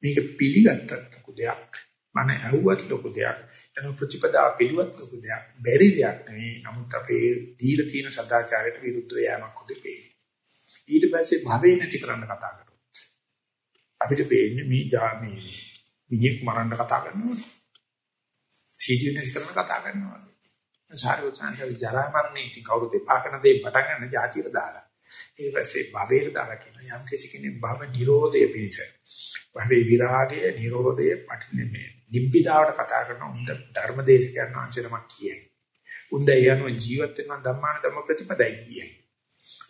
මේක පිළිගත්තත් ලොකු දෙයක්. මන ඇහුවත් ලොකු දෙයක්. එන ප්‍රතිපදාව පිළිවත් ලොකු දෙයක්. බැරි දෙයක් නෙවෙයි. නමුත් අපේ දීලා තියෙන සදාචාරයට විරුද්ධව යෑමක් වගේ පේනවා. ඊට පස්සේ භවේ නැති කරන්න කතා කරනවා. අපිට පේන්නේ මේ ජාමී මිනිහෙක් මරන්න කතා කරනවා. සීඩිය නැති කරන්න කතා කරනවා. සාරවත්සංශය ජරා මරණේ ඉති කවුරුත් එපා කරන දේ පටන් ගන්න જાතියට දාලා. ඊට පස්සේ භවයට දාලා කියන යම් කිසි කෙනෙක් භව නිරෝධය පිණිස භවේ විරාගය නිරෝධය පටිනේ නිබ්බිදාවට කතා කරන උන්ද ධර්මදේශකයන් වහන්සේනමක් කියයි. උන්ද යන ජීවත් වෙන ධම්මාන ධම්ම ප්‍රතිපදයි කියයි.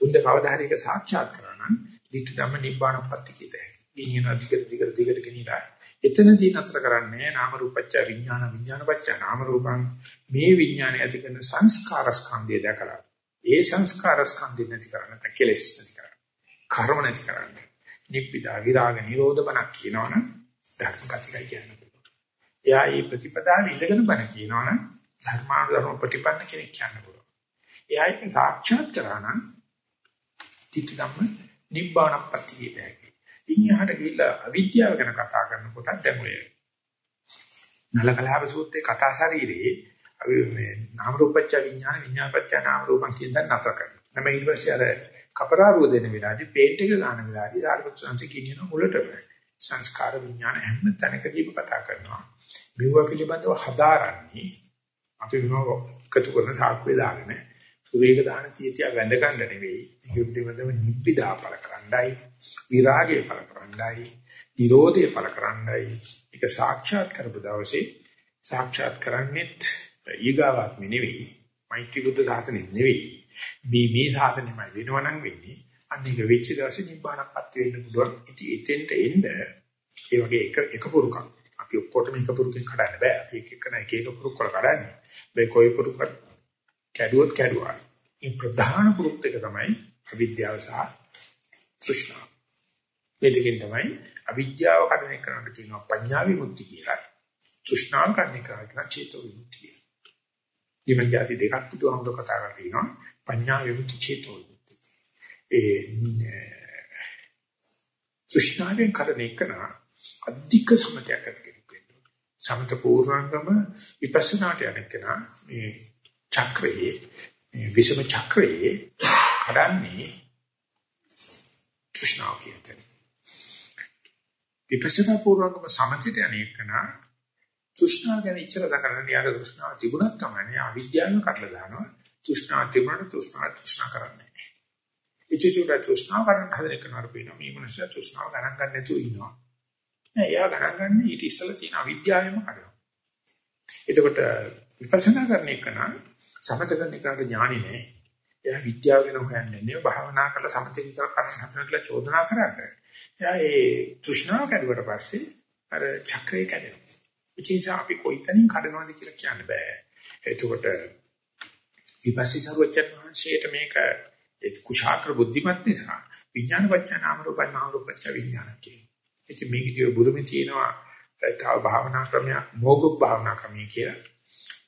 උන්ද කවදා හරි ඒක සාක්ෂාත් කරගන්න දිට්ඨ ධම්ම නිබ්බානපත්ති කියතේ. ගෙනියන දිගට දිගට දිගට ගෙනිලා එතනදී නතර කරන්නේ නාම රූපච්ච විඥාන විඥානපච්ච නාම රූපං මේ විඥානය ඇති කරන සංස්කාර ස්කන්ධය දැකලා ඒ සංස්කාර ස්කන්ධය නැති කරන්න නැත්නම් කෙලෙස් නැති කරන්න කර්ම නැති කරන්න නිබ්බිදා විරාග නිරෝධ බණක් කියනවනම් ධර්ම කතිකයි කියන්න පුළුවන්. එයා මේ ප්‍රතිපදාවේ ඉඳගෙන බණ කියනවනම් ධර්මානුධර්ම ප්‍රතිපන්න කෙනෙක් කියන්න පුළුවන්. එයා ඒක සාක්ෂාත් කරා නම් තිත ධම්ම නිබ්බානප්පති කියයි. ඉන්හාට ගිහිල්ලා අවිද්‍යාව ගැන කතා කරනකොට දැන් ඔය නලකලාව සූත්‍රයේ කතා ශරීරයේ අපි මේ නාම රූපච්ච විඥාන විඥානපච්ච නාම රූපං කියන දා නතර කරනවා. නම් ඊට පස්සේ අර කපරාරුව දෙන වෙලාවේදී පේන්ට් එක ගන්න වෙලාවේදී සාරිපුත්‍ර සංසි කියනවා මුලටම සංස්කාර විඥාන හැම තැනකදීම කතා කරනවා. මෙව පිළිබඳව හදාරන්නේ අපි මේව එකතු කරන සාක්කුවේ දාගෙන සුවේක දාන චීතිය වැඳ ගන්න නෙවෙයි. මේක පිළිබඳව නිබ්බිදා පළ කරන්නයි, විරාගය පළ කරන්නයි, නිරෝධය පළ කරන්නයි. ඒක සාක්ෂාත් කරපු දවසේ සාක්ෂාත් කරන්නේත් ඊගාවාත්ම නෙවෙයි. මෛත්‍රී බුද්ධ ධාතනෙ නෙවෙයි. මේ මේ ධාතනෙමයි වෙනවනම් වෙන්නේ. අන්න ඒක වෙච්ච දවසේ නිබ්බානක්පත් වෙන්න පුළුවන්. ඉතින් එතෙන්ට එන්න ඒ වගේ එක එක පුරුකක්. අපි ඔක්කොටම එක පුරුකෙන් කඩන්න බෑ. අපි එක එක නැ එක එක පුරුක් වල කඩන්නේ. මේ කොයි පුරුක කැඩුවොත් කැඩුවා. මේ ප්‍රධාන පුරුක් එක තමයි අවිද්‍යාව සහ තෘෂ්ණාව. මේ දෙකෙන් තමයි අවිද්‍යාව කඩන එක කරන්න කියනවා පඤ්ඤා විමුක්ති කියලා. තෘෂ්ණාව කඩන එක කරනවා චේතෝ විමුක්ති කියලා. ඊමණ જાති දෙකක් බුදුහාමුදුර කතා කරලා තිනවා පඤ්ඤා විමුක්ති චේතෝ විමුක්ති. ඒ තෘෂ්ණාවෙන් කඩන එක නා අධික සමතයක් ඇති කෙනෙක් සමත පූර්ණංගම විපස්සනාට යන කෙනා මේ චක්‍රයේ මේ විසම චක්‍රයේ කඩන්නේ තෘෂ්ණාව කියන්නේ. විපස්සනා පූර්වංගම සමථයට යන එකනා තෘෂ්ණාව ගැන ඉච්ඡර දකරන්නේ යාර තෘෂ්ණාව තිබුණත් තමයි අවිද්‍යාවෙන් කඩලා දානවා. තෘෂ්ණාව තිබුණාට තෘෂ්ණාව තෘෂ්ණා කරන්නේ නැහැ. ඉච්ඡිතුට තෘෂ්ණාව කරන්න හදන කෙනාට පේනවා මේ මනුස්සයා තෘෂ්ණාව ගණන් ගන්න නැතුව ඉන්නවා. නෑ එයා ගණන් ගන්න ඊට ඉස්සෙල්ලා තියෙන අවිද්‍යාවෙම කරනවා. එතකොට විපස්සනා කරන එක නම් සමත කරන එකට ඥානෙ නෑ. එයා විද්‍යාව ගැන හොයන්නේ නේ භාවනා කරලා සමතේ විතර කරන්න හදන කියලා චෝදනා කරන්නේ. එයා ඒ තෘෂ්ණාව කැඩුවට පස්සේ අර චක්‍රය කැඩෙනවා. ඒ නිසා අපි කොයිතනින් කඩනවද කියලා කියන්න බෑ. එතකොට විපස්සී සරුවචන් වහන්සේට මේක ඒ කුශාග්‍ර බුද්ධිමත් නිසා විඥාන පත්‍ය නාම රූප නාම රූප පත්‍ය විඥාන කියන. ඉතින් මේක කිය බුදුමේ තියෙනවා තව භාවනා ක්‍රමයක් මොග්ගුක් භාවනා ක්‍රමය කියලා.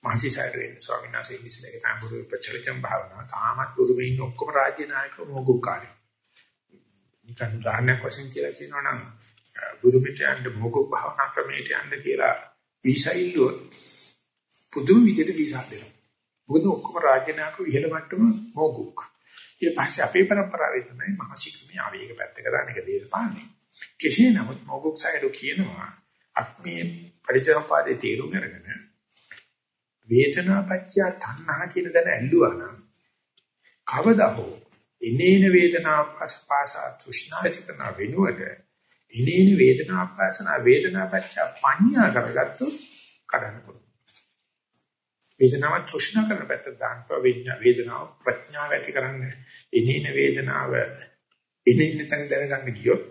මහසි සයරෙන් ස්වාමීන් වහන්සේ ඉස්සෙල්ලා ඒක තමයි බුදු ප්‍රචලිතම් භාවනාව. තාමත් බුදුමේ ඉන්න ඔක්කොම රාජ්‍ය නායකව මොග්ගුක් කාර්යය. නිකන් උදාහරණයක් වශයෙන් කියලා කියනවා නම් බුදුමිට යන්න මොග්ගුක් භාවනා ක්‍රමයට යන්න කියලා වීසා ඉල්ලුවොත් පුදුම විදිහට වීසා දෙනවා. මොකද ඔක්කොම රාජ්‍ය නායකව ඉහළ මට්ටම මොග්ගුක්. ඊට පස්සේ අපේ પરම්පරාවේ තමයි මහසි ක්‍රමයේ ආවේග පැත්තක දාන එක දේශපාලනේ. කෙසේ නමුත් මොග්ගුක් සයිඩෝ කියනවා අපි පරිචරපාදේ තීරුම් අරගෙන වේදනා පත්‍ය තණ්හා කියන දන ඇල්ලුවා නම් කවදා හෝ ඉනේන වේදනා පස්පාස තෘෂ්ණාති කරන වෙනුවට ඉනේන වේදනා පාසන වේදනා පත්‍ය පඤ්ඤා කරගත්තොත් කඩන්න පුළුවන්. වේදනාව තෘෂ්ණා කරන පැත්ත දාන්න වේදනාව ප්‍රඥාව ඇති කරන්න ඉනේන වේදනාව ඉනේන තැන දැනගන්න ගියොත්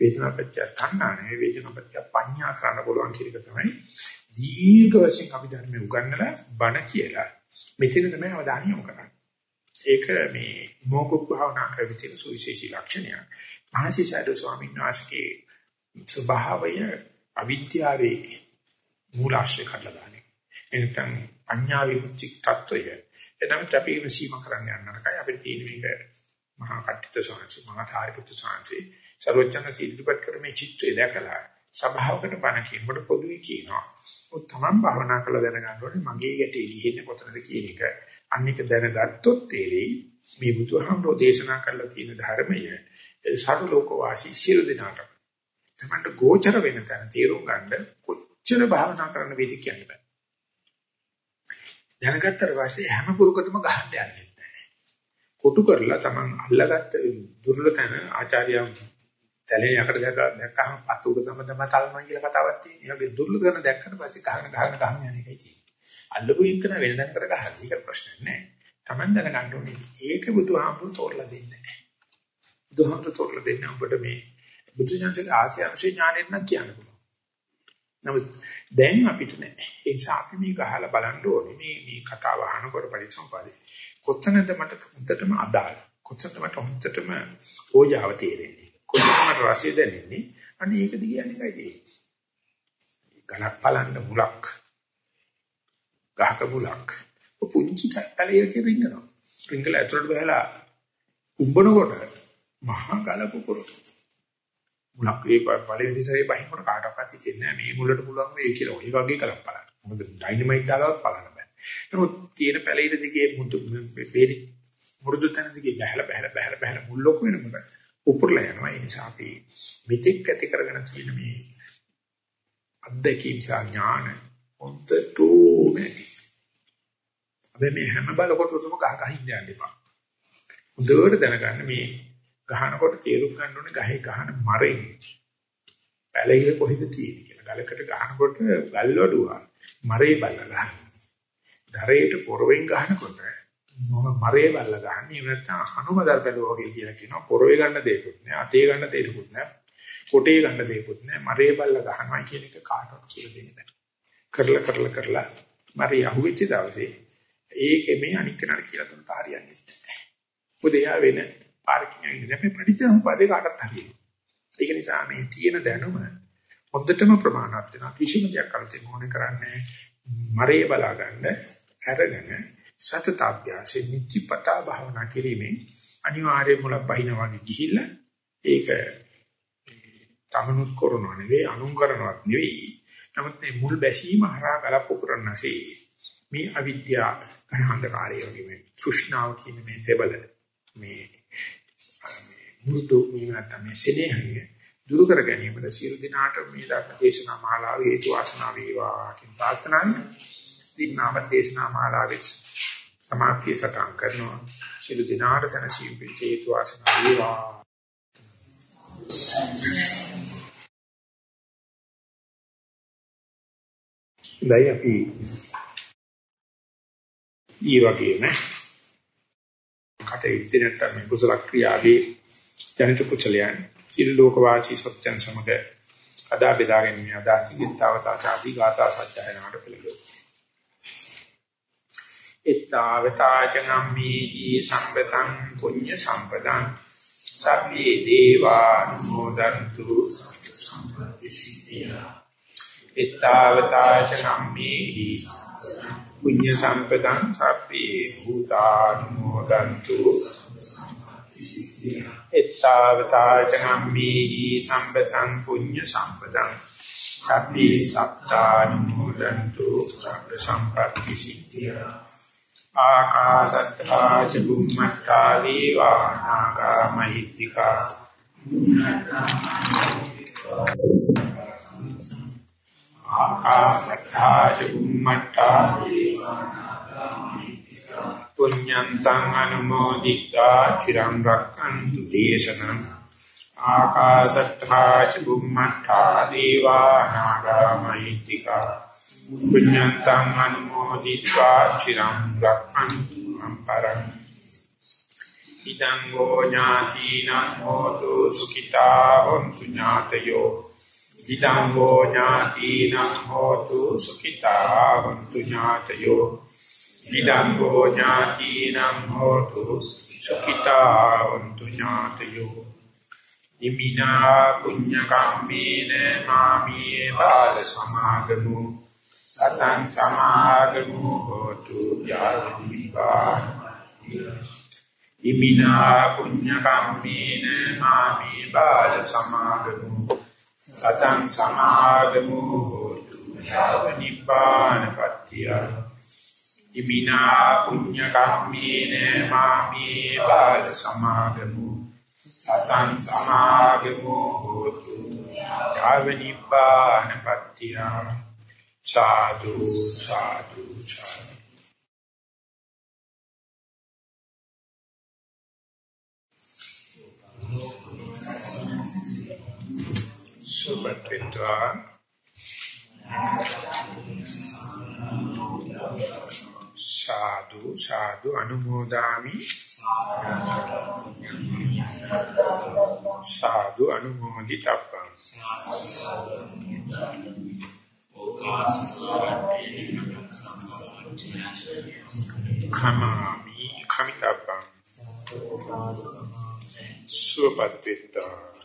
වේදනාපච්චය තණ්හා නෙවෙයි වේදනාපච්චය පඤ්ඤා කරන්න පුළුවන් කියන එක තමයි දීර්ඝ වශයෙන් අපි ධර්මයේ උගන්වලා බණ කියලා. මෙතන තමයි අවධානය යොමු කරන්නේ. ඒක මේ මොකුක් භාවනා කරවිතින සුවිශේෂී ලක්ෂණයක්. මහසිසාරද ස්වාමීන් වහන්සේගේ ස්වභාවය අවිද්‍යාවේ මූලාශ්‍රය කඩලා දාන්නේ. එනතන් පඤ්ඤා විමුක්ති තත්වය. එතනත් අපි විසීම කරන්න යනකයි අපිට තියෙන මේක මහා කට්ටිත සාංශ මහා ධාරිපුත්‍ර සාංශේ සර්වඥ සීලපත් කර මේ චිත්‍රය දැකලා සභාවකට බණ කියනකොට පොදුවේ කියනවා. ඔය තමන් භාවනා කරලා දැනගන්න ඕනේ මගේ ගැටේ ලිහෙන්නේ කොතනද කියන එක. අන්න එක දැනගත්තොත් තේරෙයි මේ බුදුහාමුදුරෝ දේශනා කරලා තියෙන ධර්මය සර්ව ලෝක වාසී සියලු දෙනාට. තමන්ට ගෝචර වෙන තැන තේරුම් ගන්න කොච්චර භාවනා කරන්න වේද කියන්න බෑ. දැනගත්තට පස්සේ හැම පුරුකටම ගහන්න යන්නේ නැහැ. කොටු කරලා තමන් අල්ලගත්ත දුර්ලභ තැන ආචාර්යයන් තැලේ යකට දැක දැක්කම පතුක තම තම තලනවා කියලා කතාවක් තියෙනවා. ඒ වගේ දුර්ලභ කරන දැක්කට පස්සේ ගහන ගහන ගහන යන එකයි තියෙන්නේ. අල්ලපු ඉක්කන වෙන දැන් කර ගහන. ඒක ප්‍රශ්නයක් නෑ. Taman දැනගන්න ඕනේ. ඒක බුදුහාමුදුරු තෝරලා දෙන්නේ නෑ. බුදුහාමුදුරු තෝරලා දෙන්නේ ඔබට මේ බුදුසසුනේ ආශයංශේ ඥානෙත් නම් කියන්න පුළුවන්. නමුත් දැන් අපිට නෑ. ඒ නිසා අපි මේ ගහලා බලන්න ඕනේ. මේ මේ කතාව අහනකොට පරිසම්පාදේ. කොතනද මට හොඳටම අදාළ. කොතනද මට හොඳටම ඕජාව තේරෙන්නේ. කොහොමද රසය දැනෙන්නේ? අනේ ඒක දිග යන එකයි තියෙන්නේ. ගලක් බලන්න මුලක්. ගහක මුලක්. පුංචි කැලයක රිංගනවා. රිංගල ඇතුළට බහලා උඹනකොට මහා ගල පුපුරට. මුලක් ඒ පළවෙනි සැරේ බහිනකොට කාටවත් හිතෙන්නේ නැහැ මේ මුලට පුළුවන් වෙයි කියලා. ඒ වගේ කලක් බලන්න. මොකද ඩයිනමයිට් දාලවත් බලන්න බෑ. නමුත් තියෙන පැලිර දිගේ මුදු බේරි මුරුදු තැන දිගේ බහැලා බහැලා බහැලා බහැලා මුල් ලොකු වෙනකොට උපුරලා යනවා. ඒ නිසා අපි මිත්‍යක් ඇති කරගෙන තියෙන මේ අත්දැකීම් සහ ඥාන හොඳට නැති. අපි මේ හැම බලකොටම ගහ ගහ ඉන්න යන්න එපා. හොඳට දැනගන්න මේ ගහනකොට තේරුම් ගන්න ඕනේ ගහේ ගහන මරෙන් පැලිර කොහෙද තියෙන්නේ කියලා. ගලකට ගහනකොට ගල් වඩුවා මරේ බල්ලා ගන්න. දරේට පොරවෙන් ගහනකොට මොන මරේ බල්ලා ගහන්නේ නැත්නම් හනුමදල් බැලුවා වගේ කියලා කියනවා. පොරවේ ගන්න දෙයක්වත් නෑ. අතේ ගන්න දෙයක්වත් නෑ. කොටේ ගන්න දෙයක්වත් නෑ. මරේ බල්ලා ගහනවා කියන එක කාටවත් කියලා දෙන්නේ නැහැ. කරලා කරලා කරලා මරේ අහුවෙච්ච දවසේ ඒකේ මේ අනික් කෙනාට කියලා දුන්නට හරියන්නේ නැහැ. මොකද එයා වෙන පාරකින් ඇවිල්ලා මේ පරිචයම්පාදේ කාටත් හරියන්නේ. ඒක නිසා මේ තියෙන දැනුම හොඳටම ප්‍රමාණවත් වෙනවා. කිසිම දෙයක් අලුතෙන් ඕනේ කරන්නේ මරේ බලා ගන්න අරගෙන සතත අභ්‍යාසෙ නිත්‍යපතා භාවනා කිරීමෙන් අනිවාර්යයෙන් මුල බහින වගේ ගිහිල්ලා ඒක තමනුත් කරනව නෙවෙයි අනුන් කරනවත් නෙවෙයි. නමුත් මේ මුල් බැසීම හරහා ගලප්පු කරන්නසේ මේ අවිද්‍යාව අනන්තකාරය වගේ මේ තෘෂ්ණාව කියන මේ දෙබල මේ මුරුදු මේ නැත්නම් මේ සෙනෙහය දුරු කර ගැනීමට සියලු දිනාට මේ ධර්ම දේශනා මාලාව හේතු වාසනා වේවා කියන ප්‍රාර්ථනාවෙන් දිනාම දේශනා මාලාවෙත් සමාප්තිය සටහන් කරනවා. සියලු දිනාට සනසීම පිට හේතු වාසනා වේවා. දැන් අපි ඊ වගේම කටයුත්තේ නැත්තම් මේ කුසල ක්‍රියාවේ ජනිත කුසලයන් සිල් ලෝක වාචී සත්‍යං සමග අදා බෙදාගෙන මේ අදාසි ගිතාවතා ආදී ගාථා සත්‍යයනාට පිළිගන්න. එත්තාවතාචනම්මි සම්පතං පුඤ්ඤ සම්පදං සබ්බේ දේවා නමෝදන්තු සම්පති සිද්ධියා එත්තාවතාචනම්මි පුඤ්ඤ සම්පදං සබ්බේ භූතානුමෝදන්තු. එත්තාවතාචනම්මි සම්පතං පුඤ්ඤ සම්පදං සබ්බේ සත්තානුමෝදන්තු. සබ්බ සම්පatti සිද්ධිය. ආකාශත්තා චුම්මත්තා දීවා නාගා මහිත්‍තිකා. ආකාශත්තා චුම්මත්තා පුඤ්ඤන්තං අනුමෝදිතා චිරං රක්칸තු දේශනං ආකාශත්තා චුම්මත්තා දේවා නාගා මහිත්‍තිකා පුඤ්ඤන්තං අනුමෝදිතා චිරං රක්칸තු අම්පරං ඉදං ගෝ ඥාතිනං හෝතු සුඛිතා හොන්තු ඥාතයෝ ඉදං හෝ ඥාතිනං හෝතු සුඛිතා හොන්තු ඥාතයෝ. ඉදං හෝ ඥාතිනං හෝතු සුඛිතා හොන්තු ඥාතයෝ. ඉමිනා පුඤ්ඤ කම්මේන මාමේ බාල සමාගමු. සතං සමාගමු හෝතු යාවිපා ඉමිනා පුඤ්ඤ කම්මේන මාමේ බාල සමාගමු. සතං සමාගමු හෝතු. යාව නිපානපත්තිය ඉමිනා පුඤ්ඤ කම්මේන මාමේ බාල සමාගමු. සතං සමාගමු හෝතු. යාව නිපානපත්තිය සාදු සාදු සාදු. සුබත්‍ත්වා සාදු සාදු අනුමෝදාමි සාදු අනුමෝදිතබ්බං khamaami khamitabban සුවපත්ත්වා